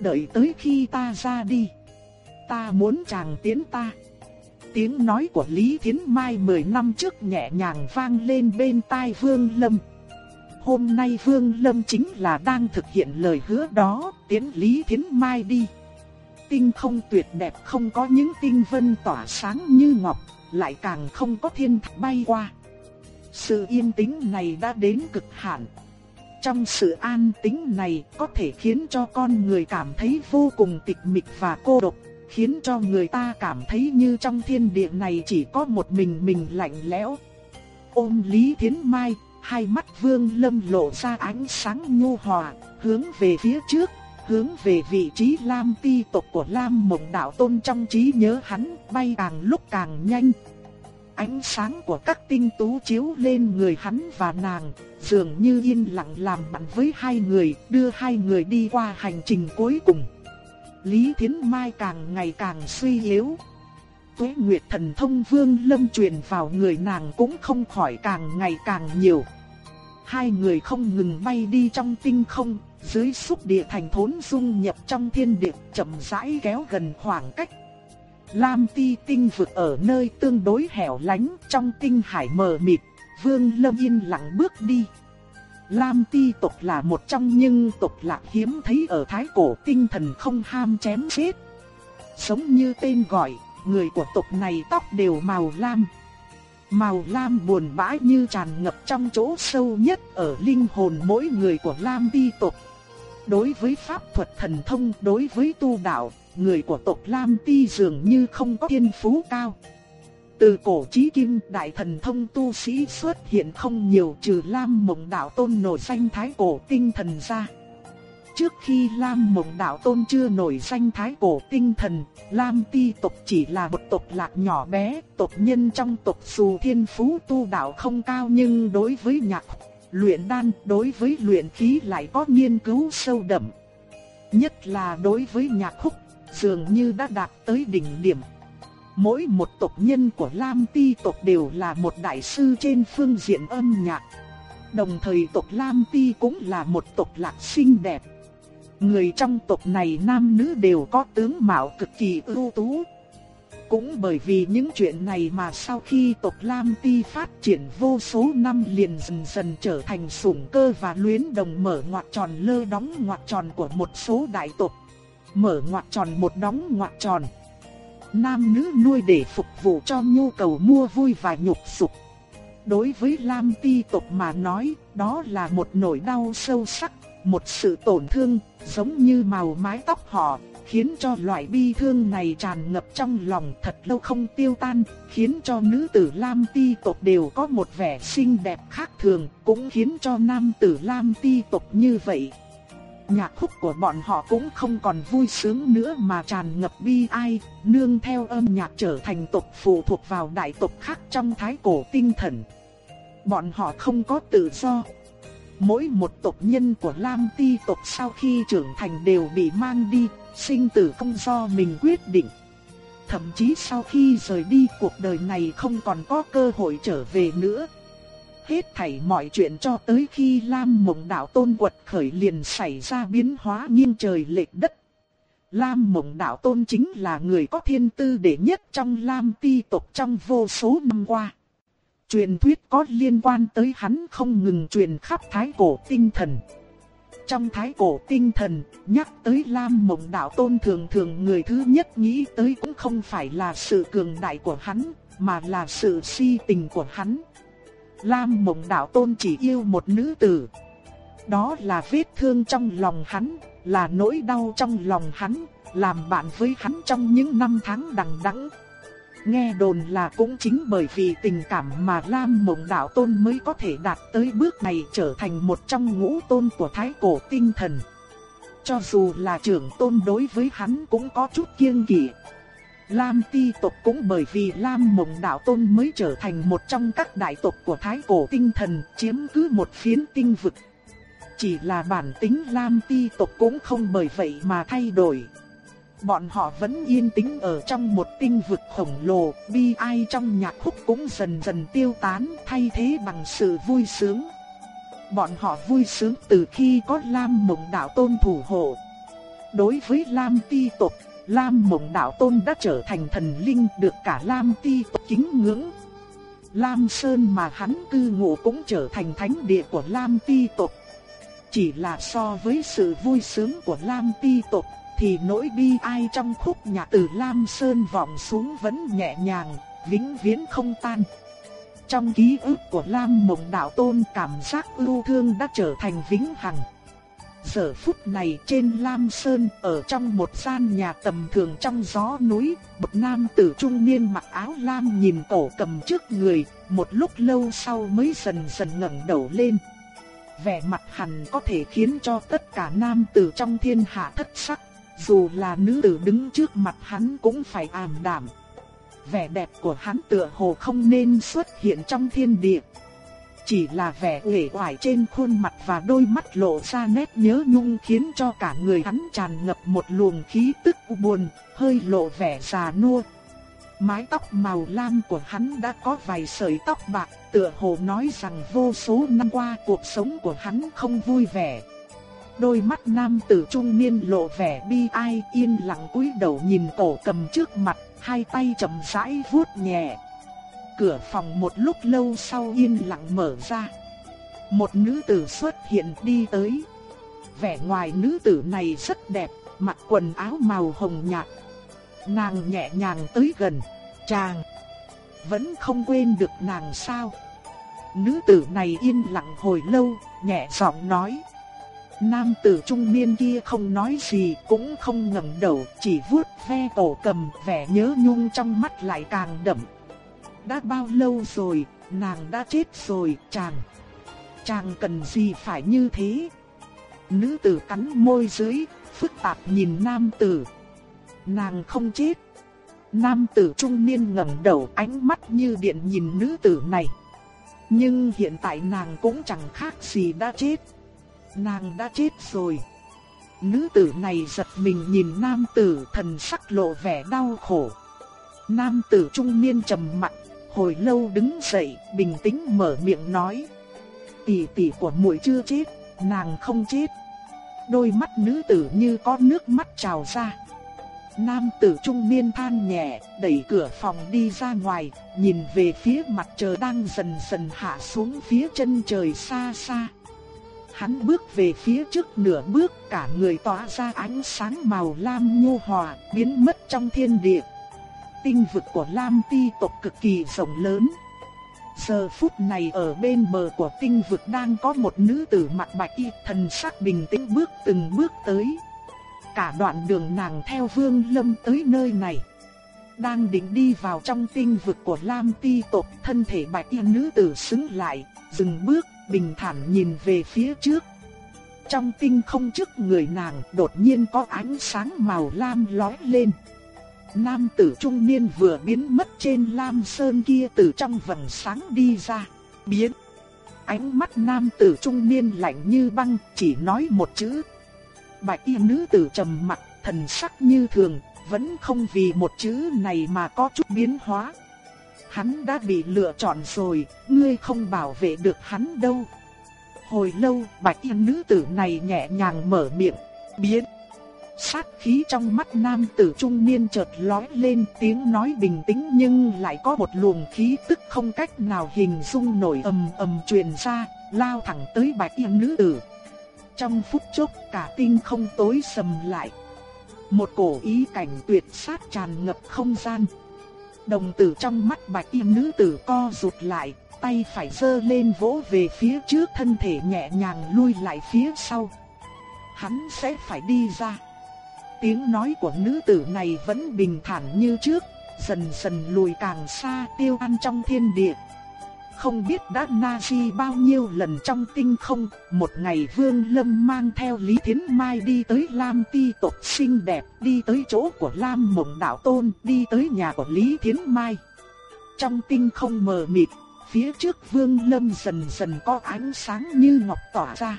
Đợi tới khi ta ra đi, ta muốn chàng tiến ta. Tiếng nói của Lý Thiến Mai 10 năm trước nhẹ nhàng vang lên bên tai Vương Lâm. Hôm nay Vương Lâm chính là đang thực hiện lời hứa đó, tiến Lý Thiến Mai đi. Tinh không tuyệt đẹp không có những tinh vân tỏa sáng như ngọc, lại càng không có thiên thạch bay qua. Sự yên tĩnh này đã đến cực hạn. Trong sự an tĩnh này có thể khiến cho con người cảm thấy vô cùng tịch mịch và cô độc, khiến cho người ta cảm thấy như trong thiên địa này chỉ có một mình mình lạnh lẽo. Ôm Lý Thiến Mai, hai mắt Vương Lâm lộ ra ánh sáng nhu hòa, hướng về phía trước, hướng về vị trí Lam Ti tộc của Lam Mộng Đạo Tôn trong trí nhớ hắn, bay càng lúc càng nhanh. Ánh sáng của các tinh tú chiếu lên người hắn và nàng, dường như yên lặng làm bạn với hai người, đưa hai người đi qua hành trình cuối cùng. Lý Thiến Mai càng ngày càng suy yếu. Tuế Nguyệt thần thông Vương Lâm truyền vào người nàng cũng không khỏi càng ngày càng nhiều. Hai người không ngừng bay đi trong tinh không, dưới xúc địa thành thốn dung nhập trong thiên địa, chậm rãi kéo gần khoảng cách. Lam Ti tinh vực ở nơi tương đối hẻo lánh, trong tinh hải mờ mịt, Vương Lâm yên lặng bước đi. Lam Ti tộc là một trong những tộc lạc hiếm thấy ở Thái Cổ tinh thần không ham chém giết. Giống như tên gọi, người của tộc này tóc đều màu lam. Màu lam buồn bã như tràn ngập trong chỗ sâu nhất ở linh hồn mỗi người của Lam Ti tộc. Đối với pháp thuật thần thông, đối với tu đạo, người của tộc Lam Ti dường như không có thiên phú cao. Từ cổ chí kim đại thần thông tu sĩ xuất hiện không nhiều trừ Lam Mộng Đạo Tôn nổi danh thái cổ tinh thần ra. Trước khi Lam Mộng Đạo Tôn chưa nổi danh thái cổ tinh thần, Lam Ti tộc chỉ là một tộc lạc nhỏ bé, tộc nhân trong tộc dù thiên phú tu đạo không cao nhưng đối với nhạc, luyện đan, đối với luyện khí lại có nghiên cứu sâu đậm. Nhất là đối với nhạc khúc, dường như đã đạt tới đỉnh điểm. Mỗi một tộc nhân của Lam Ti tộc đều là một đại sư trên phương diện âm nhạc. Đồng thời tộc Lam Ti cũng là một tộc lạc xinh đẹp. Người trong tộc này nam nữ đều có tướng mạo cực kỳ ưu tú. Cũng bởi vì những chuyện này mà sau khi tộc Lam Ti phát triển vô số năm liền dần dần trở thành sủng cơ và luyến đồng mở ngoặt tròn lơ đóng ngoặt tròn của một số đại tộc. Mở ngoặt tròn một đóng ngoặt tròn. Nam nữ nuôi để phục vụ cho nhu cầu mua vui và nhục dục. Đối với Lam Ti tộc mà nói, đó là một nỗi đau sâu sắc, một sự tổn thương, giống như màu mái tóc họ, khiến cho loại bi thương này tràn ngập trong lòng thật lâu không tiêu tan, khiến cho nữ tử Lam Ti tộc đều có một vẻ xinh đẹp khác thường, cũng khiến cho nam tử Lam Ti tộc như vậy. Nhạc khúc của bọn họ cũng không còn vui sướng nữa mà tràn ngập bi ai, nương theo âm nhạc trở thành tộc phụ thuộc vào đại tộc khác trong thái cổ tinh thần. Bọn họ không có tự do. Mỗi một tộc nhân của Lam Ti tộc sau khi trưởng thành đều bị mang đi, sinh tử không do mình quyết định. Thậm chí sau khi rời đi cuộc đời này không còn có cơ hội trở về nữa. Hết thảy mọi chuyện cho tới khi Lam Mộng Đạo Tôn quật khởi liền xảy ra biến hóa nghiêng trời lệch đất. Lam Mộng Đạo Tôn chính là người có thiên tư đệ nhất trong Lam Ti tộc trong vô số năm qua. Truyền thuyết có liên quan tới hắn không ngừng truyền khắp thái cổ tinh thần. Trong thái cổ tinh thần, nhắc tới Lam Mộng Đạo Tôn thường thường người thứ nhất nghĩ tới cũng không phải là sự cường đại của hắn, mà là sự si tình của hắn. Lam Mộng Đạo Tôn chỉ yêu một nữ tử. Đó là vết thương trong lòng hắn, là nỗi đau trong lòng hắn, làm bạn với hắn trong những năm tháng đằng đẵng. Nghe đồn là cũng chính bởi vì tình cảm mà Lam Mộng Đạo Tôn mới có thể đạt tới bước này trở thành một trong ngũ tôn của thái cổ tinh thần. Cho dù là trưởng tôn đối với hắn cũng có chút kiêng kỵ. Lam ti tộc cũng bởi vì Lam Mộng Đạo Tôn mới trở thành một trong các đại tộc của thái cổ tinh thần chiếm cứ một phiến tinh vực. Chỉ là bản tính Lam ti tộc cũng không bởi vậy mà thay đổi bọn họ vẫn yên tĩnh ở trong một tinh vực khổng lồ, bi ai trong nhạc khúc cũng dần dần tiêu tán thay thế bằng sự vui sướng. Bọn họ vui sướng từ khi có Lam Mộng Đạo Tôn thủ hộ. Đối với Lam Ti tộc, Lam Mộng Đạo Tôn đã trở thành thần linh được cả Lam Ti tộc kính ngưỡng. Lam Sơn mà hắn cư ngụ cũng trở thành thánh địa của Lam Ti tộc. Chỉ là so với sự vui sướng của Lam Ti tộc, thì nỗi bi ai trong khúc nhạc từ Lam Sơn vọng xuống vẫn nhẹ nhàng, vĩnh viễn không tan. Trong ký ức của Lam Mộng Đạo Tôn cảm giác ưu thương đã trở thành vĩnh hằng. Giờ phút này trên Lam Sơn ở trong một gian nhà tầm thường trong gió núi, một nam tử trung niên mặc áo lam nhìn cổ cầm trước người, một lúc lâu sau mới dần dần ngẩng đầu lên. Vẻ mặt hắn có thể khiến cho tất cả nam tử trong thiên hạ thất sắc dù là nữ tử đứng trước mặt hắn cũng phải ảm đạm. Vẻ đẹp của hắn tựa hồ không nên xuất hiện trong thiên địa. Chỉ là vẻ nghệ oải trên khuôn mặt và đôi mắt lộ ra nét nhớ nhung khiến cho cả người hắn tràn ngập một luồng khí tức u buồn, hơi lộ vẻ già nua. Mái tóc màu lam của hắn đã có vài sợi tóc bạc, tựa hồ nói rằng vô số năm qua cuộc sống của hắn không vui vẻ. Đôi mắt nam tử trung niên lộ vẻ bi ai yên lặng cúi đầu nhìn cổ cầm trước mặt, hai tay chậm rãi vuốt nhẹ. Cửa phòng một lúc lâu sau yên lặng mở ra. Một nữ tử xuất hiện đi tới. Vẻ ngoài nữ tử này rất đẹp, mặc quần áo màu hồng nhạt. Nàng nhẹ nhàng tới gần, chàng vẫn không quên được nàng sao? Nữ tử này yên lặng hồi lâu, nhẹ giọng nói: Nam tử trung niên kia không nói gì cũng không ngẩng đầu, chỉ vuốt ve cổ cầm, vẻ nhớ nhung trong mắt lại càng đậm. Đã bao lâu rồi, nàng đã chết rồi, chàng. Chàng cần gì phải như thế? Nữ tử cắn môi dưới, phức tạp nhìn nam tử. Nàng không chết. Nam tử trung niên ngẩng đầu ánh mắt như điện nhìn nữ tử này. Nhưng hiện tại nàng cũng chẳng khác gì đã chết nàng đã chết rồi. Nữ tử này giật mình nhìn nam tử thần sắc lộ vẻ đau khổ. Nam tử trung niên trầm mặt, hồi lâu đứng dậy, bình tĩnh mở miệng nói. Tỷ tỷ của muội chưa chết, nàng không chết. Đôi mắt nữ tử như có nước mắt trào ra. Nam tử trung niên than nhẹ, đẩy cửa phòng đi ra ngoài, nhìn về phía mặt trời đang dần dần hạ xuống phía chân trời xa xa. Hắn bước về phía trước nửa bước, cả người tỏa ra ánh sáng màu lam nhu hòa, biến mất trong thiên địa. Tinh vực của Lam Ti tộc cực kỳ rộng lớn. Giờ phút này ở bên bờ của tinh vực đang có một nữ tử mặc bạch y thần sắc bình tĩnh bước từng bước tới. Cả đoạn đường nàng theo Vương Lâm tới nơi này. Đang định đi vào trong tinh vực của Lam Ti tộc, thân thể bạch y nữ tử xứng lại, dừng bước, bình thản nhìn về phía trước. Trong tinh không trước người nàng đột nhiên có ánh sáng màu lam lóe lên. Nam tử trung niên vừa biến mất trên lam sơn kia từ trong vầng sáng đi ra, biến. Ánh mắt nam tử trung niên lạnh như băng, chỉ nói một chữ. Bạch y nữ tử trầm mặt, thần sắc như thường, vẫn không vì một chữ này mà có chút biến hóa. Hắn đã bị lựa chọn rồi, ngươi không bảo vệ được hắn đâu. Hồi lâu, bạch y nữ tử này nhẹ nhàng mở miệng, biến. Sát khí trong mắt nam tử trung niên chợt lóe lên tiếng nói bình tĩnh nhưng lại có một luồng khí tức không cách nào hình dung nổi ầm ầm truyền ra, lao thẳng tới bạch y nữ tử. Trong phút chốc cả tinh không tối sầm lại. Một cổ ý cảnh tuyệt sát tràn ngập không gian. Đồng tử trong mắt bạch y nữ tử co rụt lại, tay phải giơ lên vỗ về phía trước thân thể nhẹ nhàng lui lại phía sau. Hắn sẽ phải đi ra. Tiếng nói của nữ tử này vẫn bình thản như trước, dần dần lùi càng xa tiêu ăn trong thiên địa. Không biết đã na di bao nhiêu lần trong tinh không, một ngày Vương Lâm mang theo Lý Thiến Mai đi tới Lam Ti tộc xinh đẹp, đi tới chỗ của Lam Mộng Đạo Tôn, đi tới nhà của Lý Thiến Mai. Trong tinh không mờ mịt, phía trước Vương Lâm dần dần có ánh sáng như ngọc tỏa ra.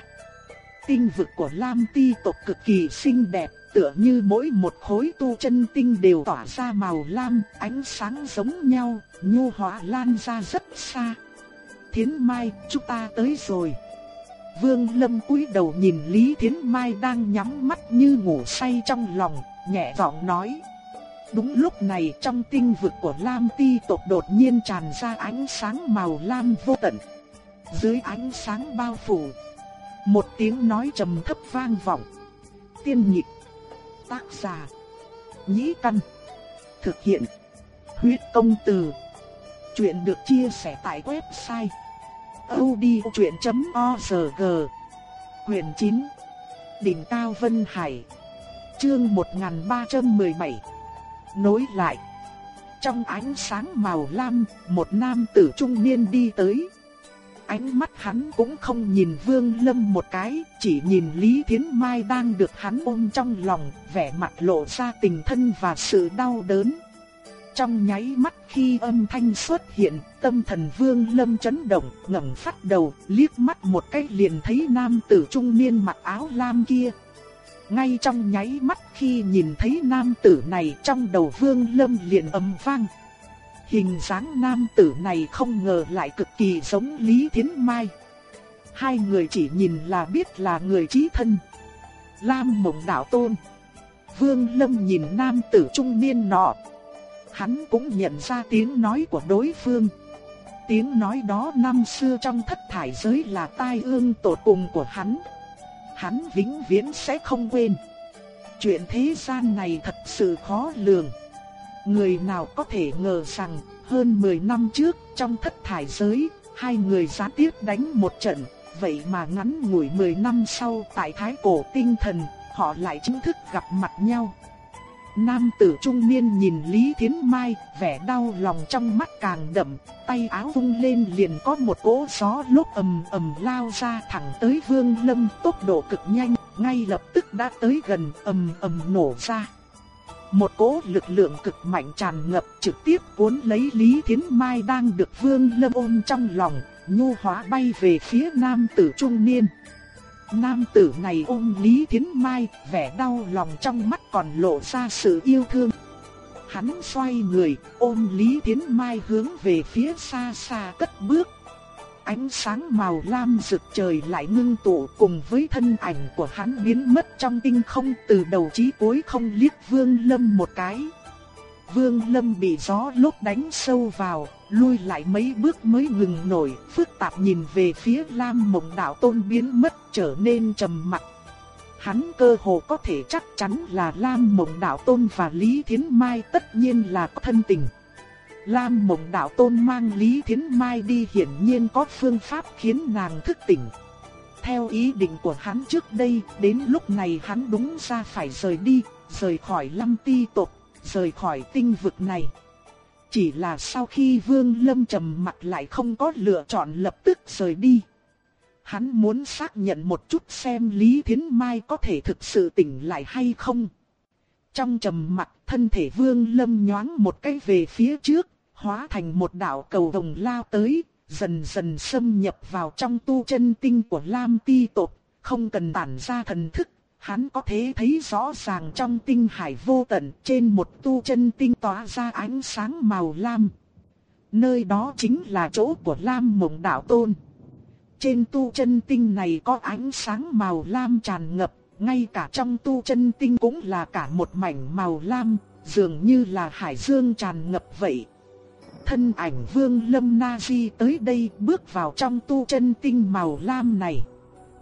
Tinh vực của Lam Ti tộc cực kỳ xinh đẹp, tựa như mỗi một khối tu chân tinh đều tỏa ra màu lam, ánh sáng giống nhau, nhu hòa lan ra rất xa. Thiến Mai, chúng ta tới rồi. Vương Lâm cúi đầu nhìn Lý Thiến Mai đang nhắm mắt như ngủ say trong lòng, nhẹ giọng nói. Đúng lúc này trong tinh vực của Lam Ti tộc đột nhiên tràn ra ánh sáng màu lam vô tận. Dưới ánh sáng bao phủ, một tiếng nói trầm thấp vang vọng. Tiên nhịp, tác giả, nhĩ căn, thực hiện, huyết công từ. Chuyện được chia sẻ tại website. odchuyện.org Quyền 9 Đỉnh Cao Vân Hải. Chương 1317 Nối lại. Trong ánh sáng màu lam, một nam tử trung niên đi tới. Ánh mắt hắn cũng không nhìn Vương Lâm một cái, chỉ nhìn Lý Thiến Mai đang được hắn ôm trong lòng, vẻ mặt lộ ra tình thân và sự đau đớn. Trong nháy mắt khi âm thanh xuất hiện, tâm thần Vương Lâm chấn động, ngẩng phát đầu, liếc mắt một cái liền thấy nam tử trung niên mặc áo lam kia. Ngay trong nháy mắt khi nhìn thấy nam tử này trong đầu Vương Lâm liền ầm vang. Hình dáng nam tử này không ngờ lại cực kỳ giống Lý Thiến Mai. Hai người chỉ nhìn là biết là người trí thân. Lam Mộng Đạo Tôn. Vương Lâm nhìn nam tử trung niên nọ, hắn cũng nhận ra tiếng nói của đối phương. Tiếng nói đó năm xưa trong thất thải giới là tai ương tột cùng của hắn. Hắn vĩnh viễn sẽ không quên. Chuyện thế gian này thật sự khó lường. Người nào có thể ngờ rằng hơn 10 năm trước trong thất thải giới, hai người gián tiếp đánh một trận, vậy mà ngắn ngủi 10 năm sau tại Thái Cổ Tinh Thần, họ lại chính thức gặp mặt nhau. Nam tử trung niên nhìn Lý Thiến Mai, vẻ đau lòng trong mắt càng đậm, tay áo vung lên liền có một cỗ gió lốc ầm ầm lao ra thẳng tới Vương Lâm, tốc độ cực nhanh, ngay lập tức đã tới gần, ầm ầm nổ ra. Một cỗ lực lượng cực mạnh tràn ngập trực tiếp cuốn lấy Lý Thiến Mai đang được Vương Lâm ôm trong lòng, nhu hóa bay về phía nam tử trung niên. Nam tử này ôm Lý Thiến Mai, vẻ đau lòng trong mắt còn lộ ra sự yêu thương. Hắn xoay người, ôm Lý Thiến Mai hướng về phía xa xa cất bước ánh sáng màu lam rực trời lại ngưng tụ cùng với thân ảnh của hắn biến mất trong tinh không từ đầu chí cuối không liếc Vương Lâm một cái. Vương Lâm bị gió lốt đánh sâu vào, lui lại mấy bước mới ngừng nổi, phức tạp nhìn về phía Lam Mộng Đạo Tôn biến mất trở nên trầm mặc. Hắn cơ hồ có thể chắc chắn là Lam Mộng Đạo Tôn và Lý Thiến Mai tất nhiên là có thân tình. Lam Mộng Đạo Tôn mang Lý Thiến Mai đi hiển nhiên có phương pháp khiến nàng thức tỉnh. Theo ý định của hắn trước đây, đến lúc này hắn đúng ra phải rời đi, rời khỏi Lâm Ti tộc, rời khỏi tinh vực này. Chỉ là sau khi Vương Lâm trầm mặt lại không có lựa chọn lập tức rời đi. Hắn muốn xác nhận một chút xem Lý Thiến Mai có thể thực sự tỉnh lại hay không. Trong trầm mặt, thân thể Vương Lâm nhoáng một cái về phía trước, hóa thành một đạo cầu vồng lao tới, dần dần xâm nhập vào trong tu chân tinh của Lam Ti tộc, không cần tản ra thần thức, hắn có thể thấy rõ ràng trong tinh hải vô tận trên một tu chân tinh tỏa ra ánh sáng màu lam. Nơi đó chính là chỗ của Lam Mộng Đạo Tôn. Trên tu chân tinh này có ánh sáng màu lam tràn ngập, ngay cả trong tu chân tinh cũng là cả một mảnh màu lam, dường như là hải dương tràn ngập vậy thân ảnh Vương Lâm Na Di tới đây bước vào trong tu chân tinh màu lam này.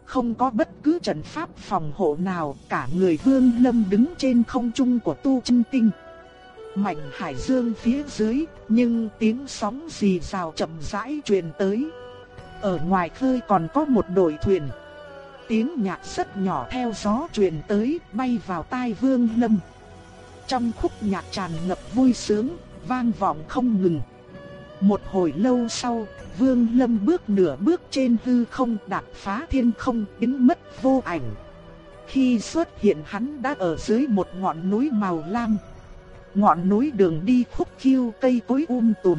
Không có bất cứ trận pháp phòng hộ nào, cả người Vương Lâm đứng trên không trung của tu chân tinh. Mảnh hải dương phía dưới, nhưng tiếng sóng xì rào chậm rãi truyền tới. Ở ngoài khơi còn có một đội thuyền. Tiếng nhạc rất nhỏ theo gió truyền tới, bay vào tai Vương Lâm. Trong khúc nhạc tràn ngập vui sướng, vang vọng không ngừng. Một hồi lâu sau, Vương Lâm bước nửa bước trên hư không đạp phá thiên không biến mất vô ảnh. Khi xuất hiện hắn đã ở dưới một ngọn núi màu lam. Ngọn núi đường đi khúc khiêu cây cối um tùm.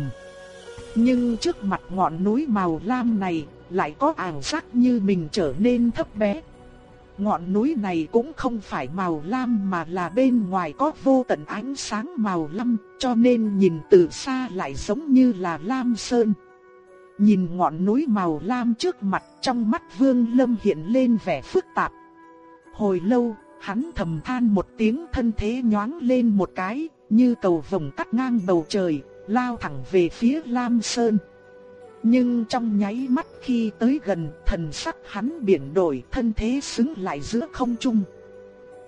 Nhưng trước mặt ngọn núi màu lam này lại có ảo giác như mình trở nên thấp bé. Ngọn núi này cũng không phải màu lam mà là bên ngoài có vô tận ánh sáng màu lam, cho nên nhìn từ xa lại giống như là lam sơn. Nhìn ngọn núi màu lam trước mặt trong mắt Vương Lâm hiện lên vẻ phức tạp. Hồi lâu, hắn thầm than một tiếng thân thế nhoáng lên một cái, như cầu vồng cắt ngang bầu trời, lao thẳng về phía Lam Sơn. Nhưng trong nháy mắt khi tới gần, thần sắc hắn biển đổi, thân thế xứng lại giữa không trung.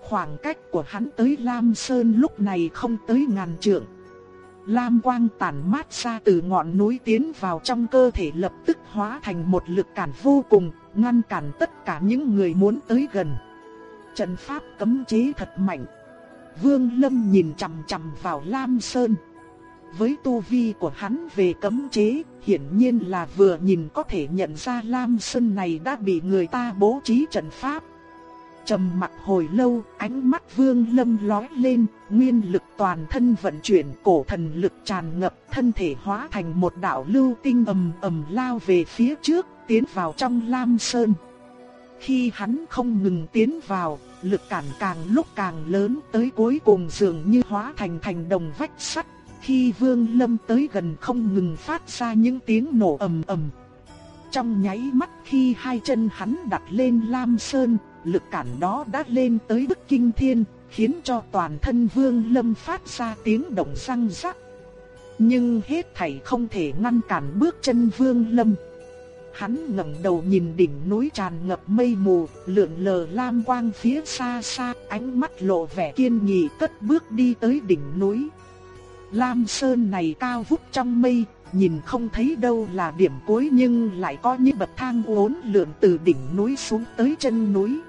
Khoảng cách của hắn tới Lam Sơn lúc này không tới ngàn trượng. Lam quang tản mát ra từ ngọn núi tiến vào trong cơ thể lập tức hóa thành một lực cản vô cùng, ngăn cản tất cả những người muốn tới gần. Trận pháp cấm chế thật mạnh. Vương Lâm nhìn chằm chằm vào Lam Sơn. Với tu vi của hắn về cấm chế, hiển nhiên là vừa nhìn có thể nhận ra Lam Sơn này đã bị người ta bố trí trận pháp. Trầm mặt hồi lâu, ánh mắt Vương Lâm lóe lên, nguyên lực toàn thân vận chuyển, cổ thần lực tràn ngập, thân thể hóa thành một đạo lưu tinh ầm ầm lao về phía trước, tiến vào trong Lam Sơn. Khi hắn không ngừng tiến vào, lực cản càng lúc càng lớn tới cuối cùng dường như hóa thành thành đồng vách sắt khi Vương Lâm tới gần không ngừng phát ra những tiếng nổ ầm ầm. Trong nháy mắt khi hai chân hắn đặt lên Lam Sơn, lực cản đó đã lên tới bức kinh thiên, khiến cho toàn thân Vương Lâm phát ra tiếng động răng rắc. Nhưng hết thảy không thể ngăn cản bước chân Vương Lâm. Hắn ngẩng đầu nhìn đỉnh núi tràn ngập mây mù, lượn lờ lam quang phía xa xa, ánh mắt lộ vẻ kiên nghị cất bước đi tới đỉnh núi. Lam Sơn này cao vút trong mây, nhìn không thấy đâu là điểm cuối nhưng lại có những bậc thang uốn lượn từ đỉnh núi xuống tới chân núi.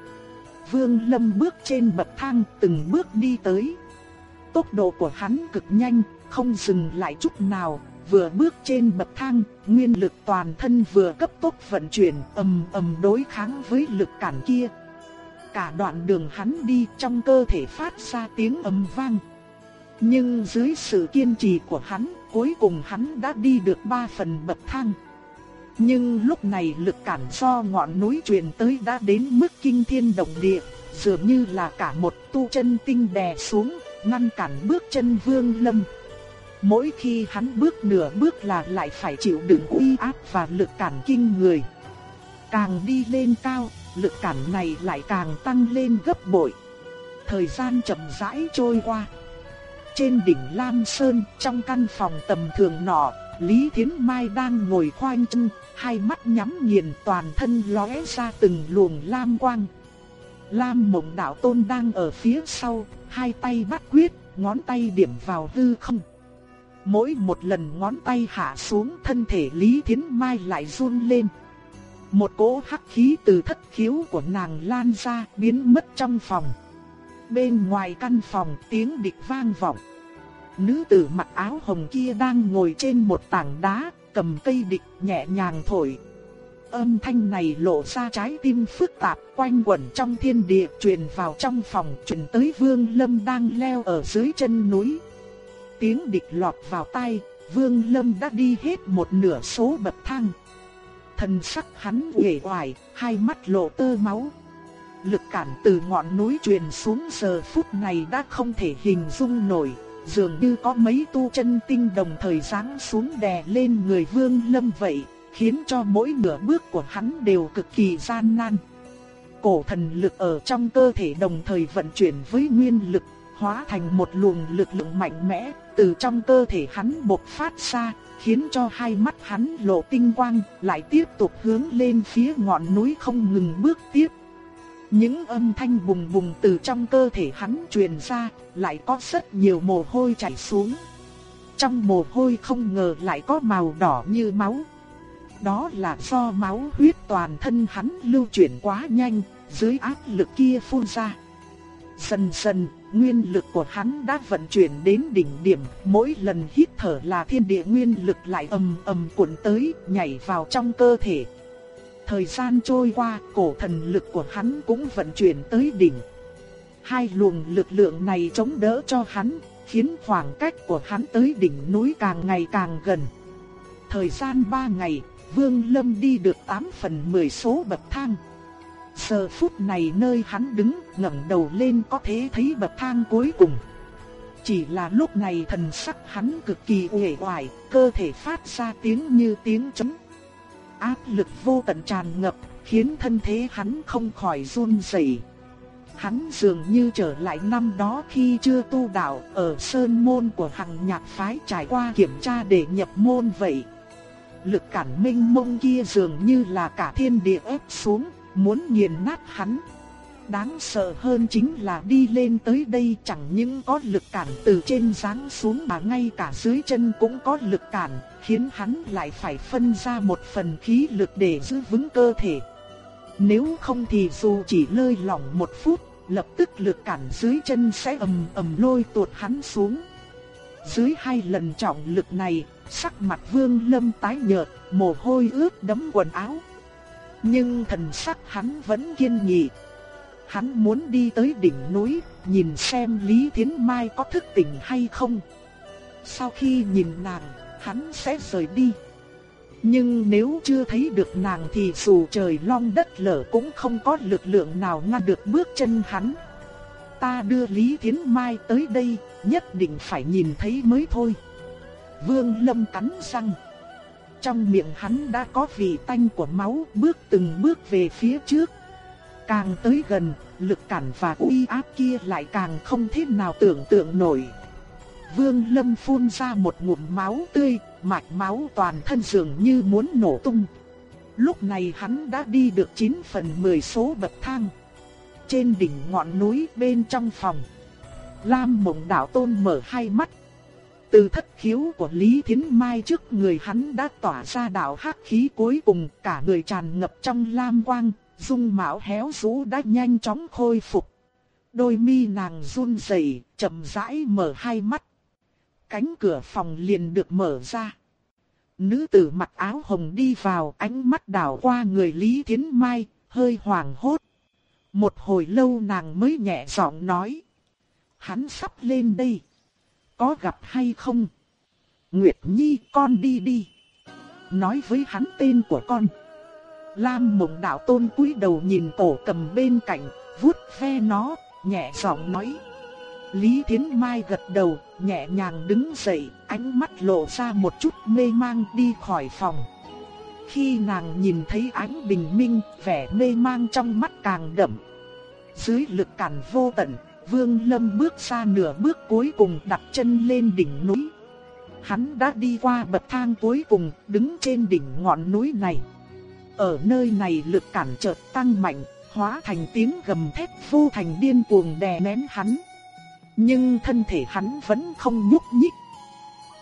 Vương Lâm bước trên bậc thang từng bước đi tới. Tốc độ của hắn cực nhanh, không dừng lại chút nào, vừa bước trên bậc thang, nguyên lực toàn thân vừa cấp tốc vận chuyển, ầm ầm đối kháng với lực cản kia. Cả đoạn đường hắn đi trong cơ thể phát ra tiếng ầm vang. Nhưng dưới sự kiên trì của hắn, cuối cùng hắn đã đi được ba phần bậc thang. Nhưng lúc này lực cản do ngọn núi truyền tới đã đến mức kinh thiên động địa, dường như là cả một tu chân tinh đè xuống, ngăn cản bước chân Vương Lâm. Mỗi khi hắn bước nửa bước là lại phải chịu đựng uy áp và lực cản kinh người. Càng đi lên cao, lực cản này lại càng tăng lên gấp bội. Thời gian chậm rãi trôi qua. Trên đỉnh Lam Sơn, trong căn phòng tầm thường nọ, Lý Thiến Mai đang ngồi khoanh chân, hai mắt nhắm nghiền toàn thân lóe ra từng luồng lam quang. Lam Mộng Đạo Tôn đang ở phía sau, hai tay bắt quyết, ngón tay điểm vào hư không. Mỗi một lần ngón tay hạ xuống thân thể Lý Thiến Mai lại run lên. Một cỗ hắc khí từ thất khiếu của nàng lan ra biến mất trong phòng. Bên ngoài căn phòng tiếng địch vang vọng. Nữ tử mặc áo hồng kia đang ngồi trên một tảng đá, cầm cây địch nhẹ nhàng thổi. Âm thanh này lộ ra trái tim phức tạp quanh quẩn trong thiên địa truyền vào trong phòng truyền tới Vương Lâm đang leo ở dưới chân núi. Tiếng địch lọt vào tai, Vương Lâm đã đi hết một nửa số bậc thang. Thần sắc hắn uể oải, hai mắt lộ tơ máu. Lực cản từ ngọn núi truyền xuống giờ phút này đã không thể hình dung nổi, dường như có mấy tu chân tinh đồng thời giáng xuống đè lên người Vương Lâm vậy, khiến cho mỗi nửa bước của hắn đều cực kỳ gian nan. Cổ thần lực ở trong cơ thể đồng thời vận chuyển với nguyên lực, hóa thành một luồng lực lượng mạnh mẽ, từ trong cơ thể hắn bộc phát ra, khiến cho hai mắt hắn lộ tinh quang, lại tiếp tục hướng lên phía ngọn núi không ngừng bước tiếp. Những âm thanh bùng bùng từ trong cơ thể hắn truyền ra, lại có rất nhiều mồ hôi chảy xuống. Trong mồ hôi không ngờ lại có màu đỏ như máu. Đó là do máu huyết toàn thân hắn lưu chuyển quá nhanh, dưới áp lực kia phun ra. Dần dần, nguyên lực của hắn đã vận chuyển đến đỉnh điểm, mỗi lần hít thở là thiên địa nguyên lực lại ầm ầm cuộn tới, nhảy vào trong cơ thể. Thời gian trôi qua, cổ thần lực của hắn cũng vận chuyển tới đỉnh. Hai luồng lực lượng này chống đỡ cho hắn, khiến khoảng cách của hắn tới đỉnh núi càng ngày càng gần. Thời gian 3 ngày, Vương Lâm đi được 8 phần 10 số bậc thang. Giờ phút này nơi hắn đứng ngẩng đầu lên có thể thấy bậc thang cuối cùng. Chỉ là lúc này thần sắc hắn cực kỳ uể oải, cơ thể phát ra tiếng như tiếng trống. Áp lực vô tận tràn ngập, khiến thân thế hắn không khỏi run rẩy. Hắn dường như trở lại năm đó khi chưa tu đạo ở sơn môn của hằng nhạc phái trải qua kiểm tra để nhập môn vậy. Lực cản minh mông kia dường như là cả thiên địa ép xuống, muốn nghiền nát hắn. Đáng sợ hơn chính là đi lên tới đây chẳng những có lực cản từ trên giáng xuống mà ngay cả dưới chân cũng có lực cản, khiến hắn lại phải phân ra một phần khí lực để giữ vững cơ thể. Nếu không thì dù chỉ lơi lỏng một phút, lập tức lực cản dưới chân sẽ ầm ầm lôi tuột hắn xuống. Dưới hai lần trọng lực này, sắc mặt Vương Lâm tái nhợt, mồ hôi ướt đẫm quần áo. Nhưng thần sắc hắn vẫn kiên nghị. Hắn muốn đi tới đỉnh núi, nhìn xem Lý Thiến Mai có thức tỉnh hay không. Sau khi nhìn nàng, hắn sẽ rời đi. Nhưng nếu chưa thấy được nàng thì dù trời long đất lở cũng không có lực lượng nào ngăn được bước chân hắn. Ta đưa Lý Thiến Mai tới đây, nhất định phải nhìn thấy mới thôi. Vương Lâm cắn răng. Trong miệng hắn đã có vị tanh của máu bước từng bước về phía trước. Càng tới gần, lực cản và uy áp kia lại càng không thể nào tưởng tượng nổi. Vương Lâm phun ra một ngụm máu tươi, mạch máu toàn thân dường như muốn nổ tung. Lúc này hắn đã đi được 9 phần 10 số bậc thang. Trên đỉnh ngọn núi bên trong phòng, Lam Mộng Đạo Tôn mở hai mắt. Từ thất khiếu của Lý Thiến Mai trước người hắn đã tỏa ra đạo hắc khí cuối cùng, cả người tràn ngập trong lam quang, dung mạo héo rũ đã nhanh chóng khôi phục. Đôi mi nàng run rẩy, chậm rãi mở hai mắt. Cánh cửa phòng liền được mở ra. Nữ tử mặc áo hồng đi vào, ánh mắt đảo qua người Lý Thiến Mai, hơi hoảng hốt. Một hồi lâu nàng mới nhẹ giọng nói. Hắn sắp lên đây. Có gặp hay không? Nguyệt Nhi con đi đi. Nói với hắn tên của con. Lam mộng đạo tôn cúi đầu nhìn cổ cầm bên cạnh, vuốt ve nó, nhẹ giọng nói. Lý Thiến Mai gật đầu, nhẹ nhàng đứng dậy, ánh mắt lộ ra một chút mê mang đi khỏi phòng. Khi nàng nhìn thấy ánh bình minh, vẻ mê mang trong mắt càng đậm. Dưới lực cản vô tận, Vương Lâm bước ra nửa bước cuối cùng đặt chân lên đỉnh núi. Hắn đã đi qua bậc thang cuối cùng, đứng trên đỉnh ngọn núi này. Ở nơi này lực cản chợt tăng mạnh, hóa thành tiếng gầm thét vô thành điên cuồng đè nén hắn. Nhưng thân thể hắn vẫn không nhúc nhích.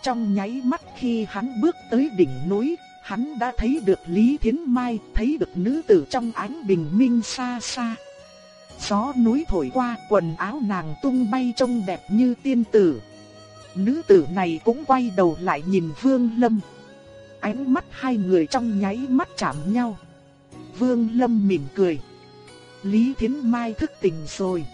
Trong nháy mắt khi hắn bước tới đỉnh núi, hắn đã thấy được Lý Thiến Mai, thấy được nữ tử trong ánh bình minh xa xa. Gió núi thổi qua, quần áo nàng tung bay trông đẹp như tiên tử. Nữ tử này cũng quay đầu lại nhìn Vương Lâm. Ánh mắt hai người trong nháy mắt chạm nhau. Vương Lâm mỉm cười. Lý Thiến Mai thức tỉnh rồi.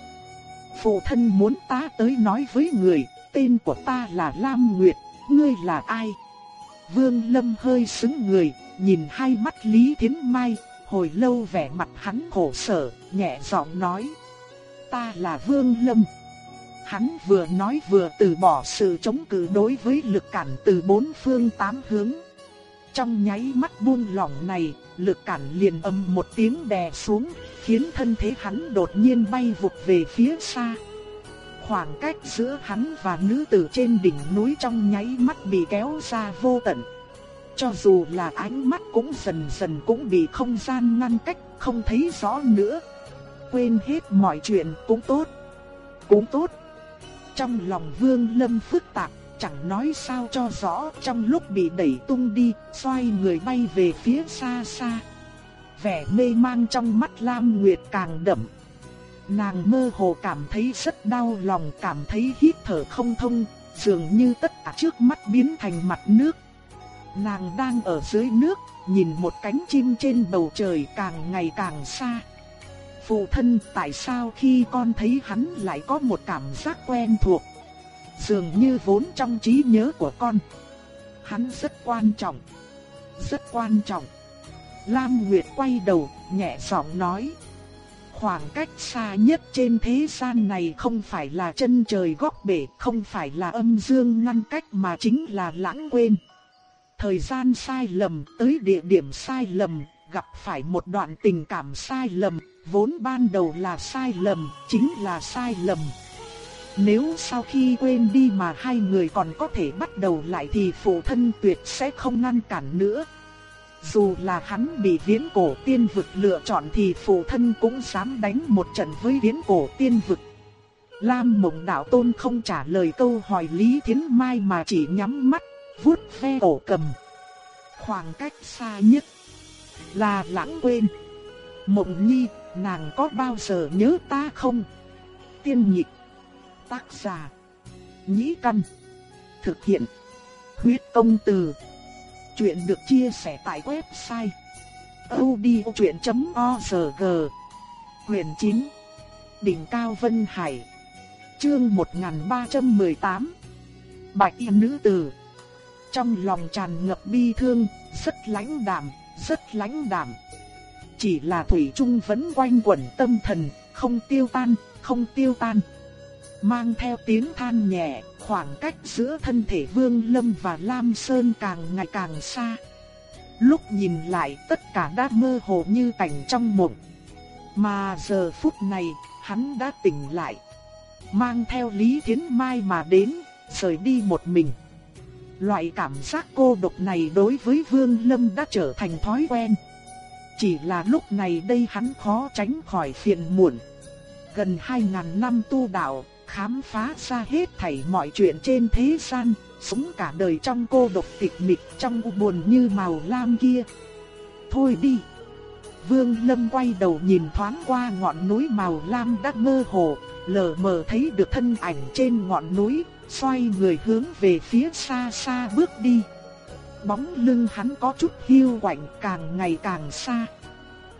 Phụ thân muốn ta tới nói với người, tên của ta là Lam Nguyệt, ngươi là ai? Vương Lâm hơi sững người, nhìn hai mắt Lý Thiến Mai, hồi lâu vẻ mặt hắn khổ sở, nhẹ giọng nói. Ta là Vương Lâm. Hắn vừa nói vừa từ bỏ sự chống cự đối với lực cản từ bốn phương tám hướng. Trong nháy mắt buông lỏng này, lực cản liền âm một tiếng đè xuống, khiến thân thế hắn đột nhiên bay vụt về phía xa. Khoảng cách giữa hắn và nữ tử trên đỉnh núi trong nháy mắt bị kéo ra vô tận. Cho dù là ánh mắt cũng dần dần cũng bị không gian ngăn cách, không thấy rõ nữa. Quên hết mọi chuyện cũng tốt. Cũng tốt. Trong lòng Vương Lâm phức tạp, chẳng nói sao cho rõ, trong lúc bị đẩy tung đi, xoay người bay về phía xa xa. Vẻ mê mang trong mắt Lam Nguyệt càng đậm. Nàng mơ hồ cảm thấy rất đau lòng, cảm thấy hít thở không thông, dường như tất cả trước mắt biến thành mặt nước. Nàng đang ở dưới nước, nhìn một cánh chim trên bầu trời càng ngày càng xa. Phụ thân tại sao khi con thấy hắn lại có một cảm giác quen thuộc? Dường như vốn trong trí nhớ của con. Hắn rất quan trọng. Rất quan trọng. Lam Nguyệt quay đầu, nhẹ giọng nói. Khoảng cách xa nhất trên thế gian này không phải là chân trời góc bể, không phải là âm dương ngăn cách mà chính là lãng quên. Thời gian sai lầm tới địa điểm sai lầm, gặp phải một đoạn tình cảm sai lầm, vốn ban đầu là sai lầm, chính là sai lầm. Nếu sau khi quên đi mà hai người còn có thể bắt đầu lại thì phụ thân tuyệt sẽ không ngăn cản nữa. Dù là hắn bị viễn cổ tiên vực lựa chọn thì phụ thân cũng dám đánh một trận với viễn cổ tiên vực. Lam mộng đạo tôn không trả lời câu hỏi Lý Thiến Mai mà chỉ nhắm mắt, vuốt ve cổ cầm. Khoảng cách xa nhất là lãng quên. Mộng nhi, nàng có bao giờ nhớ ta không? Tiên nhịp, tác giả, nhĩ căn, thực hiện, huyết công từ. Chuyện được chia sẻ tại website odchuyện.org Quyền 9 Đỉnh Cao Vân Hải. Chương 1318 Bạch Y Nữ Tử. Trong lòng tràn ngập bi thương, rất lãnh đạm, rất lãnh đạm. Chỉ là Thủy Trung vẫn quanh quẩn tâm thần, không tiêu tan, không tiêu tan. Mang theo tiếng than nhẹ, khoảng cách giữa thân thể Vương Lâm và Lam Sơn càng ngày càng xa. Lúc nhìn lại tất cả đã mơ hồ như cảnh trong mộng. Mà giờ phút này, hắn đã tỉnh lại. Mang theo Lý Thiến Mai mà đến, rời đi một mình. Loại cảm giác cô độc này đối với Vương Lâm đã trở thành thói quen. Chỉ là lúc này đây hắn khó tránh khỏi phiền muộn. Gần 2.000 năm tu đạo, khám phá ra hết thảy mọi chuyện trên thế gian, sống cả đời trong cô độc tịch mịch trong u buồn như màu lam kia. Thôi đi. Vương Lâm quay đầu nhìn thoáng qua ngọn núi màu lam đã mơ hồ, lờ mờ thấy được thân ảnh trên ngọn núi, xoay người hướng về phía xa xa bước đi. Bóng lưng hắn có chút hiu quạnh càng ngày càng xa.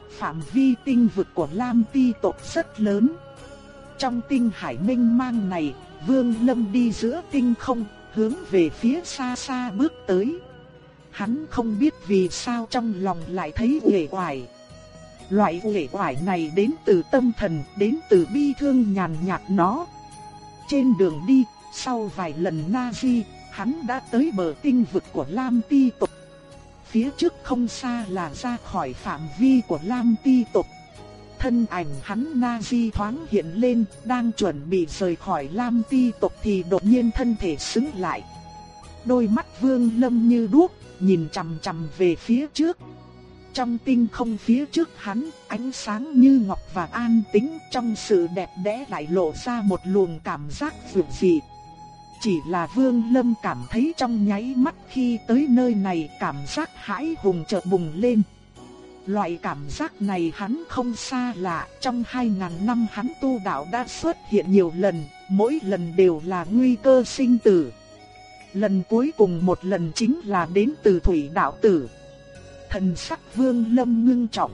Phạm vi tinh vực của Lam Ti tộc rất lớn. Trong tinh hải minh mang này, Vương Lâm đi giữa tinh không, hướng về phía xa xa bước tới. Hắn không biết vì sao trong lòng lại thấy uể oải. Loại uể oải này đến từ tâm thần, đến từ bi thương nhàn nhạt nó. trên đường đi, sau vài lần na di hắn đã tới bờ tinh vực của Lam Ti tộc. Phía trước không xa là ra khỏi phạm vi của Lam Ti tộc. Thân ảnh hắn Nazi thoáng hiện lên, đang chuẩn bị rời khỏi Lam Ti tộc thì đột nhiên thân thể sững lại. Đôi mắt Vương Lâm như đuốc, nhìn chằm chằm về phía trước. Trong tinh không phía trước hắn, ánh sáng như ngọc và an tĩnh, trong sự đẹp đẽ lại lộ ra một luồng cảm giác vượt dị. Chỉ là Vương Lâm cảm thấy trong nháy mắt khi tới nơi này cảm giác hãi hùng chợt bùng lên. Loại cảm giác này hắn không xa lạ, trong 2.000 năm hắn tu đạo đã xuất hiện nhiều lần, mỗi lần đều là nguy cơ sinh tử. Lần cuối cùng một lần chính là đến từ thủy đạo tử. Thần sắc vương lâm ngưng trọng.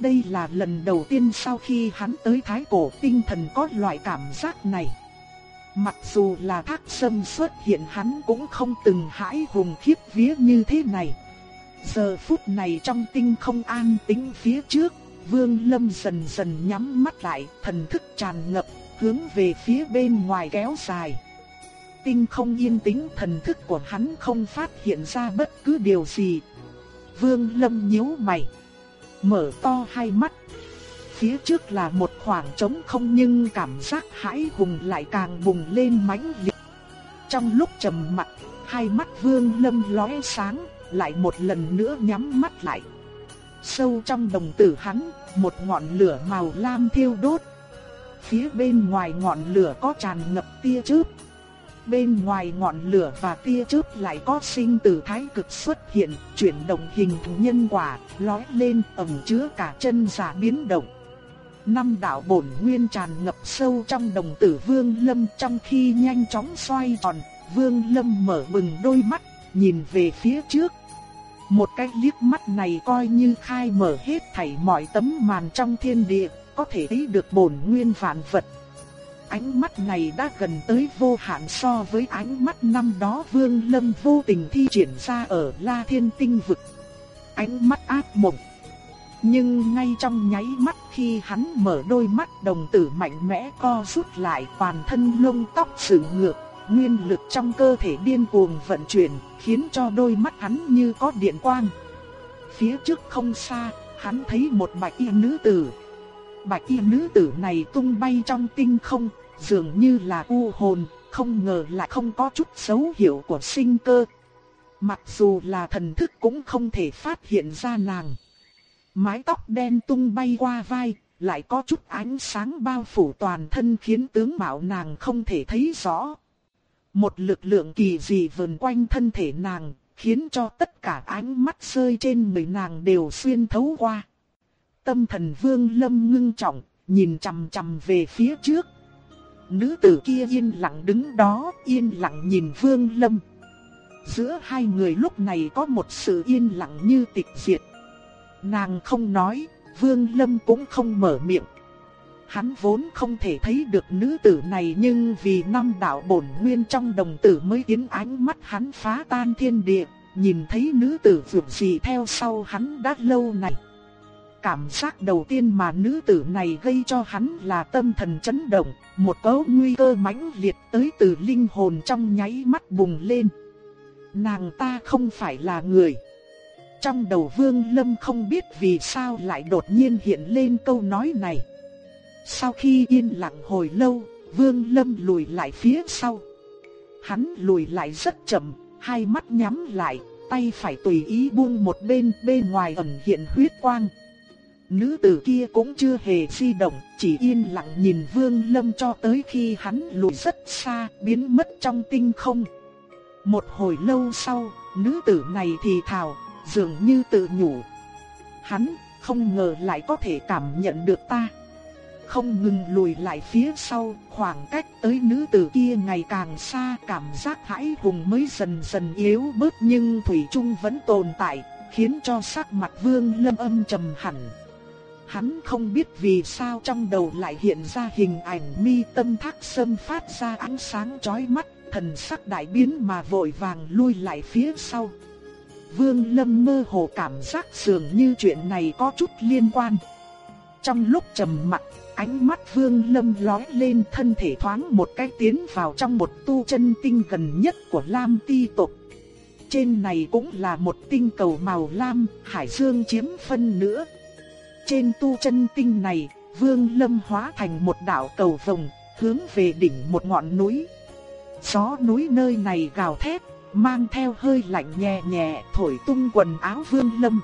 Đây là lần đầu tiên sau khi hắn tới thái cổ tinh thần có loại cảm giác này. Mặc dù là thác sâm xuất hiện hắn cũng không từng hãi hùng khiếp vía như thế này. Giờ phút này trong tinh không an tĩnh phía trước, Vương Lâm dần dần nhắm mắt lại, thần thức tràn ngập, hướng về phía bên ngoài kéo dài. Tinh không yên tĩnh thần thức của hắn không phát hiện ra bất cứ điều gì. Vương Lâm nhíu mày, mở to hai mắt. Phía trước là một khoảng trống không nhưng cảm giác hãi hùng lại càng bùng lên mãnh liệt. Trong lúc trầm mặc, hai mắt Vương Lâm lóe sáng, lại một lần nữa nhắm mắt lại. Sâu trong đồng tử hắn, một ngọn lửa màu lam thiêu đốt. Phía bên ngoài ngọn lửa có tràn ngập tia chớp. Bên ngoài ngọn lửa và tia chớp lại có sinh tử thái cực xuất hiện, chuyển động hình nhân quả, lói lên ẩn chứa cả chân giả biến động. Năm đạo bổn nguyên tràn ngập sâu trong đồng tử Vương Lâm trong khi nhanh chóng xoay tròn, Vương Lâm mở bừng đôi mắt, nhìn về phía trước. Một cái liếc mắt này coi như khai mở hết thảy mọi tấm màn trong thiên địa, có thể thấy được bổn nguyên vạn vật. Ánh mắt này đã gần tới vô hạn so với ánh mắt năm đó Vương Lâm vô tình thi triển ra ở La Thiên Tinh Vực. Ánh mắt ác mộng. Nhưng ngay trong nháy mắt khi hắn mở đôi mắt đồng tử mạnh mẽ co rút lại toàn thân lông tóc dựng ngược, nguyên lực trong cơ thể điên cuồng vận chuyển, khiến cho đôi mắt hắn như có điện quang. Phía trước không xa, hắn thấy một bạch y nữ tử. Bạch y nữ tử này tung bay trong tinh không, dường như là u hồn, không ngờ lại không có chút dấu hiệu của sinh cơ. Mặc dù là thần thức cũng không thể phát hiện ra nàng. Mái tóc đen tung bay qua vai, lại có chút ánh sáng bao phủ toàn thân khiến tướng mạo nàng không thể thấy rõ. Một lực lượng kỳ dị vần quanh thân thể nàng, khiến cho tất cả ánh mắt rơi trên người nàng đều xuyên thấu qua. Tâm thần vương lâm ngưng trọng, nhìn chằm chằm về phía trước. Nữ tử kia yên lặng đứng đó, yên lặng nhìn vương lâm. Giữa hai người lúc này có một sự yên lặng như tịch diệt. Nàng không nói, vương lâm cũng không mở miệng. Hắn vốn không thể thấy được nữ tử này nhưng vì năm đạo bổn nguyên trong đồng tử mới khiến ánh mắt hắn phá tan thiên địa, nhìn thấy nữ tử vượt gì theo sau hắn đã lâu này. Cảm giác đầu tiên mà nữ tử này gây cho hắn là tâm thần chấn động, một cấu nguy cơ mãnh liệt tới từ linh hồn trong nháy mắt bùng lên. Nàng ta không phải là người. Trong đầu Vương Lâm không biết vì sao lại đột nhiên hiện lên câu nói này. Sau khi yên lặng hồi lâu, Vương Lâm lùi lại phía sau. Hắn lùi lại rất chậm, hai mắt nhắm lại, tay phải tùy ý buông một bên, bên ngoài ẩn hiện huyết quang. Nữ tử kia cũng chưa hề di động, chỉ yên lặng nhìn Vương Lâm cho tới khi hắn lùi rất xa, biến mất trong tinh không. Một hồi lâu sau, nữ tử này thì thào, dường như tự nhủ. Hắn không ngờ lại có thể cảm nhận được ta không ngừng lùi lại phía sau, khoảng cách tới nữ tử kia ngày càng xa, cảm giác hãi hùng mới dần dần yếu bớt nhưng thủy chung vẫn tồn tại, khiến cho sắc mặt Vương Lâm âm trầm hẳn. Hắn không biết vì sao trong đầu lại hiện ra hình ảnh mi tâm thác sâm phát ra ánh sáng chói mắt, thần sắc đại biến mà vội vàng lui lại phía sau. Vương Lâm mơ hồ cảm giác dường như chuyện này có chút liên quan. trong lúc trầm mặc, ánh mắt Vương Lâm lóe lên thân thể thoáng một cái tiến vào trong một tu chân tinh gần nhất của Lam Ti tộc. Trên này cũng là một tinh cầu màu lam, hải dương chiếm phân nữa. Trên tu chân tinh này, Vương Lâm hóa thành một đạo cầu vồng, hướng về đỉnh một ngọn núi. Gió núi nơi này gào thét, mang theo hơi lạnh nhẹ nhẹ thổi tung quần áo Vương Lâm.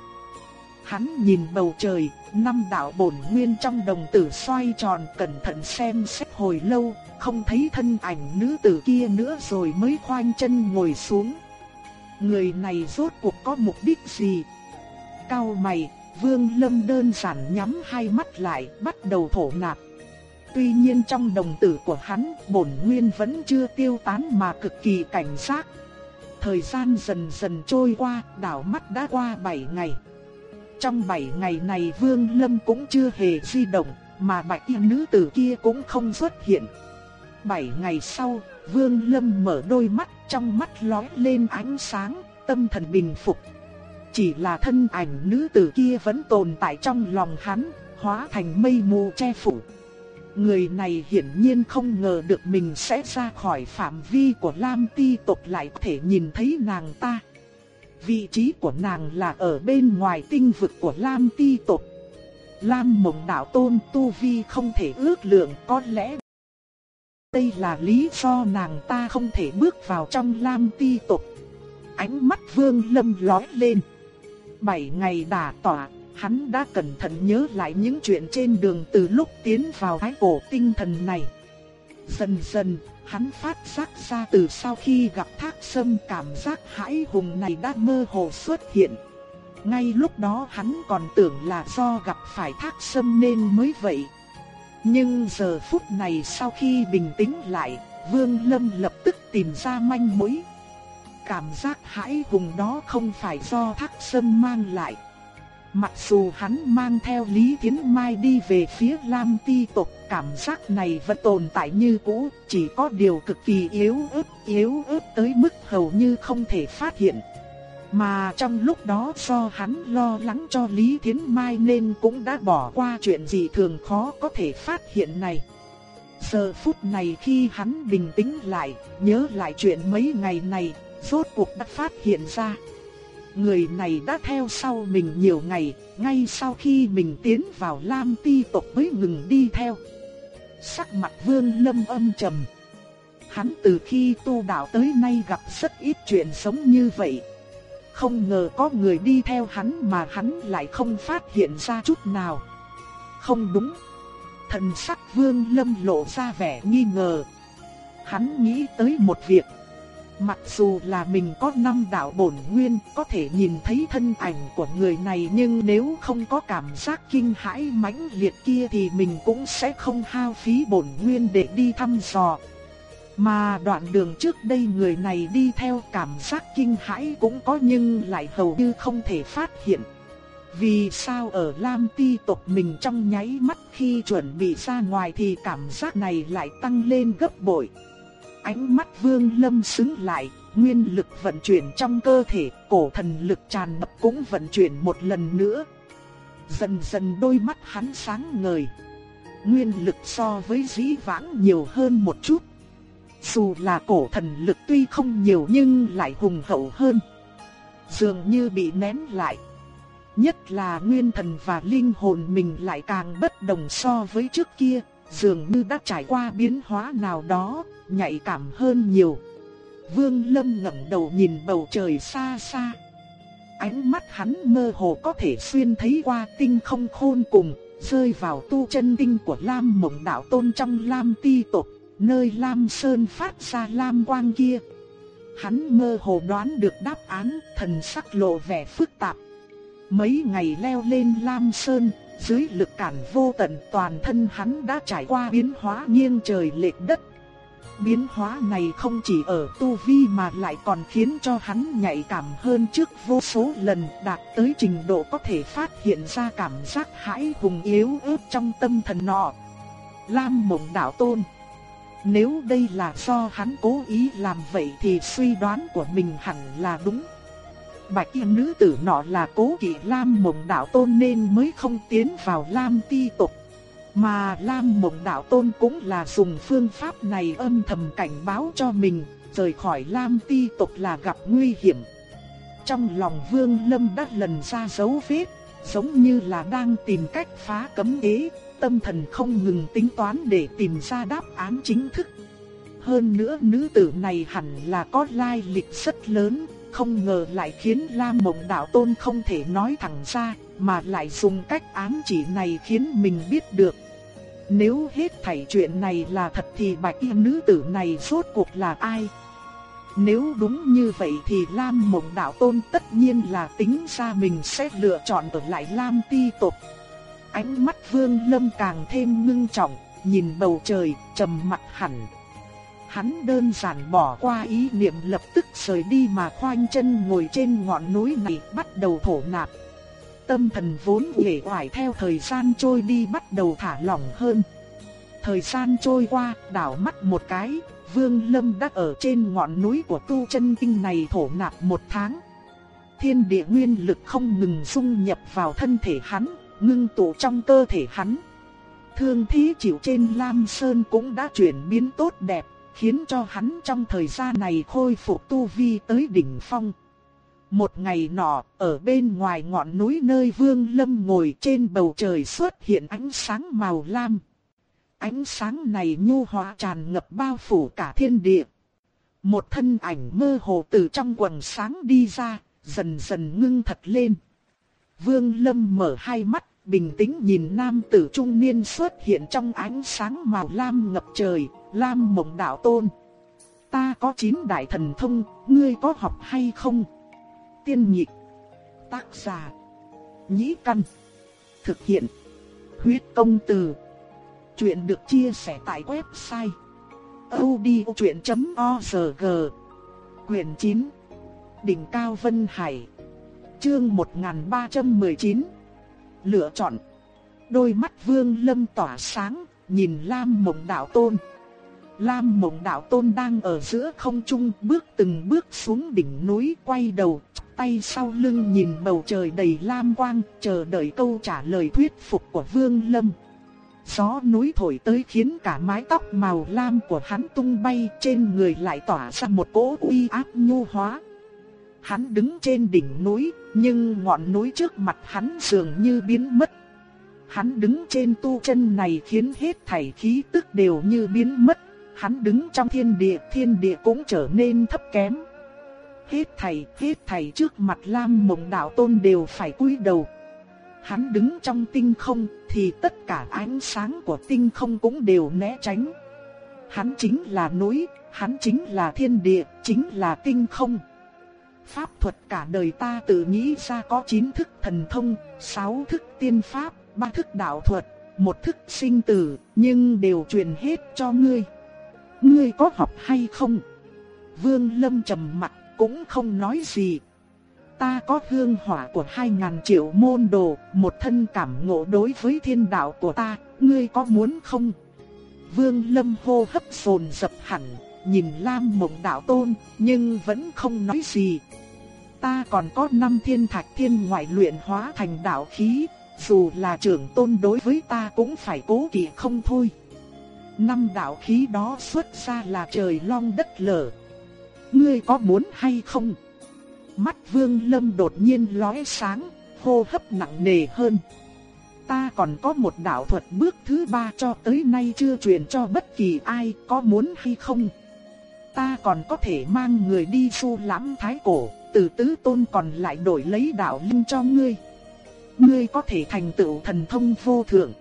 Hắn nhìn bầu trời, năm đạo bổn nguyên trong đồng tử xoay tròn cẩn thận xem xét hồi lâu, không thấy thân ảnh nữ tử kia nữa rồi mới khoanh chân ngồi xuống. Người này rốt cuộc có mục đích gì? Cao mày, Vương Lâm đơn giản nhắm hai mắt lại, bắt đầu thổ nạp. Tuy nhiên trong đồng tử của hắn, bổn nguyên vẫn chưa tiêu tán mà cực kỳ cảnh giác. Thời gian dần dần trôi qua, đảo mắt đã qua 7 ngày. Trong 7 ngày này Vương Lâm cũng chưa hề di động, mà bạch y nữ tử kia cũng không xuất hiện. 7 ngày sau, Vương Lâm mở đôi mắt, trong mắt lóe lên ánh sáng, tâm thần bình phục. Chỉ là thân ảnh nữ tử kia vẫn tồn tại trong lòng hắn, hóa thành mây mù che phủ. Người này hiển nhiên không ngờ được mình sẽ ra khỏi phạm vi của Lam Ti tộc lại có thể nhìn thấy nàng ta. Vị trí của nàng là ở bên ngoài tinh vực của Lam Ti tộc. Lam Mộng Đạo Tôn tu vi không thể ước lượng, có lẽ đây là lý do nàng ta không thể bước vào trong Lam Ti tộc. Ánh mắt Vương Lâm lóe lên. Bảy ngày đả tỏa, hắn đã cẩn thận nhớ lại những chuyện trên đường từ lúc tiến vào thái cổ tinh thần này. Dần dần, hắn phát giác ra từ sau khi gặp thác sâm cảm giác hãi hùng này đã mơ hồ xuất hiện. Ngay lúc đó hắn còn tưởng là do gặp phải thác sâm nên mới vậy. Nhưng giờ phút này sau khi bình tĩnh lại, Vương Lâm lập tức tìm ra manh mối. Cảm giác hãi hùng đó không phải do thác sâm mang lại. Mặc dù hắn mang theo Lý Thiến Mai đi về phía Lam Ti tộc, cảm giác này vẫn tồn tại như cũ, chỉ có điều cực kỳ yếu ớt, yếu ớt tới mức hầu như không thể phát hiện. Mà trong lúc đó do hắn lo lắng cho Lý Thiến Mai nên cũng đã bỏ qua chuyện gì thường khó có thể phát hiện này. Giờ phút này khi hắn bình tĩnh lại, nhớ lại chuyện mấy ngày này, rốt cuộc đã phát hiện ra. Người này đã theo sau mình nhiều ngày, ngay sau khi mình tiến vào Lam Ti tộc mới ngừng đi theo. Sắc mặt Vương Lâm âm trầm. Hắn từ khi tu đạo tới nay gặp rất ít chuyện sống như vậy. Không ngờ có người đi theo hắn mà hắn lại không phát hiện ra chút nào. Không đúng. Thần sắc Vương Lâm lộ ra vẻ nghi ngờ. Hắn nghĩ tới một việc. Mặc dù là mình có năm đạo bổn nguyên, có thể nhìn thấy thân ảnh của người này, nhưng nếu không có cảm giác kinh hãi mãnh liệt kia thì mình cũng sẽ không hao phí bổn nguyên để đi thăm dò. Mà đoạn đường trước đây người này đi theo cảm giác kinh hãi cũng có nhưng lại hầu như không thể phát hiện. Vì sao ở Lam Ti tộc mình trong nháy mắt khi chuẩn bị ra ngoài thì cảm giác này lại tăng lên gấp bội. Ánh mắt Vương Lâm sững lại, nguyên lực vận chuyển trong cơ thể, cổ thần lực tràn ngập cũng vận chuyển một lần nữa. Dần dần đôi mắt hắn sáng ngời. Nguyên lực so với dĩ vãng nhiều hơn một chút. Dù là cổ thần lực tuy không nhiều nhưng lại hùng hậu hơn. Dường như bị nén lại. Nhất là nguyên thần và linh hồn mình lại càng bất đồng so với trước kia, dường như đã trải qua biến hóa nào đó, nhạy cảm hơn nhiều. Vương Lâm ngẩng đầu nhìn bầu trời xa xa. Ánh mắt hắn mơ hồ có thể xuyên thấy qua tinh không khôn cùng, rơi vào tu chân tinh của Lam Mộng Đạo Tôn trong Lam Ti tộc, nơi Lam Sơn phát ra lam quang kia. Hắn mơ hồ đoán được đáp án, thần sắc lộ vẻ phức tạp. Mấy ngày leo lên Lam Sơn, dưới lực cản vô tận, toàn thân hắn đã trải qua biến hóa nghiêng trời lệch đất. Biến hóa này không chỉ ở tu vi mà lại còn khiến cho hắn nhạy cảm hơn trước vô số lần, đạt tới trình độ có thể phát hiện ra cảm giác hãi hùng yếu ớt trong tâm thần nọ. Lam mộng đạo tôn, Nếu đây là do hắn cố ý làm vậy thì suy đoán của mình hẳn là đúng bạch y nữ tử nọ là cố kỵ Lam Mộng Đạo Tôn nên mới không tiến vào Lam Ti tộc. Mà Lam Mộng Đạo Tôn cũng là dùng phương pháp này âm thầm cảnh báo cho mình, rời khỏi Lam Ti tộc là gặp nguy hiểm. Trong lòng Vương Lâm đã lần ra dấu vết, giống như là đang tìm cách phá cấm ý, tâm thần không ngừng tính toán để tìm ra đáp án chính thức. Hơn nữa nữ tử này hẳn là có lai lịch rất lớn, không ngờ lại khiến Lam Mộng Đạo Tôn không thể nói thẳng ra, mà lại dùng cách ám chỉ này khiến mình biết được. Nếu hết thảy chuyện này là thật thì bạch y nữ tử này rốt cuộc là ai? Nếu đúng như vậy thì Lam Mộng Đạo Tôn tất nhiên là tính ra mình sẽ lựa chọn ở lại Lam Ti tộc. Ánh mắt Vương Lâm càng thêm ngưng trọng, nhìn bầu trời, trầm mặt hẳn. Hắn đơn giản bỏ qua ý niệm lập tức rời đi mà khoanh chân ngồi trên ngọn núi này bắt đầu thổ nạp. Tâm thần vốn uể oải theo thời gian trôi đi bắt đầu thả lỏng hơn. Thời gian trôi qua, đảo mắt một cái, Vương Lâm đã ở trên ngọn núi của tu chân kinh này thổ nạp một tháng. Thiên địa nguyên lực không ngừng dung nhập vào thân thể hắn, ngưng tụ trong cơ thể hắn. Thương thí chịu trên Lam Sơn cũng đã chuyển biến tốt đẹp, khiến cho hắn trong thời gian này khôi phục tu vi tới đỉnh phong. Một ngày nọ, ở bên ngoài ngọn núi nơi Vương Lâm ngồi trên bầu trời xuất hiện ánh sáng màu lam. Ánh sáng này nhu hòa tràn ngập bao phủ cả thiên địa. Một thân ảnh mơ hồ từ trong quần sáng đi ra, dần dần ngưng thật lên. Vương Lâm mở hai mắt, bình tĩnh nhìn nam tử trung niên xuất hiện trong ánh sáng màu lam ngập trời, lam mộng đạo tôn. Ta có chín đại thần thông, ngươi có học hay không? Tiên nhị Tác giả. Nhĩ căn. Thực hiện. Huyết công từ. Chuyện được chia sẻ tại website. odchuyện.org Quyền 9 Đỉnh Cao Vân Hải Chương 1319 Lựa chọn Đôi mắt vương lâm tỏa sáng, nhìn Lam Mộng Đạo Tôn. Lam Mộng Đạo Tôn đang ở giữa không trung bước từng bước xuống đỉnh núi quay đầu, tay sau lưng nhìn bầu trời đầy lam quang, chờ đợi câu trả lời thuyết phục của Vương Lâm. Gió núi thổi tới khiến cả mái tóc màu lam của hắn tung bay trên người lại tỏa ra một cỗ uy áp nhu hóa. Hắn đứng trên đỉnh núi, nhưng ngọn núi trước mặt hắn dường như biến mất. Hắn đứng trên tu chân này khiến hết thảy khí tức đều như biến mất. Hắn đứng trong thiên địa, thiên địa cũng trở nên thấp kém. Hết thầy hết thầy trước mặt Lam Mộng Đạo Tôn đều phải cúi đầu. Hắn đứng trong tinh không thì tất cả ánh sáng của tinh không cũng đều né tránh. Hắn chính là núi, hắn chính là thiên địa, chính là tinh không. Pháp thuật cả đời ta tự nghĩ ra có 9 thức thần thông, 6 thức tiên pháp, 3 thức đạo thuật, một thức sinh tử, nhưng đều truyền hết cho ngươi. Ngươi có học hay không? Vương Lâm trầm mặt, cũng không nói gì. Ta có hương hỏa của hai ngàn triệu môn đồ, một thân cảm ngộ đối với thiên đạo của ta, ngươi có muốn không? Vương Lâm hô hấp sồn dập hẳn, nhìn Lam Mộng Đạo Tôn, nhưng vẫn không nói gì. Ta còn có năm thiên thạch thiên ngoại luyện hóa thành đạo khí, dù là trưởng tôn đối với ta cũng phải cố kỵ không thôi. Năm đạo khí đó xuất ra là trời long đất lở. Ngươi có muốn hay không? Mắt vương lâm đột nhiên lóe sáng, hô hấp nặng nề hơn. Ta còn có một đạo thuật bước thứ ba cho tới nay chưa truyền cho bất kỳ ai, có muốn hay không? Ta còn có thể mang người đi su lãm thái cổ, từ tứ tôn còn lại đổi lấy đạo linh cho ngươi. Ngươi có thể thành tựu thần thông vô thượng.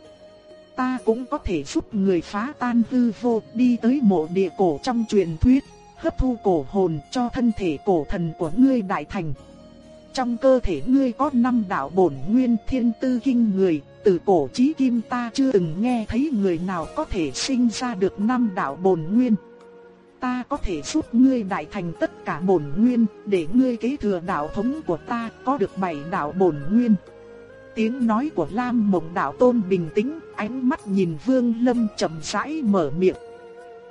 Ta cũng có thể giúp người phá tan hư vô đi tới mộ địa cổ trong truyền thuyết, hấp thu cổ hồn cho thân thể cổ thần của ngươi đại thành. Trong cơ thể ngươi có năm đạo bổn nguyên thiên tư kinh người, từ cổ chí kim ta chưa từng nghe thấy người nào có thể sinh ra được năm đạo bổn nguyên ta có thể giúp ngươi đại thành tất cả bổn nguyên, để ngươi kế thừa đạo thống của ta có được bảy đạo bổn nguyên. Tiếng nói của Lam Mộng Đạo Tôn bình tĩnh, ánh mắt nhìn Vương Lâm chậm rãi mở miệng.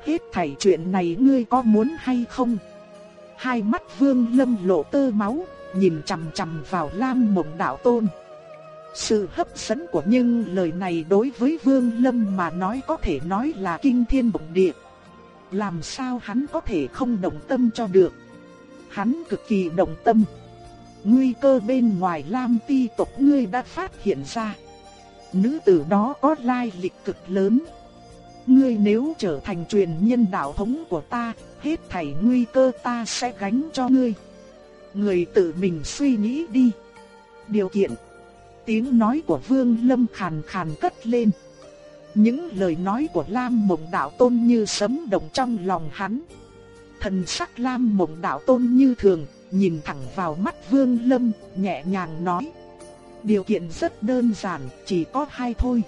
Hết thảy chuyện này ngươi có muốn hay không? Hai mắt Vương Lâm lộ tơ máu, nhìn chằm chằm vào Lam Mộng Đạo Tôn. Sự hấp dẫn của những lời này đối với Vương Lâm mà nói có thể nói là kinh thiên động địa. Làm sao hắn có thể không động tâm cho được? Hắn cực kỳ động tâm. Nguy cơ bên ngoài Lam Ti tộc ngươi đã phát hiện ra. Nữ tử đó có lai lịch cực lớn. Ngươi nếu trở thành truyền nhân đạo thống của ta, hết thảy nguy cơ ta sẽ gánh cho ngươi. Người tự mình suy nghĩ đi. Điều kiện. Tiếng nói của Vương Lâm khàn khàn cất lên. Những lời nói của Lam Mộng Đạo Tôn như sấm động trong lòng hắn. Thần sắc Lam Mộng Đạo Tôn như thường, nhìn thẳng vào mắt Vương Lâm, nhẹ nhàng nói. Điều kiện rất đơn giản, chỉ có hai thôi.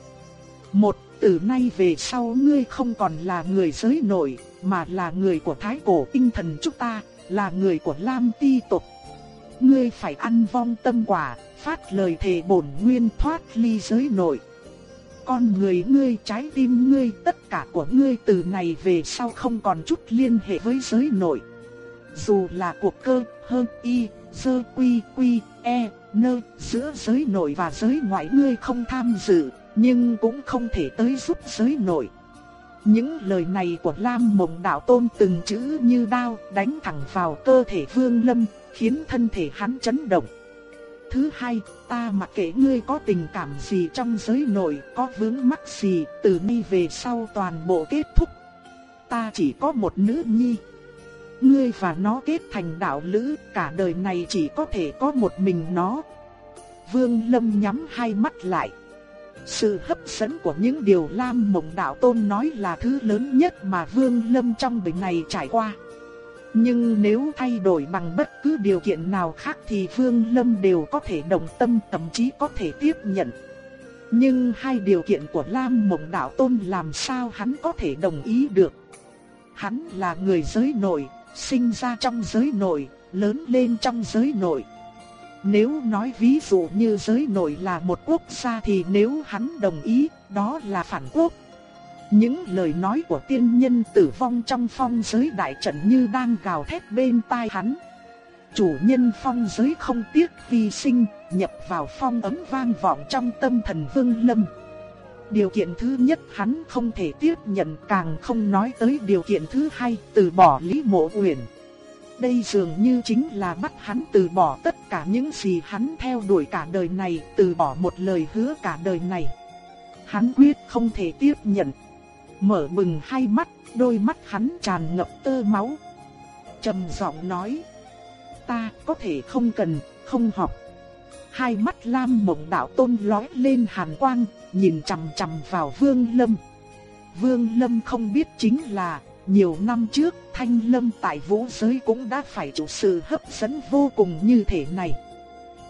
Một, từ nay về sau ngươi không còn là người giới nội, mà là người của thái cổ tinh thần chúng ta, là người của Lam Ti tộc. Ngươi phải ăn vong tâm quả, phát lời thề bổn nguyên thoát ly giới nội. Con người ngươi, trái tim ngươi, tất cả của ngươi từ này về sau không còn chút liên hệ với giới nội. Dù là cuộc cơ, hơn y, dơ quy quy, e, nơ, giữa giới nội và giới ngoại ngươi không tham dự, nhưng cũng không thể tới giúp giới nội. Những lời này của Lam Mộng Đạo Tôn từng chữ như đao đánh thẳng vào cơ thể Vương Lâm, khiến thân thể hắn chấn động. Thứ hai, ta mặc kệ ngươi có tình cảm gì trong giới nội, có vướng mắc gì, từ nay về sau toàn bộ kết thúc. Ta chỉ có một nữ nhi. Ngươi và nó kết thành đạo lữ, cả đời này chỉ có thể có một mình nó. Vương Lâm nhắm hai mắt lại. Sự hấp dẫn của những điều Lam Mộng Đạo Tôn nói là thứ lớn nhất mà Vương Lâm trong đời này trải qua. Nhưng nếu thay đổi bằng bất cứ điều kiện nào khác thì Vương Lâm đều có thể đồng tâm thậm chí có thể tiếp nhận. Nhưng hai điều kiện của Lam Mộng Đạo Tôn làm sao hắn có thể đồng ý được. Hắn là người giới nội, sinh ra trong giới nội, lớn lên trong giới nội. Nếu nói ví dụ như giới nội là một quốc gia thì nếu hắn đồng ý, đó là phản quốc. Những lời nói của tiên nhân tử vong trong phong giới đại trận như đang gào thét bên tai hắn. Chủ nhân phong giới không tiếc hy sinh, nhập vào phong ấm vang vọng trong tâm thần vương lâm. Điều kiện thứ nhất hắn không thể tiếp nhận càng không nói tới điều kiện thứ hai từ bỏ Lý Mộ Uyển. Đây dường như chính là bắt hắn từ bỏ tất cả những gì hắn theo đuổi cả đời này, từ bỏ một lời hứa cả đời này. Hắn quyết không thể tiếp nhận. Mở bừng hai mắt, đôi mắt hắn tràn ngập tơ máu. trầm giọng nói, ta có thể không cần, không học. Hai mắt lam mộng đạo tôn lói lên hàn quang, nhìn chằm chằm vào vương lâm. Vương lâm không biết chính là nhiều năm trước, Thanh Lâm tại vũ giới cũng đã phải chịu sự hấp dẫn vô cùng như thế này.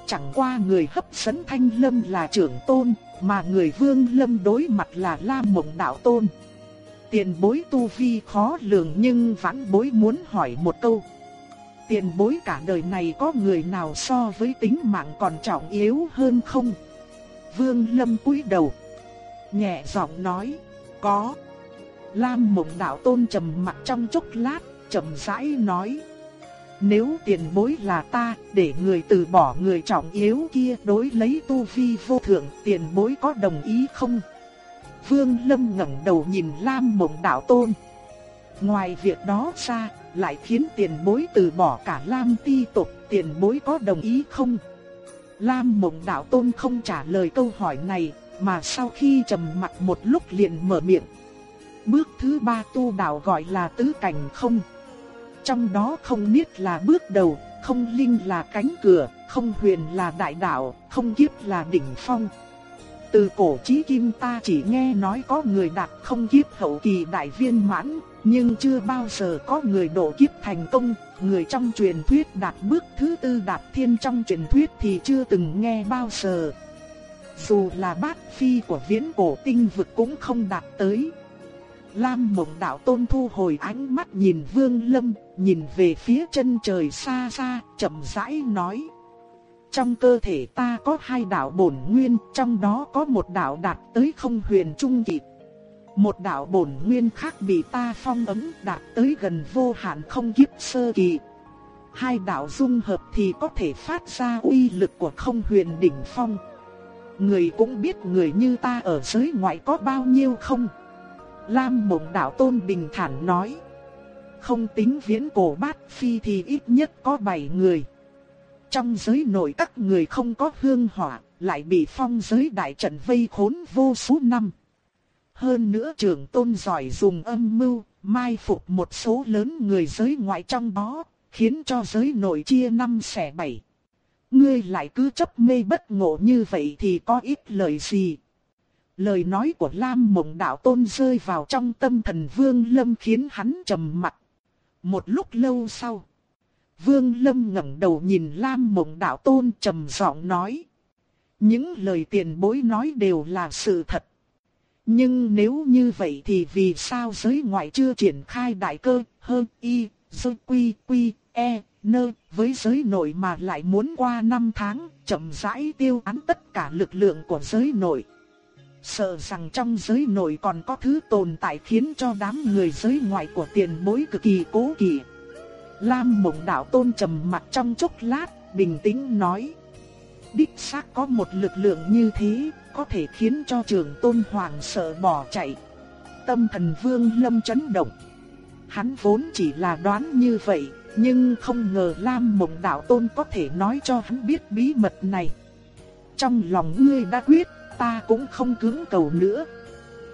Chẳng qua người hấp dẫn Thanh Lâm là trưởng tôn, mà người vương lâm đối mặt là Lam Mộng Đạo Tôn. Tiền bối tu vi khó lường nhưng vãn bối muốn hỏi một câu. Tiền bối cả đời này có người nào so với tính mạng còn trọng yếu hơn không? Vương lâm cúi đầu. Nhẹ giọng nói, có. Lam Mộng Đạo Tôn trầm mặt trong chốc lát, chậm rãi nói: "Nếu tiền bối là ta, để người từ bỏ người trọng yếu kia đối lấy tu vi vô thượng, tiền bối có đồng ý không?" Vương Lâm ngẩng đầu nhìn Lam Mộng Đạo Tôn. Ngoài việc đó ra, lại khiến tiền bối từ bỏ cả Lam Ti tộc, tiền bối có đồng ý không? Lam Mộng Đạo Tôn không trả lời câu hỏi này, mà sau khi trầm mặt một lúc liền mở miệng. Bước thứ ba tu đạo gọi là tứ cảnh không. Trong đó không niết là bước đầu, không linh là cánh cửa, không huyền là đại đạo, không kiếp là đỉnh phong. Từ cổ chí kim ta chỉ nghe nói có người đạt không kiếp hậu kỳ đại viên mãn, nhưng chưa bao giờ có người độ kiếp thành công, người trong truyền thuyết đạt bước thứ tư đạt thiên trong truyền thuyết thì chưa từng nghe bao giờ. Dù là bát phi của viễn cổ tinh vực cũng không đạt tới. Lam mộng đạo tôn thu hồi ánh mắt nhìn vương lâm, nhìn về phía chân trời xa xa, chậm rãi nói. Trong cơ thể ta có hai đạo bổn nguyên, trong đó có một đạo đạt tới không huyền trung kịp. Một đạo bổn nguyên khác bị ta phong ấn đạt tới gần vô hạn không kiếp sơ kỳ. Hai đạo dung hợp thì có thể phát ra uy lực của không huyền đỉnh phong. Người cũng biết người như ta ở giới ngoại có bao nhiêu không? Lam mộng đạo tôn bình thản nói. Không tính viễn cổ bát phi thì ít nhất có 7 người. Trong giới nội các người không có hương hỏa, lại bị phong giới đại trận vây khốn vô số năm. Hơn nữa trưởng tôn giỏi dùng âm mưu, mai phục một số lớn người giới ngoại trong đó, khiến cho giới nội chia năm xẻ bảy. Ngươi lại cứ chấp mê bất ngộ như vậy thì có ít lời gì. Lời nói của Lam Mộng Đạo Tôn rơi vào trong tâm thần Vương Lâm khiến hắn trầm mặt. Một lúc lâu sau, Vương Lâm ngẩng đầu nhìn Lam Mộng Đạo Tôn trầm giọng nói: "Những lời tiền bối nói đều là sự thật. Nhưng nếu như vậy thì vì sao giới ngoại chưa triển khai đại cơ hơn y, dơ quy quy, e, nơ với giới nội mà lại muốn qua năm tháng chậm rãi tiêu án tất cả lực lượng của giới nội. Sợ rằng trong giới nội còn có thứ tồn tại khiến cho đám người giới ngoại của tiền bối cực kỳ cố kỳ Lam mộng đạo tôn trầm mặt trong chốc lát, bình tĩnh nói. Đích xác có một lực lượng như thế, có thể khiến cho trường tôn hoàng sợ bỏ chạy. Tâm thần vương lâm chấn động. Hắn vốn chỉ là đoán như vậy, nhưng không ngờ Lam Mộng Đạo Tôn có thể nói cho hắn biết bí mật này. Trong lòng ngươi đã quyết, ta cũng không cứng cầu nữa.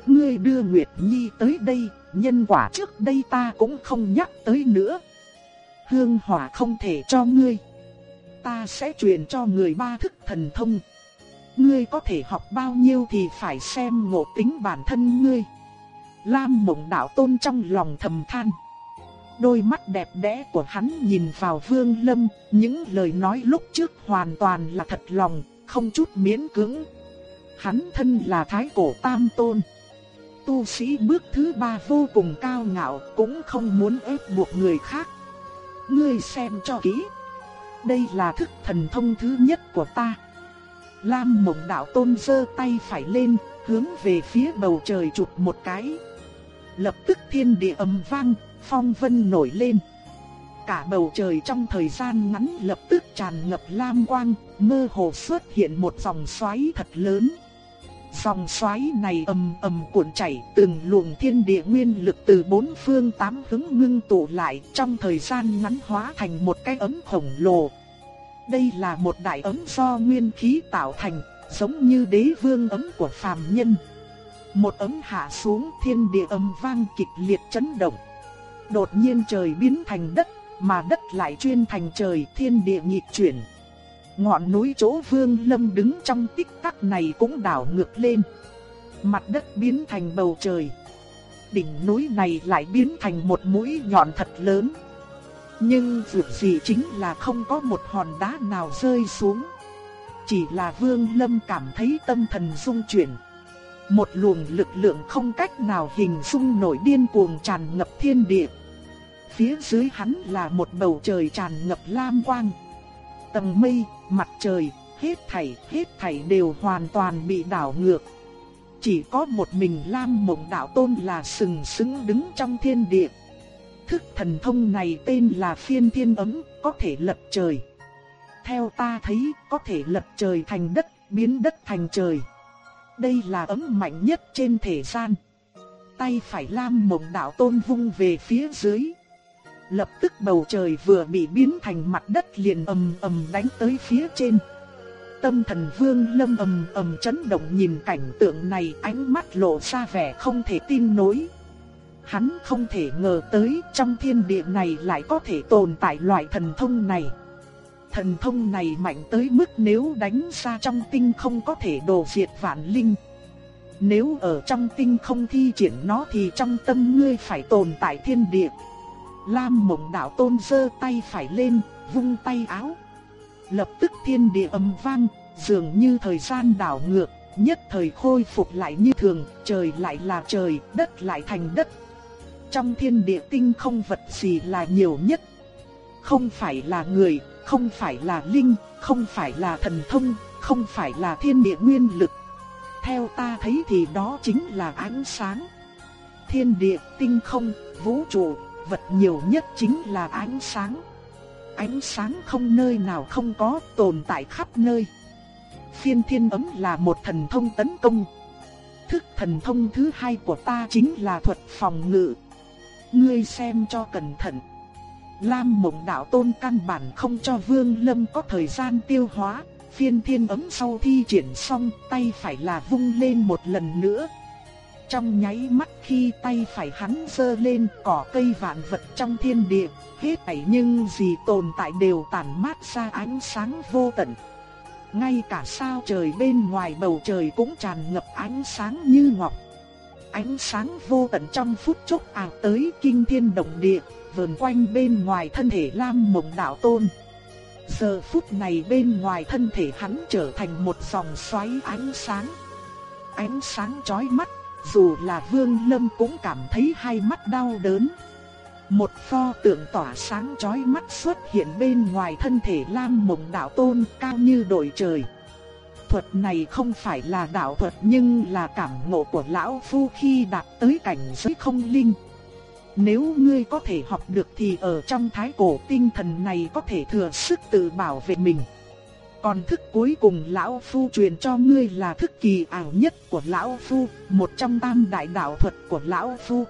Ngươi đưa Nguyệt Nhi tới đây, nhân quả trước đây ta cũng không nhắc tới nữa. Hương hỏa không thể cho ngươi. Ta sẽ truyền cho người ba thức thần thông. Ngươi có thể học bao nhiêu thì phải xem ngộ tính bản thân ngươi. Lam mộng đạo tôn trong lòng thầm than. Đôi mắt đẹp đẽ của hắn nhìn vào Vương Lâm, những lời nói lúc trước hoàn toàn là thật lòng, không chút miễn cưỡng. Hắn thân là thái cổ tam tôn. Tu sĩ bước thứ ba vô cùng cao ngạo, cũng không muốn ép buộc người khác. Ngươi xem cho kỹ. Đây là thức thần thông thứ nhất của ta. Lam mộng đạo tôn giơ tay phải lên, hướng về phía bầu trời chụp một cái. Lập tức thiên địa ầm vang, phong vân nổi lên. Cả bầu trời trong thời gian ngắn lập tức tràn ngập lam quang, mơ hồ xuất hiện một dòng xoáy thật lớn. Dòng xoáy này ầm ầm cuộn chảy, từng luồng thiên địa nguyên lực từ bốn phương tám hướng ngưng tụ lại, trong thời gian ngắn hóa thành một cái ấm khổng lồ. Đây là một đại ấm do nguyên khí tạo thành, giống như đế vương ấm của phàm nhân. Một ấm hạ xuống thiên địa âm vang kịch liệt chấn động. Đột nhiên trời biến thành đất, mà đất lại chuyên thành trời thiên địa nhịp chuyển. Ngọn núi chỗ vương lâm đứng trong tích tắc này cũng đảo ngược lên. Mặt đất biến thành bầu trời. Đỉnh núi này lại biến thành một mũi nhọn thật lớn. Nhưng việc gì chính là không có một hòn đá nào rơi xuống. Chỉ là vương lâm cảm thấy tâm thần rung chuyển. Một luồng lực lượng không cách nào hình dung nổi điên cuồng tràn ngập thiên địa. Phía dưới hắn là một bầu trời tràn ngập lam quang. Tầng mây, mặt trời, hết thảy, hết thảy đều hoàn toàn bị đảo ngược. Chỉ có một mình Lam Mộng Đạo Tôn là sừng sững đứng trong thiên địa. Thức thần thông này tên là phiên thiên ấm, có thể lật trời. Theo ta thấy, có thể lật trời thành đất, biến đất thành trời. Đây là ấm mạnh nhất trên thế gian. Tay phải Lam Mộng Đạo Tôn vung về phía dưới. Lập tức bầu trời vừa bị biến thành mặt đất liền ầm ầm đánh tới phía trên. Tâm thần Vương Lâm ầm ầm chấn động nhìn cảnh tượng này, ánh mắt lộ ra vẻ không thể tin nổi. Hắn không thể ngờ tới trong thiên địa này lại có thể tồn tại loại thần thông này. Thần thông này mạnh tới mức nếu đánh ra trong tinh không có thể đổ diệt vạn linh. Nếu ở trong tinh không thi triển nó thì trong tâm ngươi phải tồn tại thiên địa. Lam mộng đạo tôn giơ tay phải lên, vung tay áo. Lập tức thiên địa ầm vang, dường như thời gian đảo ngược, nhất thời khôi phục lại như thường, trời lại là trời, đất lại thành đất. Trong thiên địa tinh không vật gì là nhiều nhất? Không phải là người, không phải là linh, không phải là thần thông, không phải là thiên địa nguyên lực. Theo ta thấy thì đó chính là ánh sáng. Thiên địa, tinh không, vũ trụ, vật nhiều nhất chính là ánh sáng. ánh sáng không nơi nào không có tồn tại khắp nơi. Phiên thiên ấm là một thần thông tấn công. Thức thần thông thứ hai của ta chính là thuật phòng ngự. Ngươi xem cho cẩn thận. Lam mộng đạo tôn căn bản không cho Vương Lâm có thời gian tiêu hóa, phiên thiên ấm sau thi triển xong tay phải là vung lên một lần nữa. Trong nháy mắt khi tay phải hắn giơ lên cỏ cây vạn vật trong thiên địa, hết thảy nhưng gì tồn tại đều tản mát ra ánh sáng vô tận. Ngay cả sao trời bên ngoài bầu trời cũng tràn ngập ánh sáng như ngọc. Ánh sáng vô tận trong phút chốc ảo tới kinh thiên động địa, vờn quanh bên ngoài thân thể Lam Mộng Đạo Tôn. Giờ phút này bên ngoài thân thể hắn trở thành một dòng xoáy ánh sáng. Ánh sáng chói mắt, dù là Vương Lâm cũng cảm thấy hai mắt đau đớn. Một pho tượng tỏa sáng chói mắt xuất hiện bên ngoài thân thể Lam Mộng Đạo Tôn cao như đội trời. Thuật này không phải là đạo thuật nhưng là cảm ngộ của lão phu khi đạt tới cảnh giới không linh. Nếu ngươi có thể học được thì ở trong thái cổ tinh thần này có thể thừa sức tự bảo vệ mình. Còn thức cuối cùng lão phu truyền cho ngươi là thức kỳ ảo nhất của lão phu, một trong tam đại đạo thuật của lão phu.